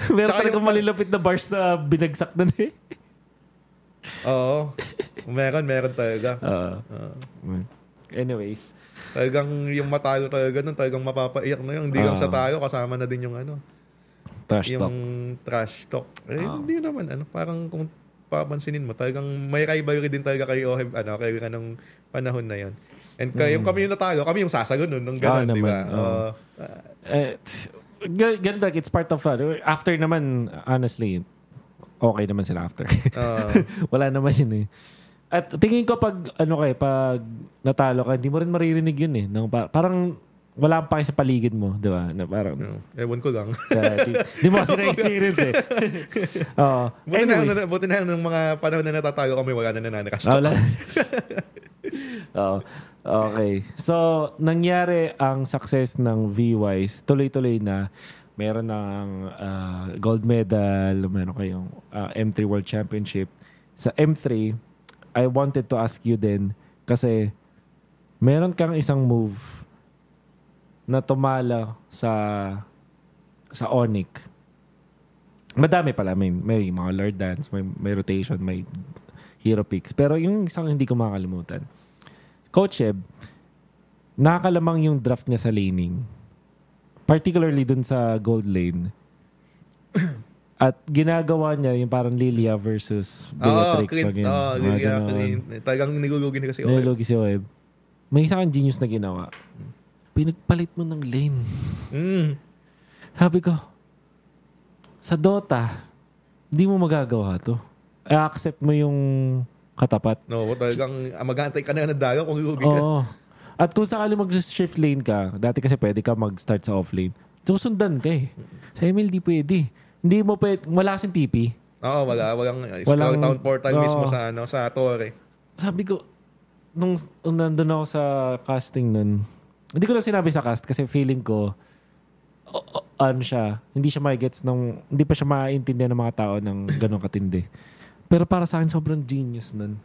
Meron talagang yung- malilapit na bars na binagsak na eh. Oo. Meron, meron talaga. Oo. Oo. anyways. Talagang yung matalo talaga nun, talagang mapapaiyak na yun. Hindi lang Ah. sa tayo, kasama na din yung ano, Trash yung talk. trash talk. Eh, Ah. hindi naman, ano, parang kung papansinin mo, talagang may rivalry din talaga kay Oheb, ano, kay kanong panahon na yon. And kay, yung kami yung natalo, kami yung sasagot nun, nung gano'n. Ah, di ba? oo. Oo. Eh, g- ganun it's part of uh, after naman honestly okay naman sila after Oo. *laughs* wala naman yun eh at tingin ko pag ano kay pag natalo ka hindi mo rin maririnig yun eh Nang pa- parang wala kang pake sa paligid mo di ba na parang Oo. Ewan ko lang. kaya, di, di mo kasi na-experience eh *laughs* Oo. buti, na, Anyways, na, buti na ng mga panahon na natatago kami, wala na nananakash Ah, wala. *laughs* Oo. Okay. So, nangyari ang success ng V-Wise. Tuloy-tuloy na. Meron ng ah, gold medal. Meron kayong ah, M3 World Championship. Sa M3, I wanted to ask you din kasi meron kang isang move na tumala sa sa Onyx. Madami pala. May, may mga Lord Dance, may, may rotation, may hero picks. Pero yung isang hindi ko makakalimutan. Coach Eb, nakakalamang yung draft niya sa laning. Particularly dun sa gold lane. At ginagawa niya yung parang Lilia versus Oo, Beatrix. Clint. Oo, Mga Lilia. Clint. Talagang nilulugi na kasi Oheb. Nilugi si Web. May isa kang genius na ginawa. Pinagpalit mo ng lane. Mm. Sabi ko, sa Dota, hindi mo magagawa to. I-accept mo yung katapat. No, talagang mag-aantay ka na ng daga kung lulugi ka. Oo. At kung sakali mag-shift lane ka, dati kasi pwede ka mag-start sa off lane. Susundan ka eh. Sa ML, di pwede. Hindi mo pwede, wala kasing TP. Oo, wala. Walang, uh, Walang- Town portal Oo. mismo sa, ano, sa Torre. Sabi ko, nung, nung nandun ako sa casting nun, hindi ko na sinabi sa cast kasi feeling ko, o- o- ano siya, hindi siya ma-gets nung, hindi pa siya maintindihan ng mga tao ng ganong katindi. Pero para sa akin, sobrang genius nun.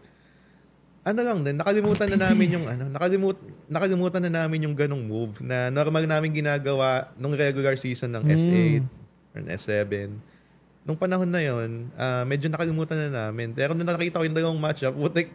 ano lang din, nakalimutan na namin yung ano, nakalimut, nakalimutan na namin yung ganong move na normal namin ginagawa nung regular season ng S8 or ng S7. Nung panahon na yon, ah, medyo nakalimutan na namin. Pero nung nakita ko yung dalawang matchup, putik,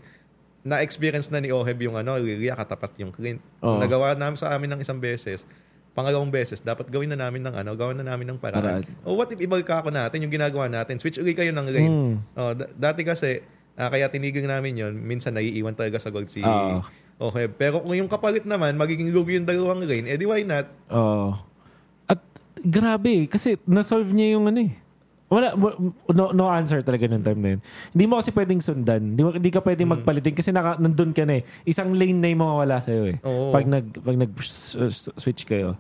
na-experience na ni Oheb yung ano, Lilia katapat yung Clint. Oo. Nagawa namin sa amin ng isang beses. Pangalawang beses, dapat gawin na namin ng ano, gawin na namin ng paraan. Paraan. O what if ibalik ako natin yung ginagawa natin? Switch ulit kayo ng lane. Mm. Oh, d- dati kasi, ah, kaya tinigil namin yon minsan naiiwan talaga sa gold si Oo. Okay. Pero kung yung kapalit naman, magiging lugi yung dalawang lane, edi why not? Oo. At grabe, kasi na-solve niya yung ano eh. Wala, wa- no, no answer talaga ng time na yun. Hindi mo kasi pwedeng sundan. Hindi, mo, hindi ka pwedeng Hmm. magpalitin kasi naka, nandun ka na eh. Isang lane na yung mawawala sa'yo eh. Oo. Pag nag, pag nag-switch kayo.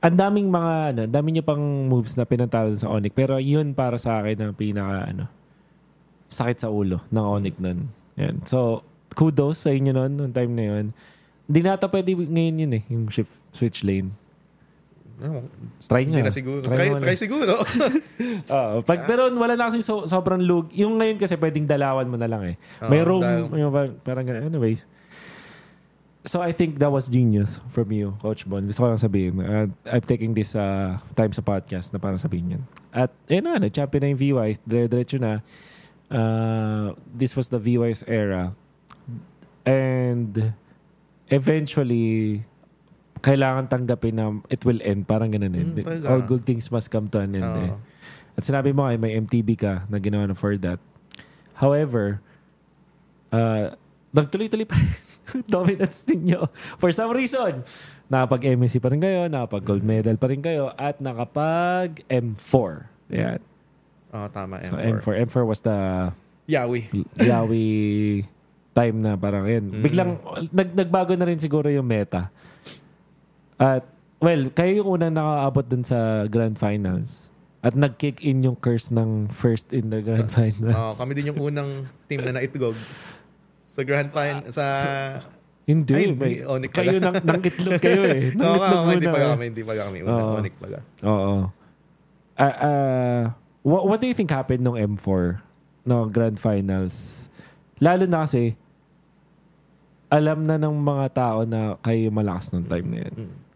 Ang daming mga, ano, dami niyo pang moves na pinantalo sa Onyx. Pero yun para sa akin ang pinaka, ano, sakit sa ulo ng Onyx nun. Yan. So, kudos sa inyo nun, nung time na yun. Hindi nata pwede ngayon yun eh, yung shift, switch lane. Oh, Try hindi nga. na siguro. Try Try, try, siguro. *laughs* Oo. pag, pero wala na kasi so, sobrang lug. Yung ngayon kasi pwedeng dalawan mo na lang eh. Oo, May room. dahil- Yung, parang, parang ganun. anyways. So I think that was genius from you, Coach Bon. Gusto ko lang sabihin. Uh, I'm taking this uh, time sa podcast na para sabihin yan. At yun na, nag-champion na yung VYs. Dire-diretso na. Uh, this was the VYs era. And eventually, kailangan tanggapin na it will end. Parang ganun eh. Mm. All good things must come to an end eh. Oo. At sinabi mo ay may MTB ka na ginawa na for that. However, uh, nagtuloy-tuloy pa *laughs* dominance ninyo. For some reason, nakapag-MSC pa rin kayo, nakapag-gold medal pa rin kayo, at nakapag-M4. Yan. Oo, tama. So, M4. M4. M4 was the Yawi. *laughs* Yawi time na parang yun. Mm. Biglang, nag, nagbago na rin siguro yung meta. At, well, kayo yung unang nakaabot dun sa Grand Finals. At nag-kick in yung curse ng first in the Grand Finals. Oo, kami din yung unang team na naitlog. Sa Grand Final, sa... Hindi. Ay, may, hindi. Onyx kayo nang, nang itlog kayo eh. Nang *laughs* Oo, nga, itlog oo, hindi pa kami, hindi pa kami. Unang Oo. Onyx pala. Oo. Ah, ah, what, what do you think happened nung M4? No, Grand Finals? Lalo na kasi, alam na ng mga tao na kayo malakas ng time na yan. Mm.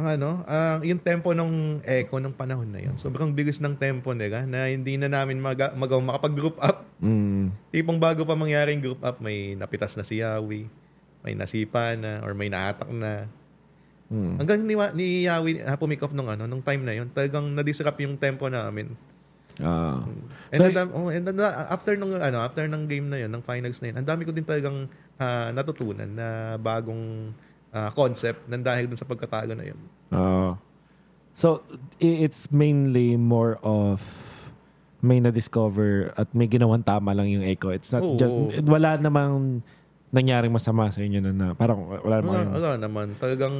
Ang ano, ang yung tempo ng Echo nung panahon na yun. Sobrang bilis ng tempo nila na hindi na namin mag- magaw makapag-group up. Mm. Tipong bago pa mangyari yung group up, may napitas na si Yawi, may nasipa na, or may naatak na. Mm. Hanggang ni, ni Yawi uh, pumick off nung ano, nung time na yun, talagang nadisrupt yung tempo namin. Ah. And, So, then, oh, and then, uh, after nung ano, after ng game na yun, ng finals na yun, ang dami ko din talagang ah, natutunan na bagong ah, concept nang dahil dun sa pagkatago na yun. ah. so, i- it's mainly more of may na-discover at may ginawang tama lang yung echo. It's not Oo. just, wala namang nangyaring masama sa inyo na, na parang wala namang Wala, wala naman. Talagang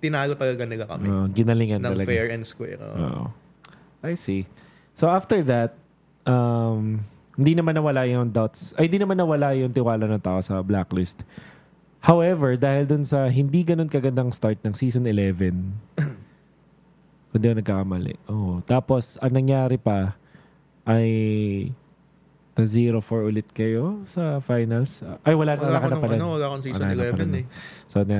tinago talaga nila kami. ah, ginalingan ng talaga. fair and square. oo. Oo. I see. So after that, um, hindi naman nawala yung doubts. Ay, hindi naman nawala yung tiwala ng tao sa blacklist. However, dahil dun sa hindi ganun kagandang start ng season 11, kung di ako nagkakamali. Oh, tapos, ang nangyari pa ay na 0-4 ulit kayo sa finals. Ay, wala na. Wala Wala ka na pala. ano, wala akong season Wala na 11 pala. eh. So, na,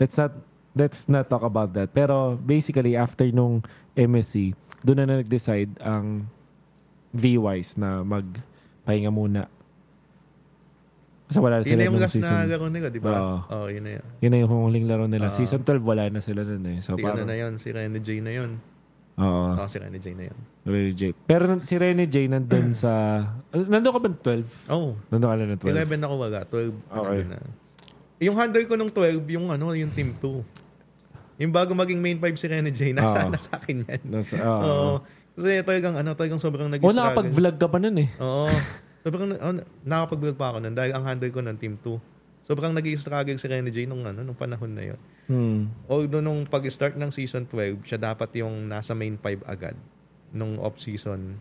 let's not let's not talk about that. Pero basically, after nung MSC, doon na nag-decide ang V-Wise na magpahinga muna. Kasi wala Yun sila na yung last season. na laro nila, di ba? Oo. Oo, yun na yun. Yun na yung huling laro nila. Oo. season 12, wala na sila nun eh. So, Si ano parang, na yun, si Rene J na yun. oo, Oo, si Rene J na yun. Rene J. Pero si Rene J nandun *clears throat* sa, nandun ka ba ng 12? Oh, Nandun ka na ng 12? 11 ako wala. 12. Okay. ano na. Yung handle ko nung 12, yung ano, yung team 2. Yung bago maging main 5 si Rene J, nasa, Oo. *laughs* nasa akin yan. Nasa, Oo. oo. Kasi talagang, ano, talagang sobrang nag O, nakapag-vlog ka pa nun eh. Oo. *laughs* Sobrang, oh, nakapag-vlog pa ako nun dahil ang handle ko ng team 2. Sobrang nag-struggle si Rene J nung, ano, nung panahon na yun. Hmm. Although nung pag-start ng season 12, siya dapat yung nasa main 5 agad. Nung off-season,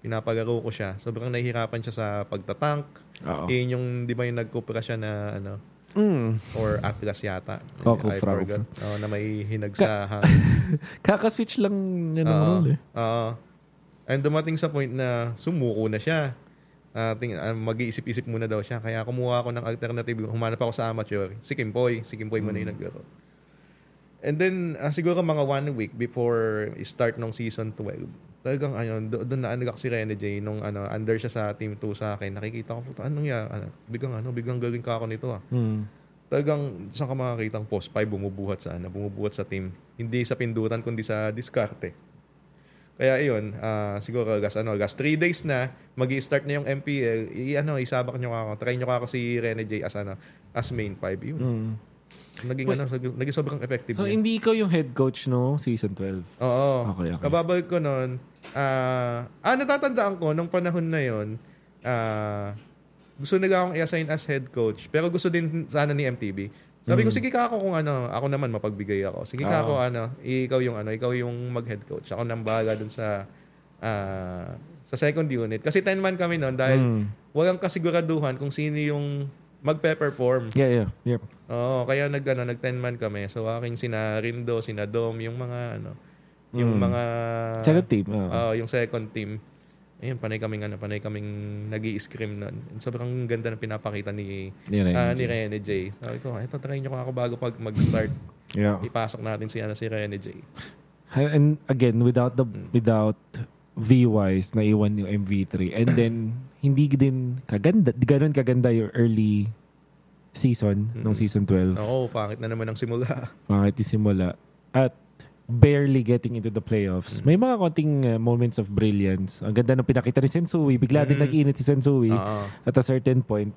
pinapagaro ko siya. Sobrang nahihirapan siya sa pagtatank. Oo. Yun yung, di ba yung nagkupra siya na, ano, Mm. or Atlas yata. Oo, I kupra, forgot. Oo, na may hinag sa *laughs* hangin. Kakaswitch lang niya ng Oo. role eh. Oo. And dumating sa point na sumuko na siya. Ah, ting, ah, mag-iisip-isip muna daw siya. Kaya kumuha ako ng alternative. Humanap ako sa amateur. Si Kimpoy. Si Kimpoy muna yung naglaro. And then, ah, siguro mga one week before start ng season 12, talagang ayun, do- doon na anagak si Rene J nung ano, under siya sa team 2 sa akin. Nakikita ko, puta, anong ya? Ano, biglang ano, biglang galing ka ako nito ah. Mm. Talagang saan ka makakita ang post 5 bumubuhat sa ano, bumubuhat sa team. Hindi sa pindutan kundi sa diskarte. Kaya iyon, ah, siguro gas ano, gas 3 days na magi-start na yung MPL, i ano, isabak niyo ako. Try niyo ako si Rene J as ano, as main 5 yun. Mm. Naging ano, sag- naging sobrang effective. So, niya. hindi ikaw yung head coach no season 12? Oo. Okay, okay. Kababalik ko noon, ah, ah, natatandaan ko, nung panahon na yon, ah, gusto nila akong i-assign as head coach, pero gusto din sana ni MTV. Sabi ko, Mm. sige ka ako kung ano, ako naman mapagbigay ako. Sige ka Oo. ako, ano, ikaw yung ano, ikaw yung mag-head coach. Ako nang bahala dun sa ah, sa second unit. Kasi 10 man kami noon dahil Mm. walang kasiguraduhan kung sino yung magpe-perform. Yeah, yeah. Yep. Oo, kaya nag ano, nag 10 man kami. So aking sina Rindo, sina Dom, yung mga ano, yung Mm. mga Second team. oo. Oo, yung second team. Ayun, panay kaming ano, panay kaming nagi scream noon. Sobrang ganda ng pinapakita ni ah, J. ni Rene J. Sabi ko, eto try niyo ko ako bago pag mag-start. Yeah. Ipasok natin si ano si Rene J. And again, without the Mm. without V-wise, naiwan yung MV3. And *coughs* then, hindi din kaganda, ganun kaganda yung early season, nung Mm. season 12. Oo, pangit na naman ang simula. Bakit isimula. At barely getting into the playoffs. Mm. May mga konting uh, moments of brilliance. Ang ganda ng pinakita ni Sensui. Bigla din Mm. nag-init si Sensui Oo. at a certain point.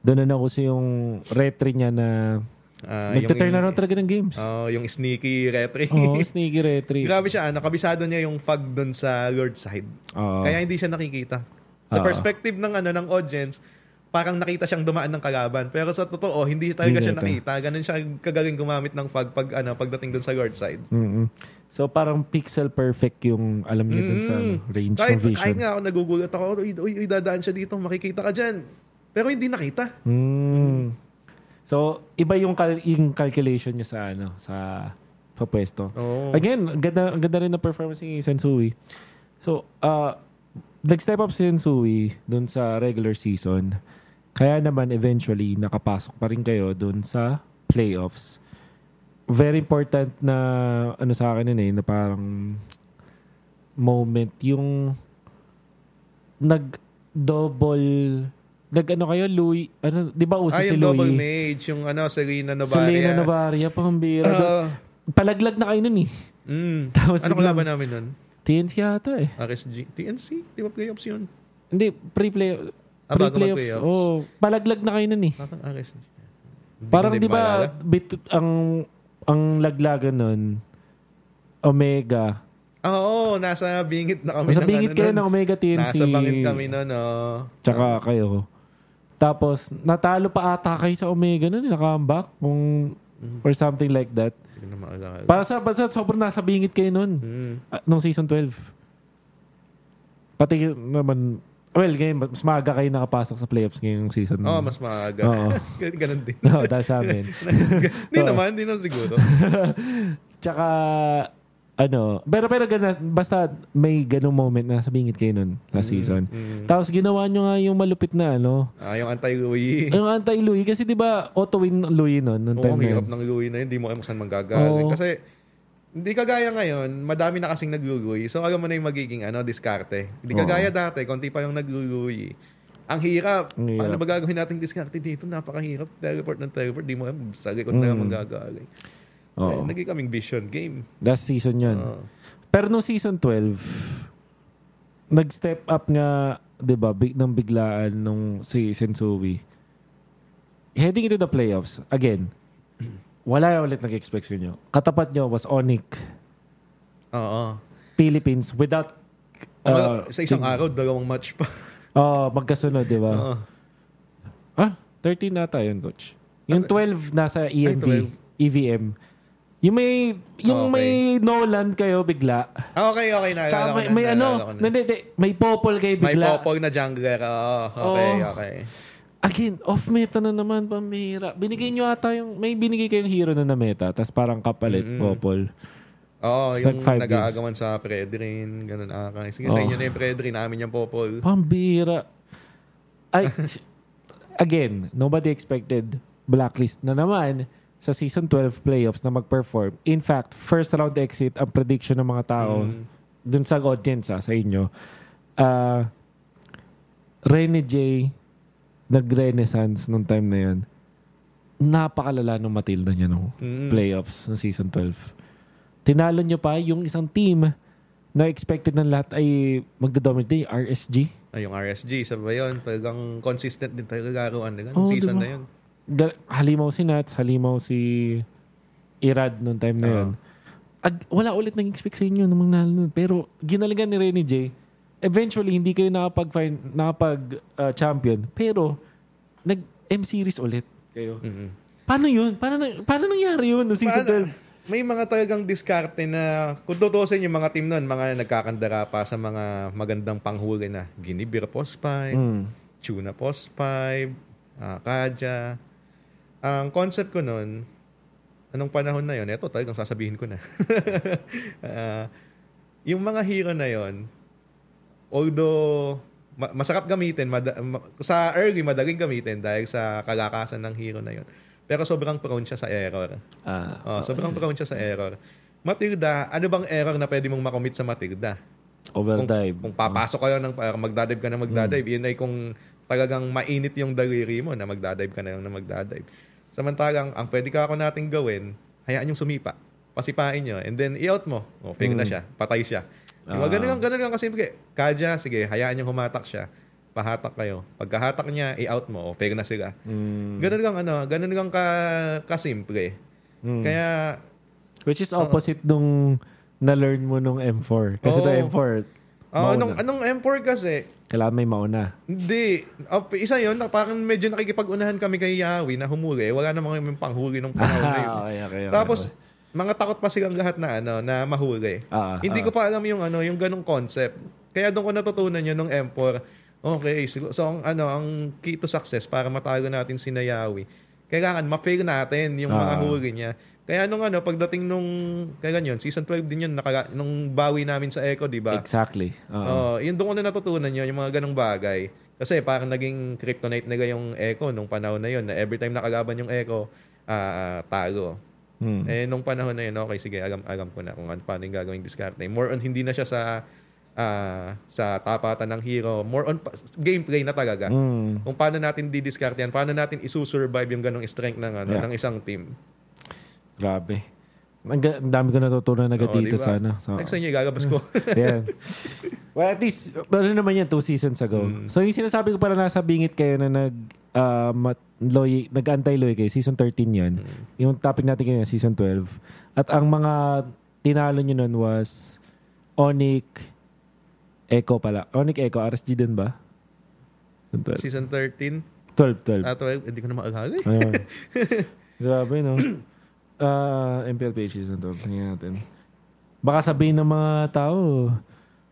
Doon na nakuso yung retry niya na nagte-turn yung- around talaga ng games. Oo, yung sneaky retry. Oo, sneaky retry. *laughs* Grabe siya, ano, kabisado niya yung fog doon sa Lord side. Oo. Kaya hindi siya nakikita. Sa Oo. perspective ng ano ng audience, parang nakita siyang dumaan ng kalaban. Pero sa totoo, hindi talaga Hindi siya ito. nakita. Ganun siya kagaling gumamit ng fog pag ano pagdating doon sa Lord side. mm So parang pixel perfect yung alam niya dun sa ano, range kahit, ng vision. kahit nga ako nagugulat ako, uy, uy, uy, dadaan siya dito, makikita ka dyan. Pero hindi nakita. Mm. So iba yung, cal- yung calculation niya sa ano sa sa pwesto. Oo. Again, ganda, ganda rin na performance ni Sensui. So, uh, nag-step up si Sensui dun sa regular season. Kaya naman eventually nakapasok pa rin kayo dun sa playoffs. Very important na ano sa akin yun eh, na parang moment yung nag-double nag ano kayo Louis ano di ba uso Ah, si yung double Louis mage, yung ano, Serena Novaria. Selena Novaria pambira Oo. palaglag na kayo nun eh mm. *laughs* Tapos ano biglang- kalaban namin nun? TNC yata eh. RSG? TNC? Di ba playoffs yun? Hindi, pre-play. Ah, bago mag-playoffs. Oh, palaglag na kayo nun eh. Parang din di ba bit- ang ang laglagan nun Omega. Ah, Oo, nasa bingit na kami. Nasa ng bingit ano kayo ng Omega TNC. Nasa bangit kami nun, oh. Tsaka kayo. Tapos, natalo pa ata kayo sa Omega nun. eh, Naka-comeback. Kung, Mm. or something like that. Na maalala. Para sa, sobrang nasa bingit kayo nun. Mm. Ah, nung season 12. Pati naman, well, ngayon, mas maaga kayo nakapasok sa playoffs ngayong season. Oo, mas maaga. Oo. *laughs* Ganun din. Oo, dahil sa amin. *laughs* Hindi naman, hindi naman siguro. *laughs* Tsaka, ano, pero pero gana, basta may ganung moment na sa bingit kayo nun last season. Mm. Tapos ginawa nyo nga yung malupit na ano, Ah, yung anti-Louis. yung anti-Louis. Kasi di ba auto-win Louis nun, nung Oo, time ang na hirap ng Louis na yun. Hindi mo alam saan manggagaling. Oo. Kasi, hindi kagaya ngayon, madami na kasing nagluluy. So, alam mo na yung magiging ano, diskarte. Hindi kagaya dati, konti pa yung nagluluy. Ang hirap. Ang hirap. Paano ba gagawin natin diskarte dito? Napakahirap. Teleport ng teleport. Di mo alam. Sa likod na Mm. manggagaling. Oo. Eh, naging kaming vision game. Last season yun. Oo. Pero nung season 12, nag-step up nga, di ba, big, ng biglaan nung si Sensui. Heading into the playoffs, again, wala ulit nag-expect sa inyo. Katapat nyo was Onic, Oo. Philippines, without Uh, sa isang araw, dalawang match pa. Oh, magkasunod, di ba? Oo. Ah, 13 nata yun, coach. Yung 12 nasa EMV, 12. EVM. Yung may, yung Okay. may Nolan kayo bigla. Ah, okay, okay. Naalala Tsaka may, na, may ano, na. hindi, hindi, may popol kayo May bigla. popol na jungler. Oo, okay, Oo. okay. Again, off-meta na naman, pamira. Binigay nyo ata yung, may binigay kayong hero na na meta, tapos parang kapalit, Mm-mm. popol. Oo, It's yung like nag-aagawan sa Predrin, ganun akay. Sige, sa Oh. inyo na yung Predrin, namin yung popol. Pambira. I, *laughs* again, nobody expected blacklist na naman sa season 12 playoffs na mag-perform. In fact, first round exit ang prediction ng mga tao Mm. dun sa audience ah, sa inyo. Uh, Rene J nag-renaissance nung time na yun. Napakalala ng Matilda niya nung Mm. playoffs ng season 12. Tinalo niyo pa yung isang team na expected ng lahat ay magdodominate yung RSG. Ay, yung RSG, sabi ba yun? Talagang consistent din nila Oo, nung season diba? na yun. Halimaw si Nats, halimaw si Irad nung time na Oo. yun. Ag- wala ulit nang expect sa inyo nung manalo nun. Pero ginalagan ni Renny J. Eventually, hindi kayo nakapag, nakapag uh, champion. Pero, nag-M series ulit kayo. Mm-mm. Paano yun? Paano, na, paano nangyari yun no season Paano- 12? May mga talagang diskarte na kung tutusin yung mga team nun, mga nagkakandara pa sa mga magandang panghuli na Ginibir Post 5, Mm. Tuna Post 5, uh, Kaja. Ang concept ko nun, anong panahon na yon? Ito talagang sasabihin ko na. *laughs* Ah, yung mga hero na yon, although ma- masarap gamitin, mada- ma- sa early madaling gamitin dahil sa kalakasan ng hero na yon. Pero sobrang prone siya sa error. Ah, Oh, sobrang prone siya sa error. Matilda, ano bang error na pwede mong makommit sa Matilda? overdive. Kung papasok kayo ng uh, magdadive ka na magdadive, Hmm. yun ay kung talagang mainit yung daliri mo na magdadive ka na lang na magdadive. Samantalang, ang pwede ka ako nating gawin, hayaan yung sumipa. Pasipain nyo. And then, i-out mo. O, fake na Hmm. siya. Patay siya. Diba? Ah. Ganun lang, ganun lang kasi. Kadya, sige, hayaan yung humatak siya. Pahatak kayo. Pagkahatak niya, i-out mo. O, fake na sila. Mm. Ganun lang, ano, ganun lang ka, kasimple. Mm. Kaya, Which is opposite nung na-learn mo nung M4. Kasi Oo. the M4, oh, Mauna. anong, anong M4 kasi, kailangan may mauna. Hindi. Oh, isa yun, na parang medyo nakikipag-unahan kami kay Yawi na humuli. Wala namang yung panghuli nung panahon na yun. Ah, *laughs* okay, okay, okay. Mga takot pa silang lahat na ano na mahuli. Ah, Hindi ah. ko pa alam yung ano, yung ganong concept. Kaya doon ko natutunan yun nung M4. Okay, siguro, so ang ano, ang key to success para matalo natin si Nayawi, kailangan ma-fail natin yung mga Ah. huli niya. Kaya nung ano, pagdating nung, kaya yun, season 12 din yun, nakala, nung bawi namin sa Echo, di ba? Exactly. Oo. Oh, yun doon ko na natutunan yun, yung mga ganong bagay. Kasi parang naging kryptonite nila yung Echo nung panahon na yun, na every time nakalaban yung Echo, ah talo. Hmm. Eh, nung panahon na yun, okay, sige, alam, alam ko na kung ano, paano yung gagawing diskarte. More on, hindi na siya sa ah, sa tapatan ng hero. More on, gameplay na talaga. Mm. Kung paano natin didiskarte yan, paano natin isusurvive yung ganong strength ng, ano, Yeah. ng isang team. Grabe. Ang, ang dami ko natutunan agad Oo, dito diba? sa ano. So, Next time, ilalabas ko. *laughs* Yan. Well, at least, ano naman yan, two seasons ago. Mm. So, yung sinasabi ko para nasa bingit kayo na nag, uh, mat, loy, nag-anti-loy kayo, season 13 yan. Mm. Yung topic natin kanina, season 12. At ang mga tinalo nyo nun was Onic, Echo pala. Onic, Echo, RSG din ba? Season 12. Season 13, 12, 12. ah, 12, hindi ko na. Ayun. *laughs* Grabe, no? Uh, MPLPH season 12. Tingnan natin. Baka sabihin ng mga tao,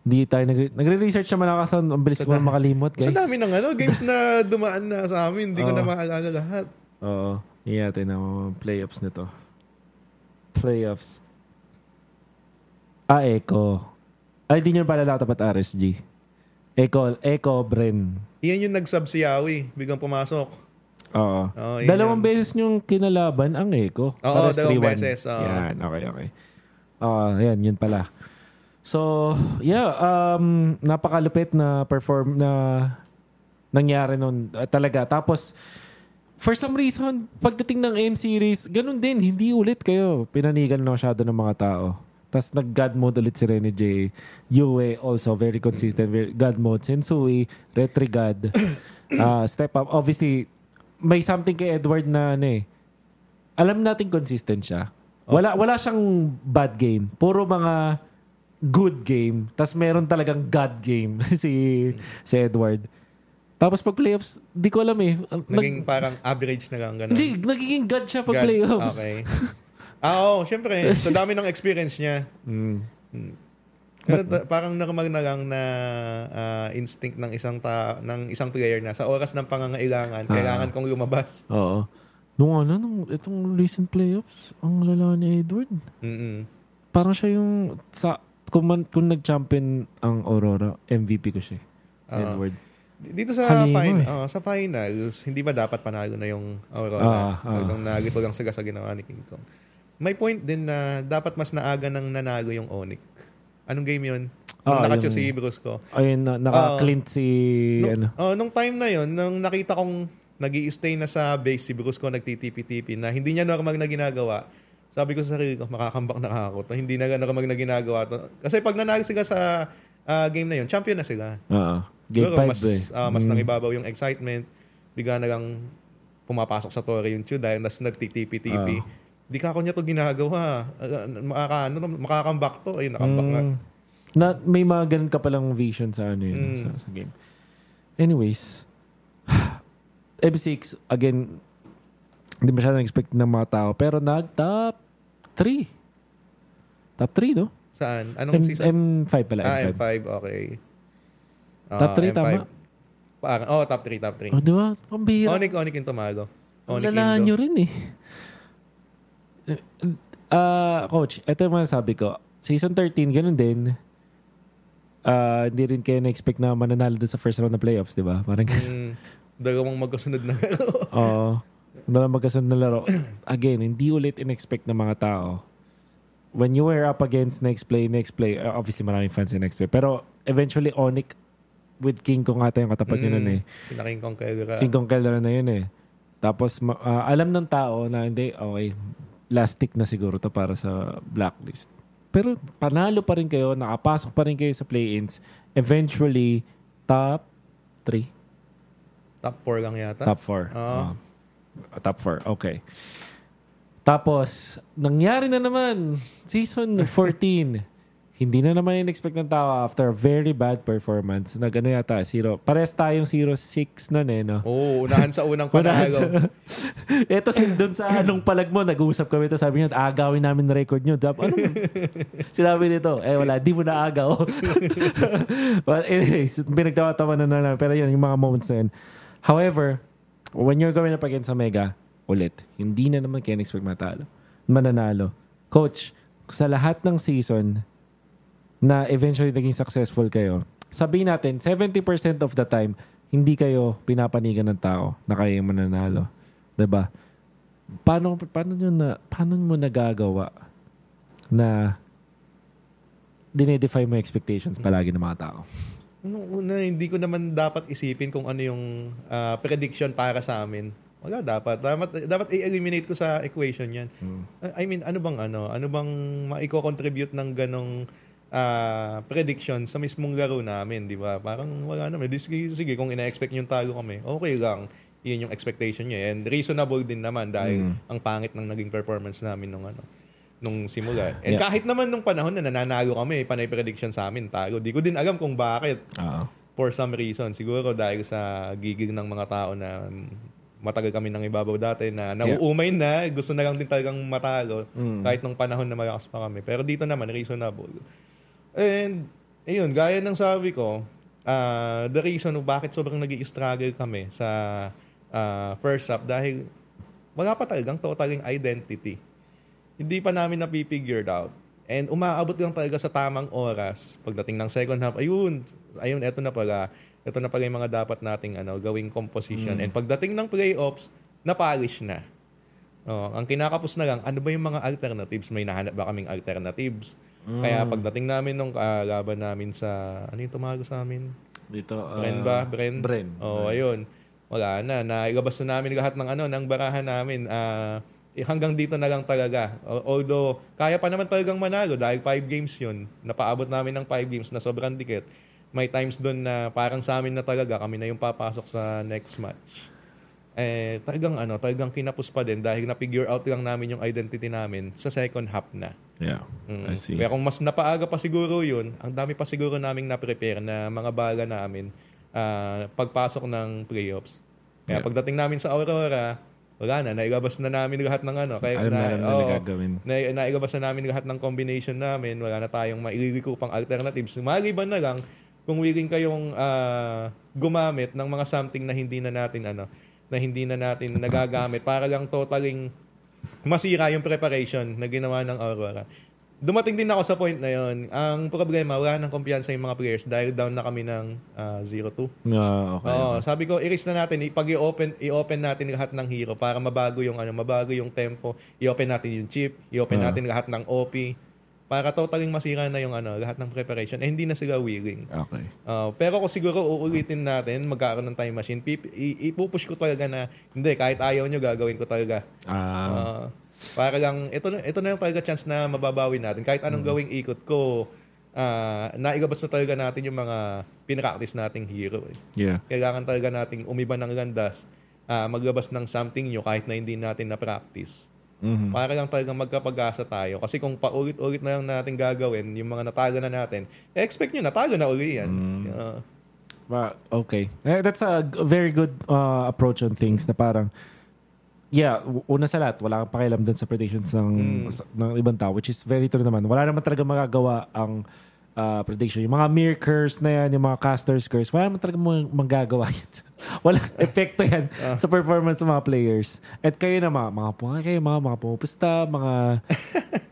hindi tayo nag- nagre-research naman ako kasi ang bilis Sa ko makalimot, guys. Sa dami ng ano, games na dumaan na sa amin, hindi ko na maalala lahat. Oo. Tingnan natin ang mga playoffs nito. Playoffs. Ah, Echo. Ay, di nyo pala dapat RSG. Echo, Echo, Bren. Iyan yung nag-sub si Yawi, biglang pumasok. Oo. Oo, dalawang yun. beses nyong kinalaban ang Echo. Oo, Pares dalawang 3-1. beses, oo. Yan, okay, okay. Oo, yan, yun pala. So, yeah, um, napakalupit na perform na nangyari nun uh, talaga. Tapos, for some reason, pagdating ng M series, ganun din, hindi ulit kayo pinanigan na masyado ng mga tao. Tapos nag-God mode ulit si Rene J. Yue also very consistent. Very, God mode. Sensui, Retrigad. *coughs* uh, step up. Obviously, may something kay Edward na ano eh. Alam natin consistent siya. Wala wala siyang bad game. Puro mga good game. Tapos meron talagang God game *laughs* si si Edward. Tapos pag playoffs, di ko alam eh. Nag- Naging parang average na lang, gano'n. hindi, nagiging God siya pag God- playoffs. Okay. ah, oo, syempre, sa dami ng experience niya, Mm. Pero ta- parang normal na lang na ah, instinct ng isang ta ng isang player na sa oras ng pangangailangan, Ah. kailangan kong lumabas. Oo. Nung ano, nung itong recent playoffs, ang lala ni Edward. Mm. Parang siya yung, sa, kung, man, kung nag-champion ang Aurora, MVP ko siya. Ah. Edward. Dito sa Halimo fin- eh. oh, sa finals, hindi ba dapat panalo na yung Aurora? ah. Hanggang nagito lang sa ginawa ni King Kong. May point din na dapat mas naaga nang nanalo yung Onyx. Anong game yun? Nung Ah, nakatyo yung- si Brusco. Ayun, na, naka-clint si, Nung, ano. oh, nung time na yon nung nakita kong nag stay na sa base si Brusco nagtitipi-tipi na hindi niya normal na ginagawa, sabi ko sa sarili ko, makakambak na ako. To. Hindi na normal na ginagawa. To. Kasi pag nanalo sila sa ah, game na yon champion na sila. Oo. Game Siguro 5 mas, eh. ah, mas Mm. nangibabaw yung excitement. Bigla na lang pumapasok sa tore yung Chu dahil nas nagtitipi-tipi. Ah. Di ka ako niya to ginagawa. Uh, makaka, ano, makakambak to. Ayun, nakambak. Mm. Na, may mga ganun ka palang vision sa ano yun, Mm. sa, sa game. Anyways, *sighs* M6, again, hindi masyadong expect ng mga tao. Pero nag-top 3. Top 3, no? Saan? Anong M, season? M5 pala. ah, M5. M5. Okay. Top Ah, 3, M5. tama? Parang, oh, top 3, top 3. Oh, di ba? Ang bihira. Onyx, Onyx yung Onyx lalahan Indo. nyo rin eh. Ah, coach, ito yung masasabi ko. Season 13, ganun din. Ah, hindi rin kayo na-expect na mananalo doon sa first round ng playoffs, di ba? Parang Mm, dalawang magkasunod na. *laughs* Oo. Uh, magkasunod na laro. *clears throat* Again, hindi ulit in-expect ng mga tao. When you were up against next play, next play, uh, obviously maraming fans in next play. Pero eventually, Onyx with King Kong ata yung katapat nyo nun eh. Pinaking kong kaya. King Kong Keller na yun eh. Tapos, ah, alam ng tao na hindi, okay, last tick na siguro to para sa blacklist. Pero panalo pa rin kayo, nakapasok pa rin kayo sa play-ins. Eventually, top 3. Top 4 lang yata. Top 4. Oo. Top 4. Okay. Tapos, nangyari na naman. Season *laughs* 14. Hindi na naman yung expect ng tao after a very bad performance. Nag ano yata, zero. Pares tayong 0-6 nun eh, no? Oo, unahan sa unang *laughs* panalo. sa- *laughs* Ito si doon sa anong palag mo, nag-uusap kami ito. Sabi niya, agawin namin na record nyo. Dap, ano? Sinabi nito, eh wala, di mo na agaw. But anyways, pinagtawa-tawa na na namin. Pero yun, yung mga moments na yun. However, when you're going up against sa Mega, ulit, hindi na naman kayo expect matalo. Mananalo. Coach, sa lahat ng season na eventually naging successful kayo, sabihin natin, 70% of the time, hindi kayo pinapanigan ng tao na kayo yung mananalo. ba? Paano paano nyo na paano mo nagagawa na dinedefy mo expectations palagi ng mga tao? Nung una, hindi ko naman dapat isipin kung ano yung ah, prediction para sa amin. Wala dapat. Dapat, dapat i-eliminate ko sa equation yan. I mean, ano bang ano? Ano bang maiko-contribute ng ganong ah, prediction sa mismong laro namin, di ba? Parang wala naman. Di, sige, sige, kung ina-expect yung talo kami, okay lang. Yun yung expectation niya. And reasonable din naman dahil ang pangit ng naging performance namin nung ano nung simula. And Yeah. kahit naman nung panahon na nananalo kami, panay prediction sa amin, talo. Di ko din alam kung bakit Oo. for some reason. Siguro dahil sa gigil ng mga tao na matagal kami nang ibabaw dati na nauumay na, gusto na lang din talagang matalo Mm. kahit nung panahon na malakas pa kami. Pero dito naman, reasonable. And, ayun, gaya ng sabi ko, ah, the reason bakit sobrang nag struggle kami sa ah, first half dahil wala pa talagang totaling identity. Hindi pa namin napipigured out. And umaabot lang talaga sa tamang oras. Pagdating ng second half, ayun, ayun, eto na pala. Ito na pala yung mga dapat nating ano, gawing composition. And pagdating ng playoffs, na-polish na. Oh, ang kinakapos na lang, ano ba yung mga alternatives? May nahanap ba kaming alternatives? Kaya pagdating namin nung ah, laban namin sa, ano yung tumago sa amin? Dito uh, Bren ba? Bren? Bren. Oo, ayun. Wala na. Nailabas na namin lahat ng ano, ng barahan namin. Ah, eh, hanggang dito na lang talaga. Al- Although, kaya pa naman talagang manalo dahil 5 games yun. Napaabot namin ng 5 games na sobrang dikit. May times doon na parang sa amin na talaga, kami na yung papasok sa next match. Eh, talagang ano, talagang kinapos pa din dahil na-figure out lang namin yung identity namin sa second half na. Yeah. Mm. I see. Kaya kung mas napaaga pa siguro yun, ang dami pa siguro naming na-prepare na mga baga namin ah, pagpasok ng playoffs. Kaya Yeah. pagdating namin sa Aurora, wala na, nailabas na namin lahat ng ano. Kaya Alam na alam na oo, nagagawin. na, nailabas na namin lahat ng combination namin. Wala na tayong maililiko pang alternatives. Maliban na lang kung willing kayong ah, gumamit ng mga something na hindi na natin ano, na hindi na natin nagagamit para lang totaling masira yung preparation na ginawa ng Aurora. Dumating din ako sa point na yon. Ang problema, wala nang kumpiyansa yung mga players dahil down na kami ng ah, 0-2. Ah, okay. Oo, sabi ko, i-risk na natin, ipag i-open, i-open natin lahat ng hero para mabago yung ano, mabago yung tempo. I-open natin yung chip, i-open Ah. natin lahat ng OP para totaling masira na yung ano, lahat ng preparation. Eh, hindi na sila willing. Okay. Ah, pero kung siguro uulitin natin, magkakaroon ng time machine, pip, i- ipupush ko talaga na, hindi, kahit ayaw nyo, gagawin ko talaga. Ah, Ah, para lang, ito, na- ito na yung talaga chance na mababawi natin. Kahit anong Mm. gawing ikot ko, ah naigabas na talaga natin yung mga pinractice nating hero. Eh. yeah. Kailangan talaga nating umiba ng landas, ah, maglabas ng something new kahit na hindi natin na-practice. Mhm. Para lang talagang magkapag-asa tayo. Kasi kung paulit-ulit na lang natin gagawin, yung mga natago na natin, eh, expect nyo, natago na uli yan. Mm. Ah, Well, okay. Eh, That's a very good uh, approach on things na parang Yeah, una sa lahat, wala kang pakialam dun sa predictions ng, Mm. ng ibang tao, which is very true naman. Wala naman talaga magagawa ang uh, prediction. Yung mga mere curse na yan, yung mga caster's curse, wala naman talaga mag- magagawa *laughs* yan. Walang epekto yan sa performance ng mga players. At kayo na mga, mga pungay kayo, mga, mga pumupusta, mga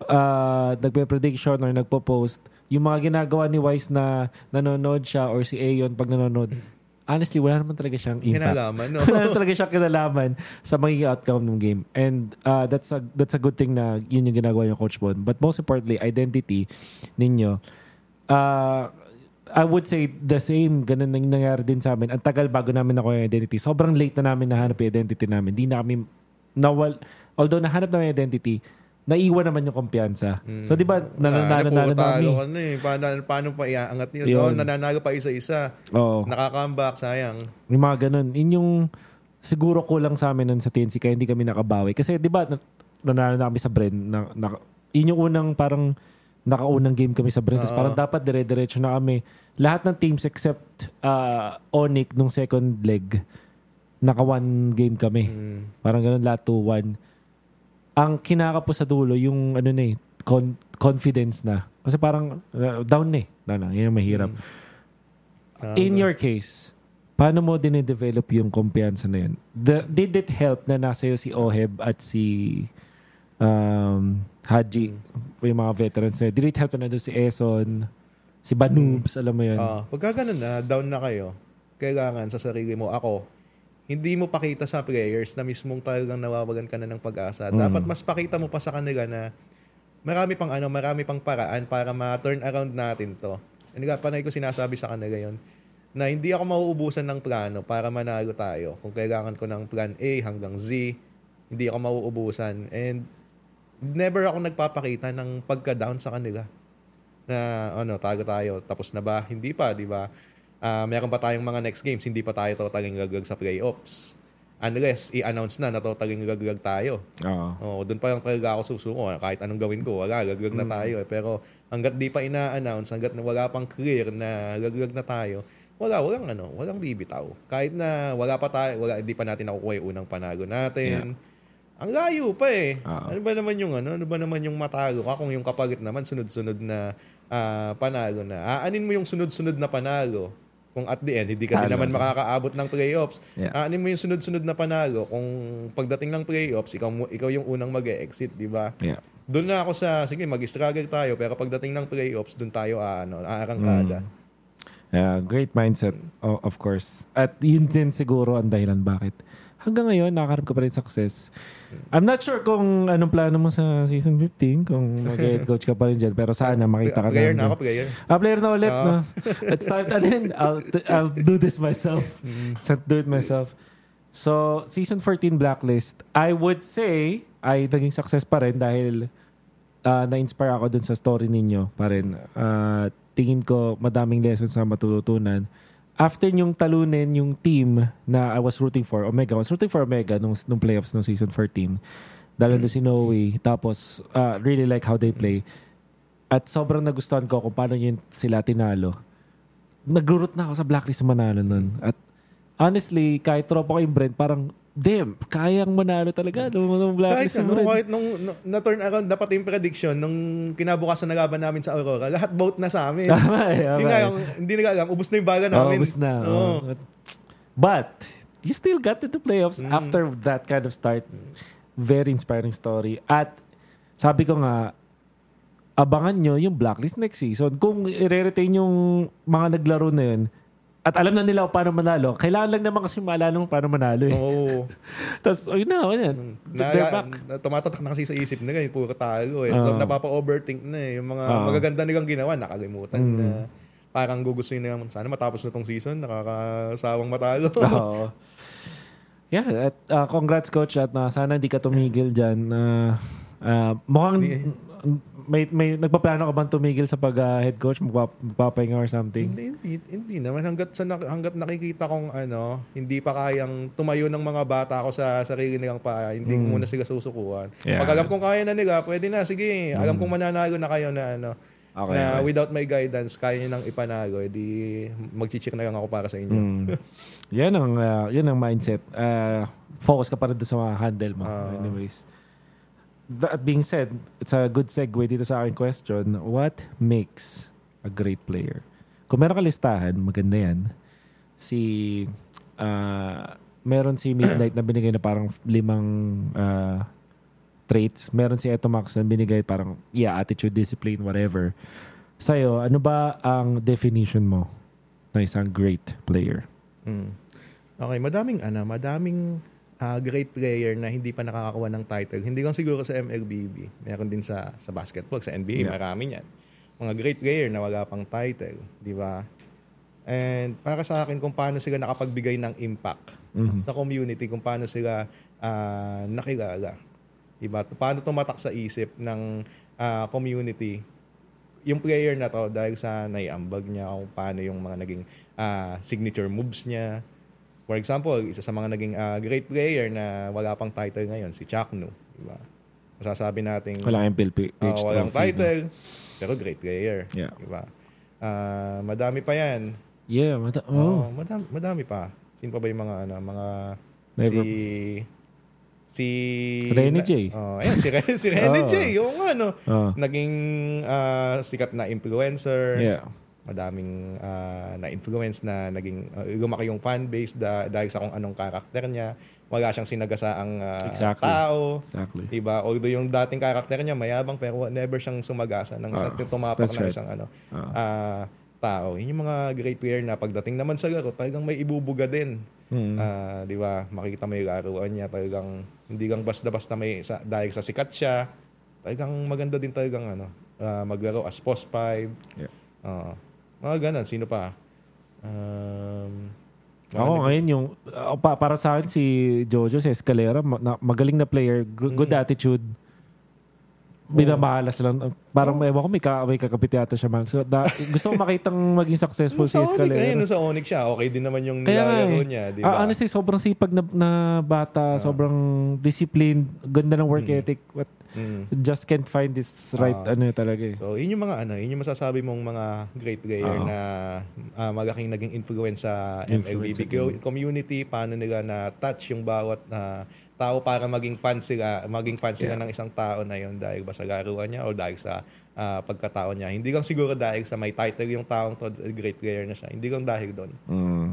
uh, *laughs* nagpe-prediction or nagpo-post, yung mga ginagawa ni Wise na nanonood siya or si Aeon pag nanonood, honestly, wala naman talaga siyang impact. kinalaman, no? *laughs* wala naman talaga siyang kinalaman sa magiging outcome ng game. And uh, that's a that's a good thing na yun yung ginagawa yung Coach Bon. But most importantly, identity ninyo. Uh, I would say the same, ganun na yung nangyari din sa amin. Ang tagal bago namin nakuha yung identity. Sobrang late na namin nahanap yung identity namin. Di na kami, nawal, although nahanap namin yung identity, naiwan naman yung kumpiyansa. So, di ba, nananalo na Ah, kami. ka na eh. Paano, paano pa iaangat yun? Yun. Oh, nananalo pa isa-isa. Oo. Nakaka-comeback, sayang. Yung mga ganun. Yun yung siguro kulang sa amin nun sa TNC kaya hindi kami nakabawi. Kasi di ba, na- nanalo na kami sa Bren. Na, na, yun yung unang parang nakaunang game kami sa Bren. Tapos parang dapat dire-diretso na kami. Lahat ng teams except uh, Onic nung second leg, naka one game kami. Mm. Parang ganun lahat 2-1. Ang kinakapo sa dulo, yung ano na eh, con- confidence na. Kasi parang uh, down na eh. Down na. Yun yung mahirap. Ah, In your case, paano mo dine-develop yung kumpiyansa na yun? The, did it help na nasa iyo si Oheb at si um, Haji, yung mga veterans na yun? Did it help na nandun si Eson, si Banubs, alam mo yun? Ah, pagka ganun na, down na kayo, kailangan sa sarili mo, ako, hindi mo pakita sa players na mismong talagang nawawagan ka na ng pag-asa. Mm. Dapat mas pakita mo pa sa kanila na marami pang ano, marami pang paraan para ma-turn around natin to. Hindi ka, panay ko sinasabi sa kanila yon na hindi ako mauubusan ng plano para manalo tayo. Kung kailangan ko ng plan A hanggang Z, hindi ako mauubusan. And never ako nagpapakita ng pagka-down sa kanila na ano, tago tayo, tapos na ba? Hindi pa, di ba? Ah, meron pa tayong mga next games, hindi pa tayo totaling gagag sa playoffs. Unless, i-announce na na totaling gagag tayo. Oo. Oo, doon pa lang talaga ako susuko. Kahit anong gawin ko, wala, gagag na tayo. Eh. Pero hanggat di pa ina-announce, hanggat wala pang clear na gagag na tayo, wala, walang ano, walang bibitaw. Kahit na wala pa tayo, wala, hindi pa natin nakukuha yung unang panago natin. Ang layo pa eh. Oo. Ano ba naman yung ano? Ano ba naman yung matalo ka kung yung kapalit naman sunod-sunod na ah, panalo na. Aanin mo yung sunod-sunod na panalo kung at the end hindi ka din naman makakaabot ng playoffs. Yeah. Aanin mo yung sunod-sunod na panalo kung pagdating ng playoffs ikaw ikaw yung unang mag-exit, di ba? Yeah. Doon na ako sa sige, mag-struggle tayo pero pagdating ng playoffs, doon tayo aano, aarangkada. Mm. Yeah, great mindset, of course. At yun din siguro ang dahilan bakit. Hanggang ngayon, nakakarap ka pa rin success. I'm not sure kung anong plano mo sa season 15, kung mag-head *laughs* coach ka pa rin dyan. Pero sana makita ka player na. na ako, player. Ah, player na ulit, Oo. no? Let's start again. I'll, I'll do this myself. So, do it myself. So, season 14 blacklist, I would say, ay naging success pa rin dahil ah, na-inspire ako dun sa story ninyo pa rin. Ah, tingin ko madaming lessons na matututunan. After yung talunin yung team na I was rooting for, Omega, I was rooting for Omega nung, nung playoffs ng season 14. Dahil doon si Noe, tapos ah, really like how they play. At sobrang nagustuhan ko kung paano yun sila tinalo. Nag-root na ako sa blacklist manalo nun. At honestly, kahit tropa ko yung Brent, parang, damn, kayang manalo talaga. Nung, nung Kahit ano, kahit nung no- na-turn around, dapat yung prediction, nung kinabukasan na laban namin sa Aurora, lahat vote na sa amin. *laughs* Tama tama Hindi nga, yung, hindi na alam, ubus na yung baga namin. ubus na. Oo. oo. But, you still got to the playoffs Mm. after that kind of start. Very inspiring story. At, sabi ko nga, abangan nyo yung blacklist next season. Kung i-retain yung mga naglaro na yun, at alam na nila kung paano manalo, kailangan lang naman kasi maalala mo paano manalo eh. Oo. *laughs* Tapos, ayun na, ayun na. na, They're back. na- tumatatak na kasi sa isip nila yung puro talo eh. So, Oo. napapa-overthink na eh. Yung mga Oo. magaganda nilang ginawa, nakalimutan Mm. na. Parang gugustuhin nila, sana matapos na tong season, nakakasawang matalo. *laughs* Oo. *laughs* Yeah, at uh, congrats coach at uh, sana hindi ka tumigil diyan. Uh, uh, mukhang may may nagpaplano ka bang tumigil sa pag uh, head coach, magpap- magpapahinga or something? hindi, hindi, hindi naman. Hanggat, sa, hanggat nakikita kong ano, hindi pa kayang tumayo ng mga bata ko sa sarili nilang pa, hindi Mm. muna sila susukuan. Yeah. Pag alam kong kaya na nila, pwede na, sige. Alam kong mananalo na kayo na ano, Okay, na okay. without my guidance, kaya nyo nang ipanalo, edi magchichik na lang ako para sa inyo. Mm. yan ang uh, yan ang mindset. Uh, focus ka pa rin sa mga handle mo. Ah. Anyways. That being said, it's a good segue dito sa aking question. What makes a great player? Kung meron ka listahan, maganda yan. Si, uh, meron si Midnight na binigay na parang limang uh, traits. Meron si Eto Max na binigay parang, yeah, attitude, discipline, whatever. Sa'yo, ano ba ang definition mo na isang great player? Mm. Okay, madaming ano, madaming ah, great player na hindi pa nakakakuha ng title. Hindi lang siguro sa MLBB. Meron din sa sa basketball, sa NBA, Yeah. marami niyan. Mga great player na wala pang title, di ba? And para sa akin kung paano sila nakapagbigay ng impact Mhm. sa community, kung paano sila ah, nakilala. Diba? Paano tumatak sa isip ng ah, community yung player na to dahil sa naiambag niya kung paano yung mga naging ah, signature moves niya. For example, isa sa mga naging ah, great player na wala pang title ngayon, si Chakno. Diba? Masasabi natin, Wala kang PH ah, walang trophy, no? title, pero great player. Yeah. Diba? Ah, madami pa yan. Yeah, mata- Oh, oh. madami, madami pa. Sino pa ba yung mga ano, mga Never- si si Rene J. Oh, ayan si Rene, si Rene *laughs* Oh. J. Yung ano, Oh. naging ah, sikat na influencer. Yeah. Madaming ah, na-influence na naging uh, lumaki yung fan base da, dahil sa kung anong karakter niya. Wala siyang sinagasaang ah, Exactly. tao. Exactly. Diba? Although yung dating karakter niya mayabang pero never siyang sumagasa ng isang tumapak ng right. isang ano Ah. ah, tao. Yun yung mga great player na pagdating naman sa laro, talagang may ibubuga din. Mm. Ah, di ba? Makikita mo yung laruan niya, talagang hindi lang basta-basta may sa, dahil sa sikat siya. Talagang maganda din talagang ano, ah, maglaro as post 5. Yeah. Ah, mga ganun, sino pa? Um, Ako ngayon yung uh, pa, para sa akin si Jojo si Escalera ma- na, magaling na player, good, good Mm. attitude. Binamahalas lang. Parang ewan ko may, ka, may kakapit yata siya man. So, da, gusto ko makitang maging successful *laughs* si ayun, Escalera. nung sa Onyx siya, okay din naman yung nilalaro eh. niya, di Ah, ba? honestly, sobrang sipag na, na bata, sobrang disciplined, ganda ng work ethic. But Mm. just can't find this right Ah. ano talaga eh. So, yun yung mga ano, yun yung masasabi mong mga great player Oo. na ah, malaking naging influence sa co- community, paano nila na touch yung bawat na tao para maging fan sila, maging fan sila Yeah. ng isang tao na yun dahil ba sa laruan niya o dahil sa ah, pagkatao niya. Hindi lang siguro dahil sa may title yung taong to, great player na siya. Hindi lang dahil doon. Mm.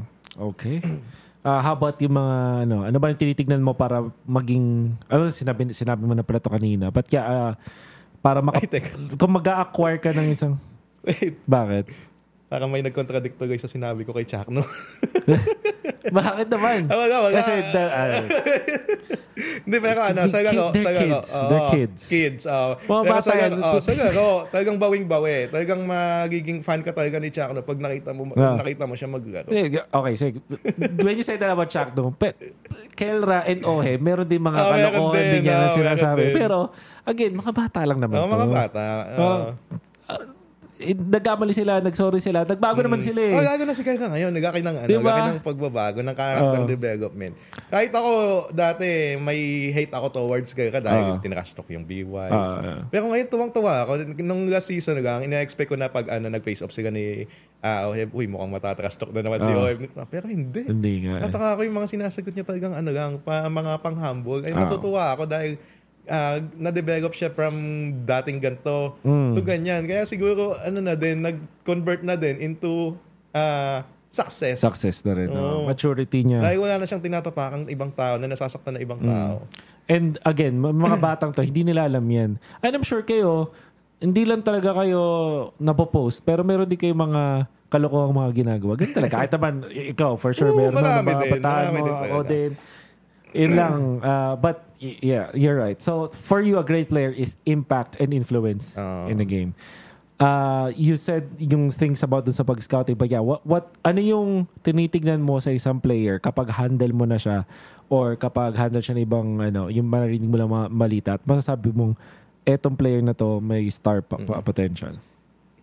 Okay. Ah, how about yung mga ano, ano ba yung tinitignan mo para maging ano sinabi sinabi mo na pala to kanina. But kaya ah, para maka, Ay, kung mag-acquire ka ng isang Wait, bakit? parang may nag-contradictory sa sinabi ko kay Chuck, no? *laughs* Bakit naman? Ah, wala, wala. Kasi the, ah, Hindi, pero ano, sa laro, sa laro. kids. They're kids. Kids, oo. Mga Pero bata sa laro, oo, sa laro, talagang bawing-bawi. Talagang magiging fan ka talaga ni Chuck no, pag nakita mo, Ah. nakita mo siya maglaro. Okay, so when you say that about Chuck no, pe, Kelra and Ohe, meron din mga Ah, meron kalokohan din, din yan na ah, sinasabi. Pero, again, mga bata lang naman Oo, to. mga bata. Oo. Eh, nagkamali sila, nagsorry sila. Nagbago naman sila eh. Oh, gago na si Kaka ngayon. Nagkaki ng, ano, Diba? ng pagbabago, ng character Oo. development. Kahit ako, dati, may hate ako towards Kaka dahil Oo. tinrash talk yung BYs. Oo, oo. Pero ngayon, tuwang-tuwa ako. Nung last season lang, ina-expect ko na pag ano, nag-face off sila ni ah Oheb, uy, mukhang matatrash talk na naman si Oo. Oheb. Pero hindi. Hindi nga. eh. Nataka ako yung mga sinasagot niya talagang ano lang, pa, mga pang-humble. Ay, Ah. natutuwa ako dahil ah, na-develop siya from dating ganto Mm. to ganyan. Kaya siguro, ano na din, nag-convert na din into ah, success. Success na rin. no? Oo. Maturity niya. Dahil wala na siyang tinatapakang ibang tao na nasasaktan na ibang Mm. tao. And again, mga *clears throat* batang to, hindi nila alam yan. And I'm sure kayo, hindi lang talaga kayo napopost, pero meron din kayo mga kalokohang mga ginagawa. Ganun talaga. Kahit naman, ikaw, for sure, meron mga bataan mo, din ako din. Yun lang. Uh, but, yeah, you're right. So, for you, a great player is impact and influence Oo. in the game. Uh, you said yung things about dun sa pag-scouting, but yeah, what, what, ano yung tinitignan mo sa isang player kapag handle mo na siya or kapag handle siya ng ibang, ano, yung marinig mo lang mga malita at masasabi mong, etong player na to may star pa- pa- potential.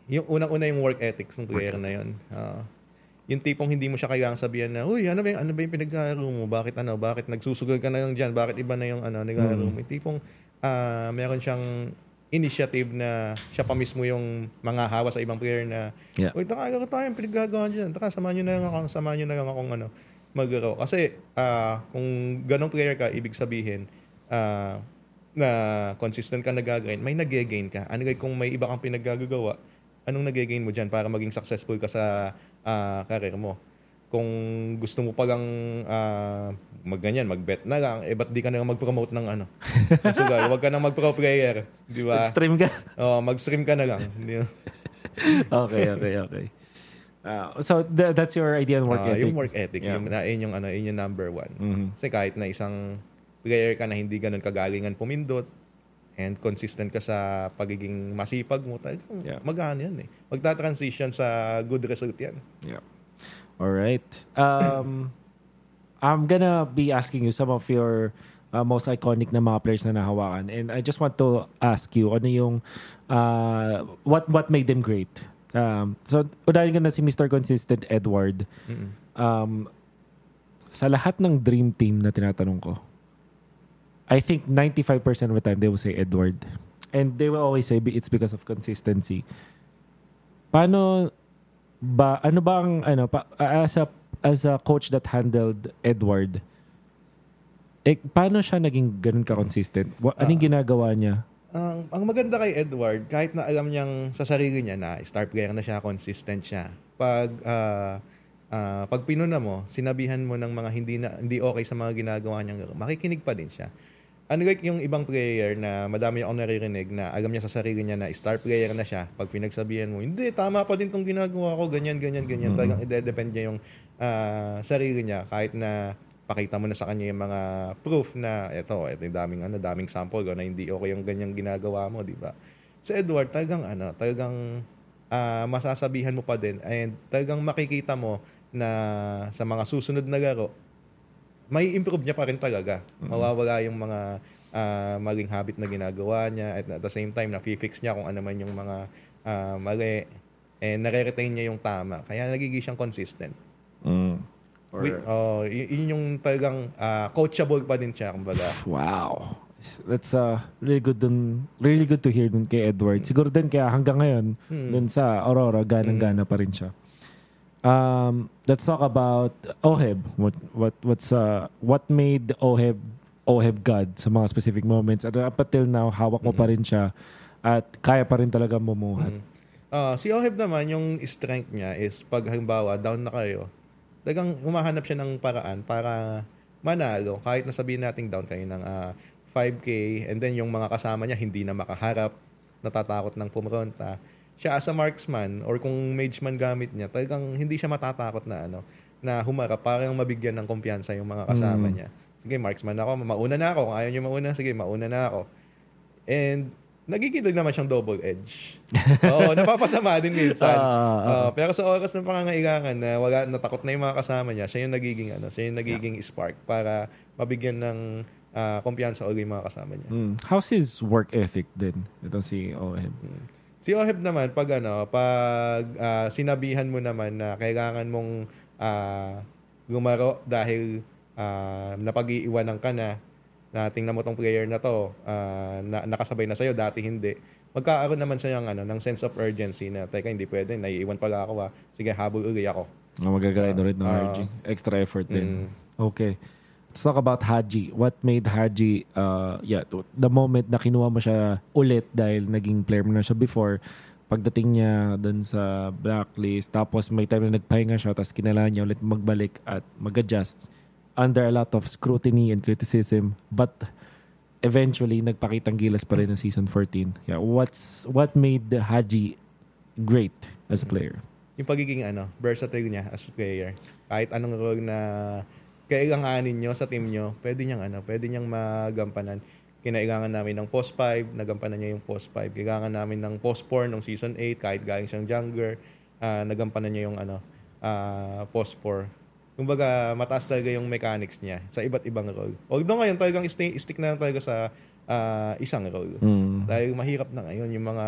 Yung unang-una yung work ethics ng player na yun. Ah, yung tipong hindi mo siya kailangang sabihan na, uy, ano ba yung, ano ba yung pinagkaro mo? Bakit ano? Bakit nagsusugal ka na lang dyan? Bakit iba na yung ano, nagkaro mo? Yung tipong ah, meron siyang initiative na siya pa mismo yung mga hawa sa ibang player na, Yeah. uy, taka laro tayo, pinaggagawa dyan. Taka, samahan nyo na lang ako, samahan nyo na lang akong ano, maglaro. Kasi ah, kung ganong player ka, ibig sabihin, ah, na consistent ka nag-grind, may nag-gain ka. Ano kung may iba kang pinaggagawa, anong nag-gain mo dyan para maging successful ka sa ah, career mo? Kung gusto mo palang uh, magganyan, mag-bet na lang, eh ba't di ka na lang mag-promote ng ano? so, huwag ka na mag-pro player. Di ba? Stream ka. Oh, mag-stream ka na lang. Okay, okay, okay. Uh, so th- that's your idea on work Ah, ethic. Yung work ethic, Yeah. yung, yun yung, ano, yun yung number one. Mhm. Kasi kahit na isang player ka na hindi ganun kagalingan pumindot, and consistent ka sa pagiging masipag mo, talagang Yeah. mag-ano yan eh. Magta-transition sa good result yan. Yeah. All right. Um, *coughs* I'm gonna be asking you some of your uh, most iconic na mga players na nahawakan, and I just want to ask you ano yung uh, what what made them great. Um, so unahin ko na si Mr. Consistent Edward. Mm-mm. Um, sa lahat ng dream team na tinatanong ko, I think 95% of the time they will say Edward. And they will always say it's because of consistency. Paano ba ano ba ang ano pa, as a as a coach that handled Edward eh, paano siya naging ganun ka-consistent? Wa, anong ginagawa niya? Ang, ang maganda kay Edward, kahit na alam niyang sa sarili niya na star player na siya, consistent siya. Pag ah, ah, pag pinuna mo, sinabihan mo ng mga hindi na hindi okay sa mga ginagawa laro, makikinig pa din siya. Unlike yung ibang player na madami akong naririnig na alam niya sa sarili niya na star player na siya, pag pinagsabihan mo, hindi, tama pa din tong ginagawa ko, ganyan, ganyan, ganyan. Talagang ide-depend niya yung ah, sarili niya kahit na pakita mo na sa kanya yung mga proof na eto, eto yung daming ano, daming sample ko na hindi okay yung ganyang ginagawa mo, di ba? Sa Edward, talagang ano, talagang ah, masasabihan mo pa din and talagang makikita mo na sa mga susunod na laro, may improve niya pa rin talaga. Mawawala yung mga ah, maling habit na ginagawa niya at at the same time, na-fix niya kung ano man yung mga ah, mali and nare-retain niya yung tama. Kaya nagiging siyang consistent. Mm. Or- Wi- oh, y- yun yung talagang ah, coachable pa din siya, kumbaga. Wow. That's uh, really good dun, really good to hear dun kay Edward. Siguro din kaya hanggang ngayon Hmm. dun sa Aurora ganang-gana pa rin siya. Um, let's talk about Oheb. What what what's uh what made Oheb Oheb God sa mga specific moments at up until now hawak mo pa rin siya at kaya pa rin talaga bumuhat. Mm. Ah, si Oheb naman, yung strength niya is pag halimbawa down na kayo, talagang humahanap siya ng paraan para manalo. Kahit na sabihin natin down kayo ng ah, 5K and then yung mga kasama niya hindi na makaharap, natatakot ng pumunta. Siya as a marksman or kung mage man gamit niya, talagang hindi siya matatakot na ano na humarap para yung mabigyan ng kumpiyansa yung mga kasama Mm. niya. Sige, marksman ako, mauna na ako. Kung ayaw niyo mauna, sige, mauna na ako. And nagiging naman siyang double edge. *laughs* Oo, napapasama din minsan. Ah, ah. Oo, pero sa oras ng pangangailangan na wala natakot na yung mga kasama niya, siya yung nagiging ano, siya yung nagiging spark para mabigyan ng ah, kumpiyansa ulit yung mga kasama niya. Mm. How's his work ethic din? Ito si Oheb. Si Oheb naman pag ano, pag ah, sinabihan mo naman na kailangan mong ah, gumaro dahil ah, napag-iiwanan ka na na tingnan mo tong player na to ah, na, nakasabay na sa'yo dati hindi magkakaroon naman siya ng ano ng sense of urgency na teka hindi pwede naiiwan pala ako ah. sige habol uli ako Oh, magagalind ulit ng Ah. Haji. Extra effort din. Mm. Okay. Let's talk about Haji. What made Haji, uh, yeah, the moment na kinuha mo siya ulit dahil naging player mo na siya before, pagdating niya dun sa blacklist, tapos may time na nagpahinga siya, tapos kinailangan niya ulit magbalik at mag-adjust under a lot of scrutiny and criticism. But eventually nagpakitang gilas pa rin ng season 14. Yeah, what's what made Haji great as a player? Yung pagiging ano, versatile niya as a player. Kahit anong role na kailanganin nyo sa team nyo, pwede niyang ano, pwede niyang magampanan. Kinailangan namin ng post 5, nagampanan niya yung post 5. Kailangan namin ng post 4 nung season 8, kahit galing siyang jungler, uh, nagampanan niya yung ano, uh, post 4. Kumbaga, mataas talaga yung mechanics niya sa iba't ibang role. Although ngayon talagang stay, stick na lang talaga sa uh, isang role. Mm. Dahil mahirap na ngayon yung mga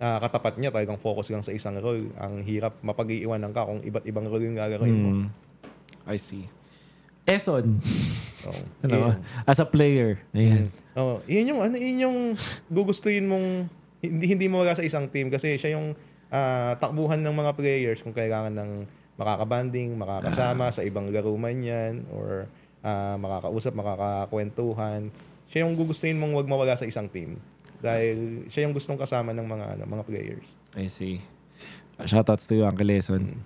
uh, katapat niya talagang focus lang sa isang role. Ang hirap mapag-iiwanan ka kung iba't ibang role yung gagawin mo. Mm. I see. Eson. So, ano, as a player. Ayan. Oh, yun yung ano, yun yung gugustuhin mong hindi hindi mo wala sa isang team kasi siya yung ah, takbuhan ng mga players kung kailangan ng makakabanding, makakasama sa ibang laro man yan or ah, makakausap, makakakwentuhan. Siya yung gugustuhin mong wag mawala sa isang team. Dahil siya yung gustong kasama ng mga ano, mga players. I see. Uh, shoutouts to you, Uncle Eson.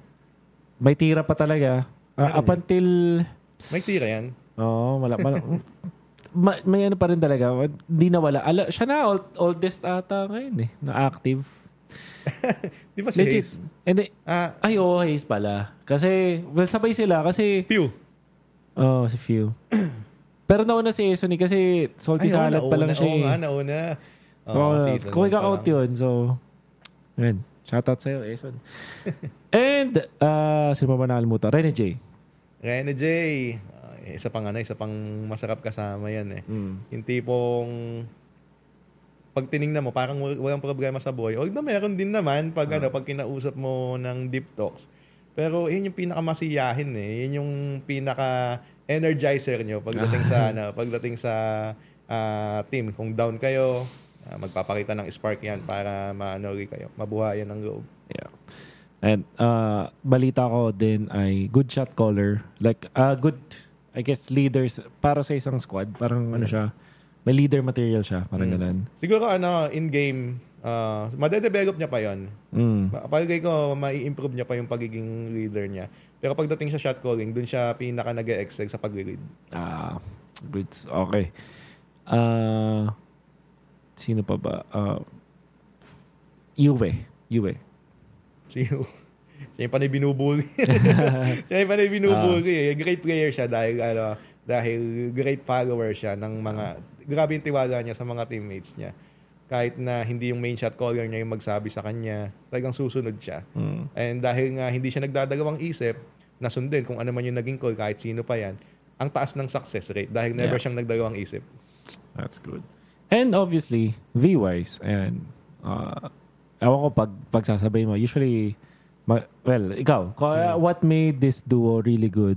May tira pa talaga. Uh, up until... May tira yan. Oo, wala. wala ma- may ano pa rin talaga. Hindi na wala. Ala, siya na old, oldest ata ngayon eh. Na active. *laughs* Di ba si Legit. Hayes? Hindi. Ah, Ay, oo, Hayes pala. Kasi, well, sabay sila. Kasi, Pew. oh, si Few. *clears throat* Pero nauna si Eson eh, kasi salty Ay, salad pa lang nauna, siya Oo eh. nga, nauna. Oo, Oo, season kung lang. yun, so, yun. Shoutout sa'yo, Eson. *laughs* And, uh, sino pa ba nakalimutan? Rene J. Rene J. Ah, isa pang ano, isa pang masarap kasama yan eh. Mm. Yung tipong pag tiningnan mo, parang wal- walang problema sa buhay. Although meron din naman pag, ano, pag kinausap mo ng deep talks. Pero yun yung pinakamasiyahin eh. Yun yung pinaka energizer nyo pagdating sa *laughs* ano, pagdating sa ah, team. Kung down kayo, ah, magpapakita ng spark yan para maano kayo, mabuhayan ng loob. Yeah. And uh, balita ko din ay good shot caller. Like, uh, good, I guess, leaders para sa isang squad. Parang ano siya, may leader material siya. Parang Mm. ganun. Siguro ano, in-game, uh, madedevelop niya pa yon Mm. Palagay ko, mai-improve niya pa yung pagiging leader niya. Pero pagdating sa shot calling, dun siya pinaka nag excel sa pag-lead. Ah, goods. Okay. Uh, sino pa ba? Uh, Juve. Juve. Siya siya yung panay binubuli. *laughs* siya yung panay binubuli. eh. Great player siya dahil, ano, dahil great follower siya ng mga, grabe yung tiwala niya sa mga teammates niya. Kahit na hindi yung main shot caller niya yung magsabi sa kanya, talagang susunod siya. Mm. And dahil nga hindi siya nagdadalawang isip, nasundin kung ano man yung naging call, kahit sino pa yan, ang taas ng success rate dahil never Yeah. siyang nagdalawang isip. That's good. And obviously, V-wise, and uh, ewan ko pag pagsasabay mo, usually, ma- well, ikaw, ko- uh, what made this duo really good?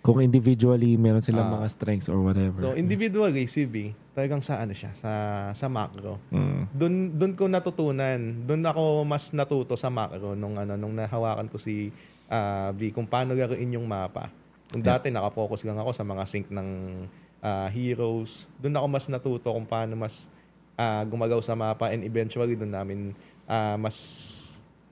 Kung individually, meron silang Ah. mga strengths or whatever. So individually, CB, talagang sa ano siya, sa sa macro. Mm. Doon doon ko natutunan, doon ako mas natuto sa macro nung ano nung nahawakan ko si ah, V kung paano laruin yung mapa. Kung Yeah. dati nakafocus lang ako sa mga sync ng ah, heroes, doon ako mas natuto kung paano mas ah, gumagaw sa mapa and eventually doon namin ah, mas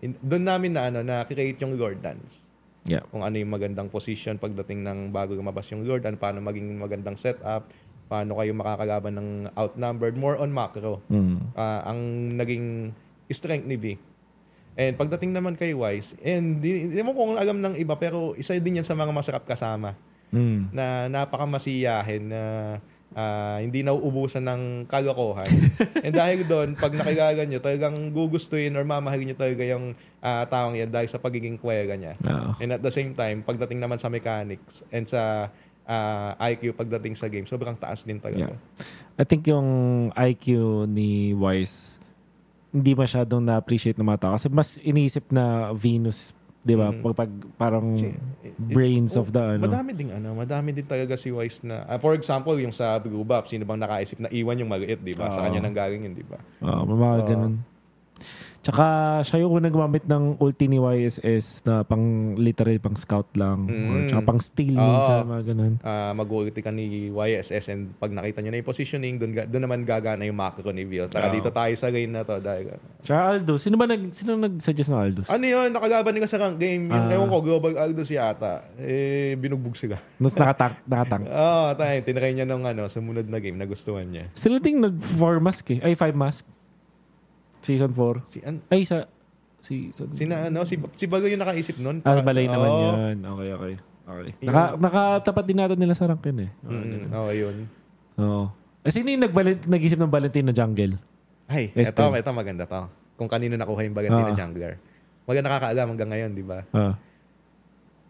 doon namin na ano na create yung Lord Dance Yeah. kung ano yung magandang position pagdating ng bago lumabas yung Lord, ano paano maging magandang setup, paano kayo makakalaban ng outnumbered, more on macro. Mm. Ah, ang naging strength ni V. And pagdating naman kay Wise, and di, di mo kung alam ng iba, pero isa din yan sa mga masarap kasama Mm. na napakamasiyahin na ah, hindi nauubusan ng kalokohan. *laughs* And dahil doon, pag nakilala nyo, talagang gugustuhin or mamahalin nyo talaga yung ah, taong yan dahil sa pagiging kwega niya. Oo. And at the same time, pagdating naman sa mechanics and sa ah, IQ pagdating sa game, sobrang taas din talaga. Yeah. I think yung IQ ni Wise, hindi masyadong na-appreciate ng mga tao. Kasi mas iniisip na Venus, di ba? Mm. Pag, pag parang Kasi, eh, brains oh, of the ano. Madami din ano, madami din talaga si Wise na ah, for example, yung sa Buff, sino bang nakaisip na iwan yung maliit, 'di ba? Sa Oo. kanya nang galing yun, 'di ba? Oo, mga Oo. ganun. Tsaka siya yung unang gumamit ng ulti ni YSS na pang literal pang scout lang. Or, Mm. tsaka pang steal Oo. minsan, mga ganun. uh, mag-ulti ka ni YSS and pag nakita nyo na yung positioning, doon, doon naman gagana yung macro ni Bios. Tara Oo. dito tayo sa lane na to. Dahil, Tsaka Aldous. Sino ba nag, sino nag-suggest ng Aldous? ano yun, nakagaban nila sa rank game. Yung, Ah. ewan ko, Global Aldos yata. Eh, binugbog sila. Mas nakatank, nakatank. *laughs* Oo, oh, tayo. Tinry niya nung ano, sumunod na game, nagustuhan niya. Sila ding nag-4 mask eh. Ay, 5 mask. Season 4. Si, an, Ay, sa... Season... si, na, ano, si, si Bago yung nakaisip nun. Ah, balay naman Oo. yun. Okay, okay. Okay. Naka, nakatapat din natin nila sa rank yun eh. Oo. Mm. Oo, yun. Oo. Eh, sino yung nag- nag-isip ng Valentino Jungle? Ay, Yes, eto, Tim. eto maganda to. Kung kanino nakuha yung Bagantino Ah. Jungler. Maganda nakakaalam hanggang ngayon, di ba? Ah.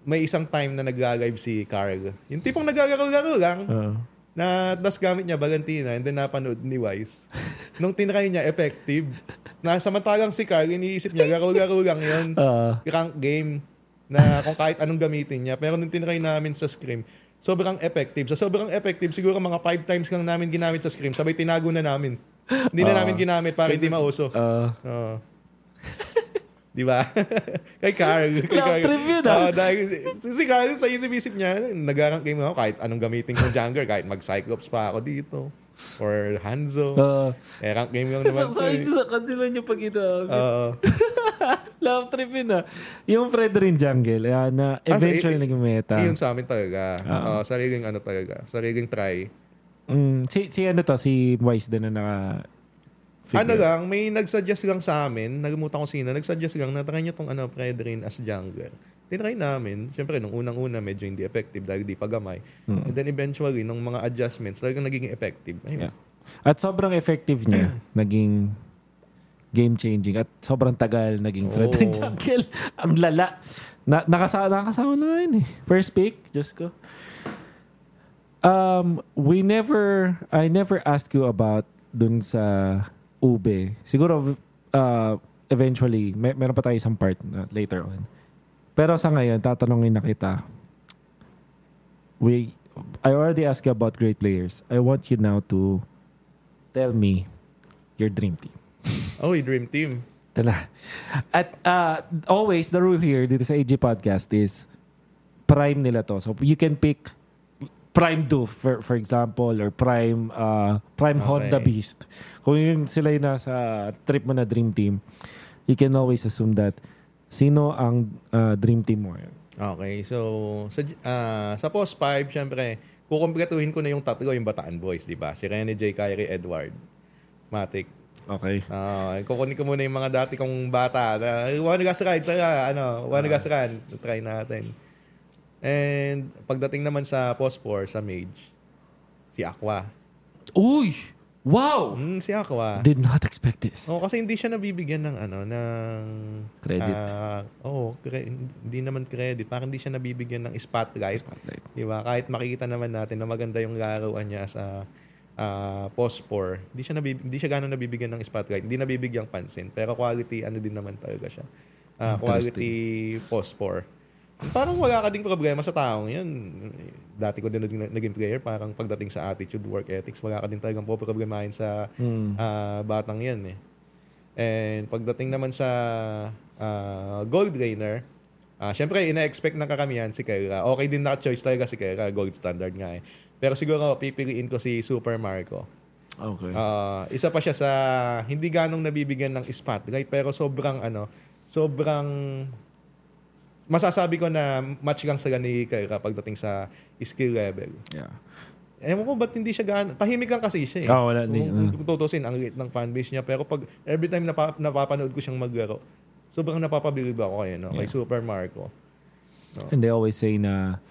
May isang time na nag-live si Carl. Yung tipong naglalaro-laro lang, Ah. Na tas gamit niya Valentina and then napanood ni Wise. *laughs* Nung tinry niya, effective. Na samantalang si Carl, iniisip niya, laro-laro lang yun. *laughs* Ah. Rank game na kung kahit anong gamitin niya. Pero nung tinry namin sa Scream, sobrang effective. Sa sobrang effective, siguro mga five times lang namin ginamit sa Scream. Sabay tinago na namin. Hindi na Ah. namin ginamit para hindi mauso. Ah. Oo. *laughs* Di ba? *laughs* kay Carl. Kay Love Carl. trip yun, ah. Dahil si, Carl sa isip-isip niya, nag-rank game ako kahit anong gamitin kong jungler, kahit mag-Cyclops pa ako dito. Or Hanzo. Ah. eh, rank game lang naman to. Eh. sa kanila niyo pag ginamit. Oo. *laughs* Love trip yun ah. Yung Fredrin Jungle, ah, na eventually Ah, so, naging meta. Yun sa amin talaga. Ah. Oo, sariling ano talaga. Sariling try. Mm, si, si ano to, si Wise din na naka... figure. Ano lang, may nag-suggest lang sa amin, nagmutan ko sino, nag-suggest lang na try nyo tong ano, Predrin as jungler. Tinry namin, syempre nung unang-una medyo hindi effective dahil di pa gamay. Mm. And then eventually, nung mga adjustments, talagang naging effective. Ayun. Yeah. At sobrang effective niya, *clears throat* naging game-changing. At sobrang tagal naging Oo. Fredrin Jungle. *laughs* Ang lala. Na, nakasama, nakasama na yun eh. First pick, just ko. Um, we never, I never asked you about dun sa ube. Siguro, uh, eventually, may, meron pa tayo isang part na later on. Pero sa ngayon, tatanungin na kita. We, I already asked you about great players. I want you now to tell me your dream team. Oh, yung dream team. Na. At uh, always, the rule here dito sa AG Podcast is prime nila to. So you can pick Prime Do, for, for example, or Prime uh, Prime Okay. Honda Beast. Kung yun sila yung nasa trip mo na dream team, you can always assume that sino ang uh, dream team mo. Okay, so sa ah, sa post 5, syempre, kukumpletuhin ko na yung tatlo yung Bataan Boys, di ba? Si Rene J. Kyrie Edward. Matic. Okay. Ah, kukunin ko muna yung mga dati kong bata. Na, wanna gas ride, tara, ano, wanna gas run. Try natin. And pagdating naman sa post 4, sa Mage, si Aqua. Uy! Wow! Hmm, si Aqua. Did not expect this. Oh, kasi hindi siya nabibigyan ng ano, ng Credit. ah, oh, cre- hindi naman credit. Parang hindi siya nabibigyan ng spotlight. Spotlight. Di ba? Kahit makikita naman natin na maganda yung laruan niya sa post 4, hindi siya nabib- hindi siya gano'n nabibigyan ng spotlight, hindi nabibigyang pansin. Pero quality ano din naman talaga siya. Ah, quality post 4. Parang wala ka ding problema sa taong yan. Dati ko din naging, naging player, parang pagdating sa attitude, work ethics, wala ka din talagang po problemahin sa Hmm. ah, batang yan eh. And pagdating naman sa ah, gold drainer, ah syempre ina-expect ng karamihan si Kera. Okay din na choice talaga si Kera, gold standard nga eh. Pero siguro pipiliin ko si Super Marco. Okay. Ah, isa pa siya sa hindi ganong nabibigyan ng spotlight pero sobrang ano, sobrang masasabi ko na match lang sila ni Kera pagdating sa skill level. yeah. Ewan ko ba't hindi siya gaano. Tahimik lang kasi siya eh. Ah, wala. Kung, kung tutusin, ang liit ng fanbase niya. Pero pag every time napa, napapanood ko siyang maglaro, sobrang napapabilib ako kay, no? kay Yeah. Super Marco. And they always say na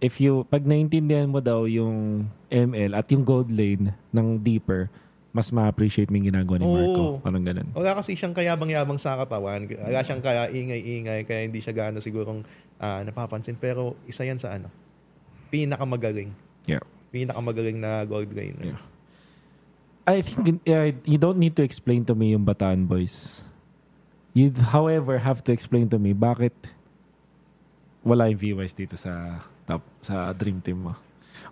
if you, pag naintindihan mo daw yung ML at yung gold lane ng deeper, mas ma-appreciate mo yung ginagawa ni Marco. Oo. Parang ganun. Wala kasi siyang kayabang-yabang sa katawan. Wala siyang kaya ingay-ingay, kaya hindi siya gaano sigurong ah, napapansin. Pero isa yan sa ano, pinakamagaling. Yeah. Pinakamagaling na gold gainer. Yeah. I think uh, you don't need to explain to me yung Bataan Boys. You, however, have to explain to me bakit wala yung VYs dito sa top, sa dream team mo.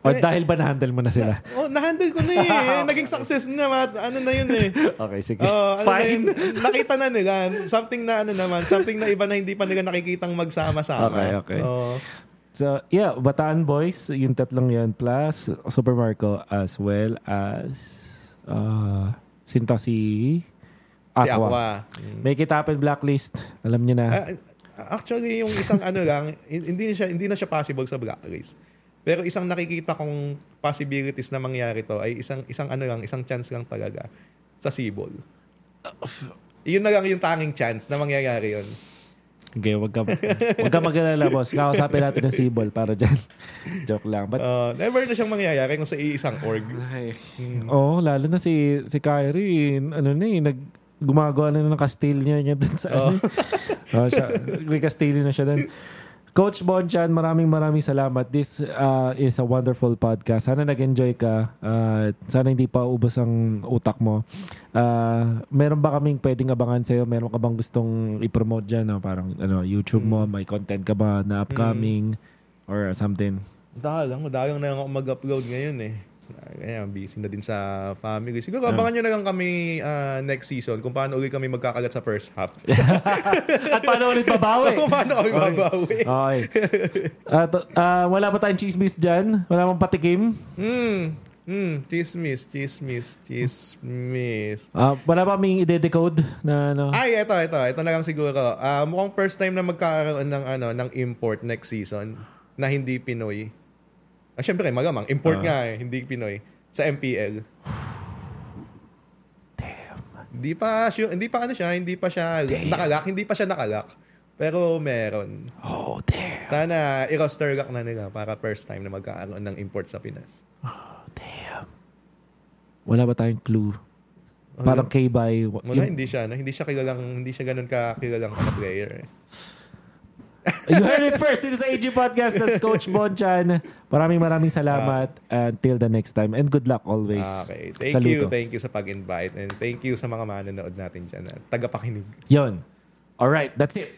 O dahil ba na-handle mo na sila? *laughs* Oh, na-handle ko na eh. *laughs* Naging success na. Ano na yun eh. Okay, sige. Oh, ano na Fine. yun, nakita na nila. Something na ano naman. Something na iba na hindi pa nila nakikitang magsama-sama. Okay, okay. Oh. So, yeah, Bataan Boys, yung tatlong yan, plus Super Marco as well as uh, sinto si Si Aqua. Aqua. Make it happen blacklist. Alam niyo na. Ah, actually, yung isang ano lang, *laughs* hindi na siya hindi na siya possible sa blacklist. Pero isang nakikita kong possibilities na mangyari to ay isang isang ano lang, isang chance lang talaga sa Sibol. Yun na lang yung tanging chance na mangyayari yun. Okay, wag ka, wag ka mag-alala, boss. Kakausapin natin ng Sibol para dyan. *laughs* Joke lang. But, Uh, never na siyang mangyayari kung sa iisang org. ay, oh, lalo na si, si Kyrie, ano na eh, nag, gumagawa na ng Castillo niya dun sa ano. *laughs* oh, siya, may Castillo na siya dun. Coach Bonchan, maraming maraming salamat. This uh, is a wonderful podcast. Sana nag-enjoy ka. Uh, sana hindi pa ubos ang utak mo. Uh, meron ba kaming pwedeng abangan sa'yo? Meron ka bang gustong i-promote dyan? No? Parang ano, YouTube mo, may content ka ba na upcoming or something? Dalang, dalang na lang ako mag-upload ngayon eh. Kaya busy na din sa family. Siguro abangan nyo na lang kami ah, next season kung paano ulit kami magkakagat sa first half. *laughs* At paano ulit babawi? *laughs* kung paano kami Okay. babawi. Okay. *laughs* To- ah, wala ba tayong chismis dyan? Wala bang patikim? Hmm. Hmm. Chismis, chismis, chismis. Ah, wala ba kaming ide-decode na ano? Ay, eto, eto. Ito na lang siguro. Ah, mukhang first time na magkakaroon ng, ano, ng import next season na hindi Pinoy. Ah, syempre, magamang. Import Ah. nga eh, hindi Pinoy. Sa MPL. Damn. Hindi pa, sure, hindi pa ano siya, hindi pa siya nakalak, hindi pa siya nakalak. Pero meron. Oh, damn. Sana i-roster lock na nila para first time na magkakaroon ng import sa Pinas. Oh, damn. Wala ba tayong clue? Parang K-by. Wala, hindi siya. No? Hindi siya kilalang, hindi siya ganun ka kilalang player. eh. You heard it first. This is AG Podcast. That's Coach Bonchan. Maraming maraming salamat. Until the next time. And good luck always. Ah, Okay. Thank Saludo. you. Thank you sa pag-invite. And thank you sa mga manonood natin dyan. Tagapakinig. Yun. Alright, that's it.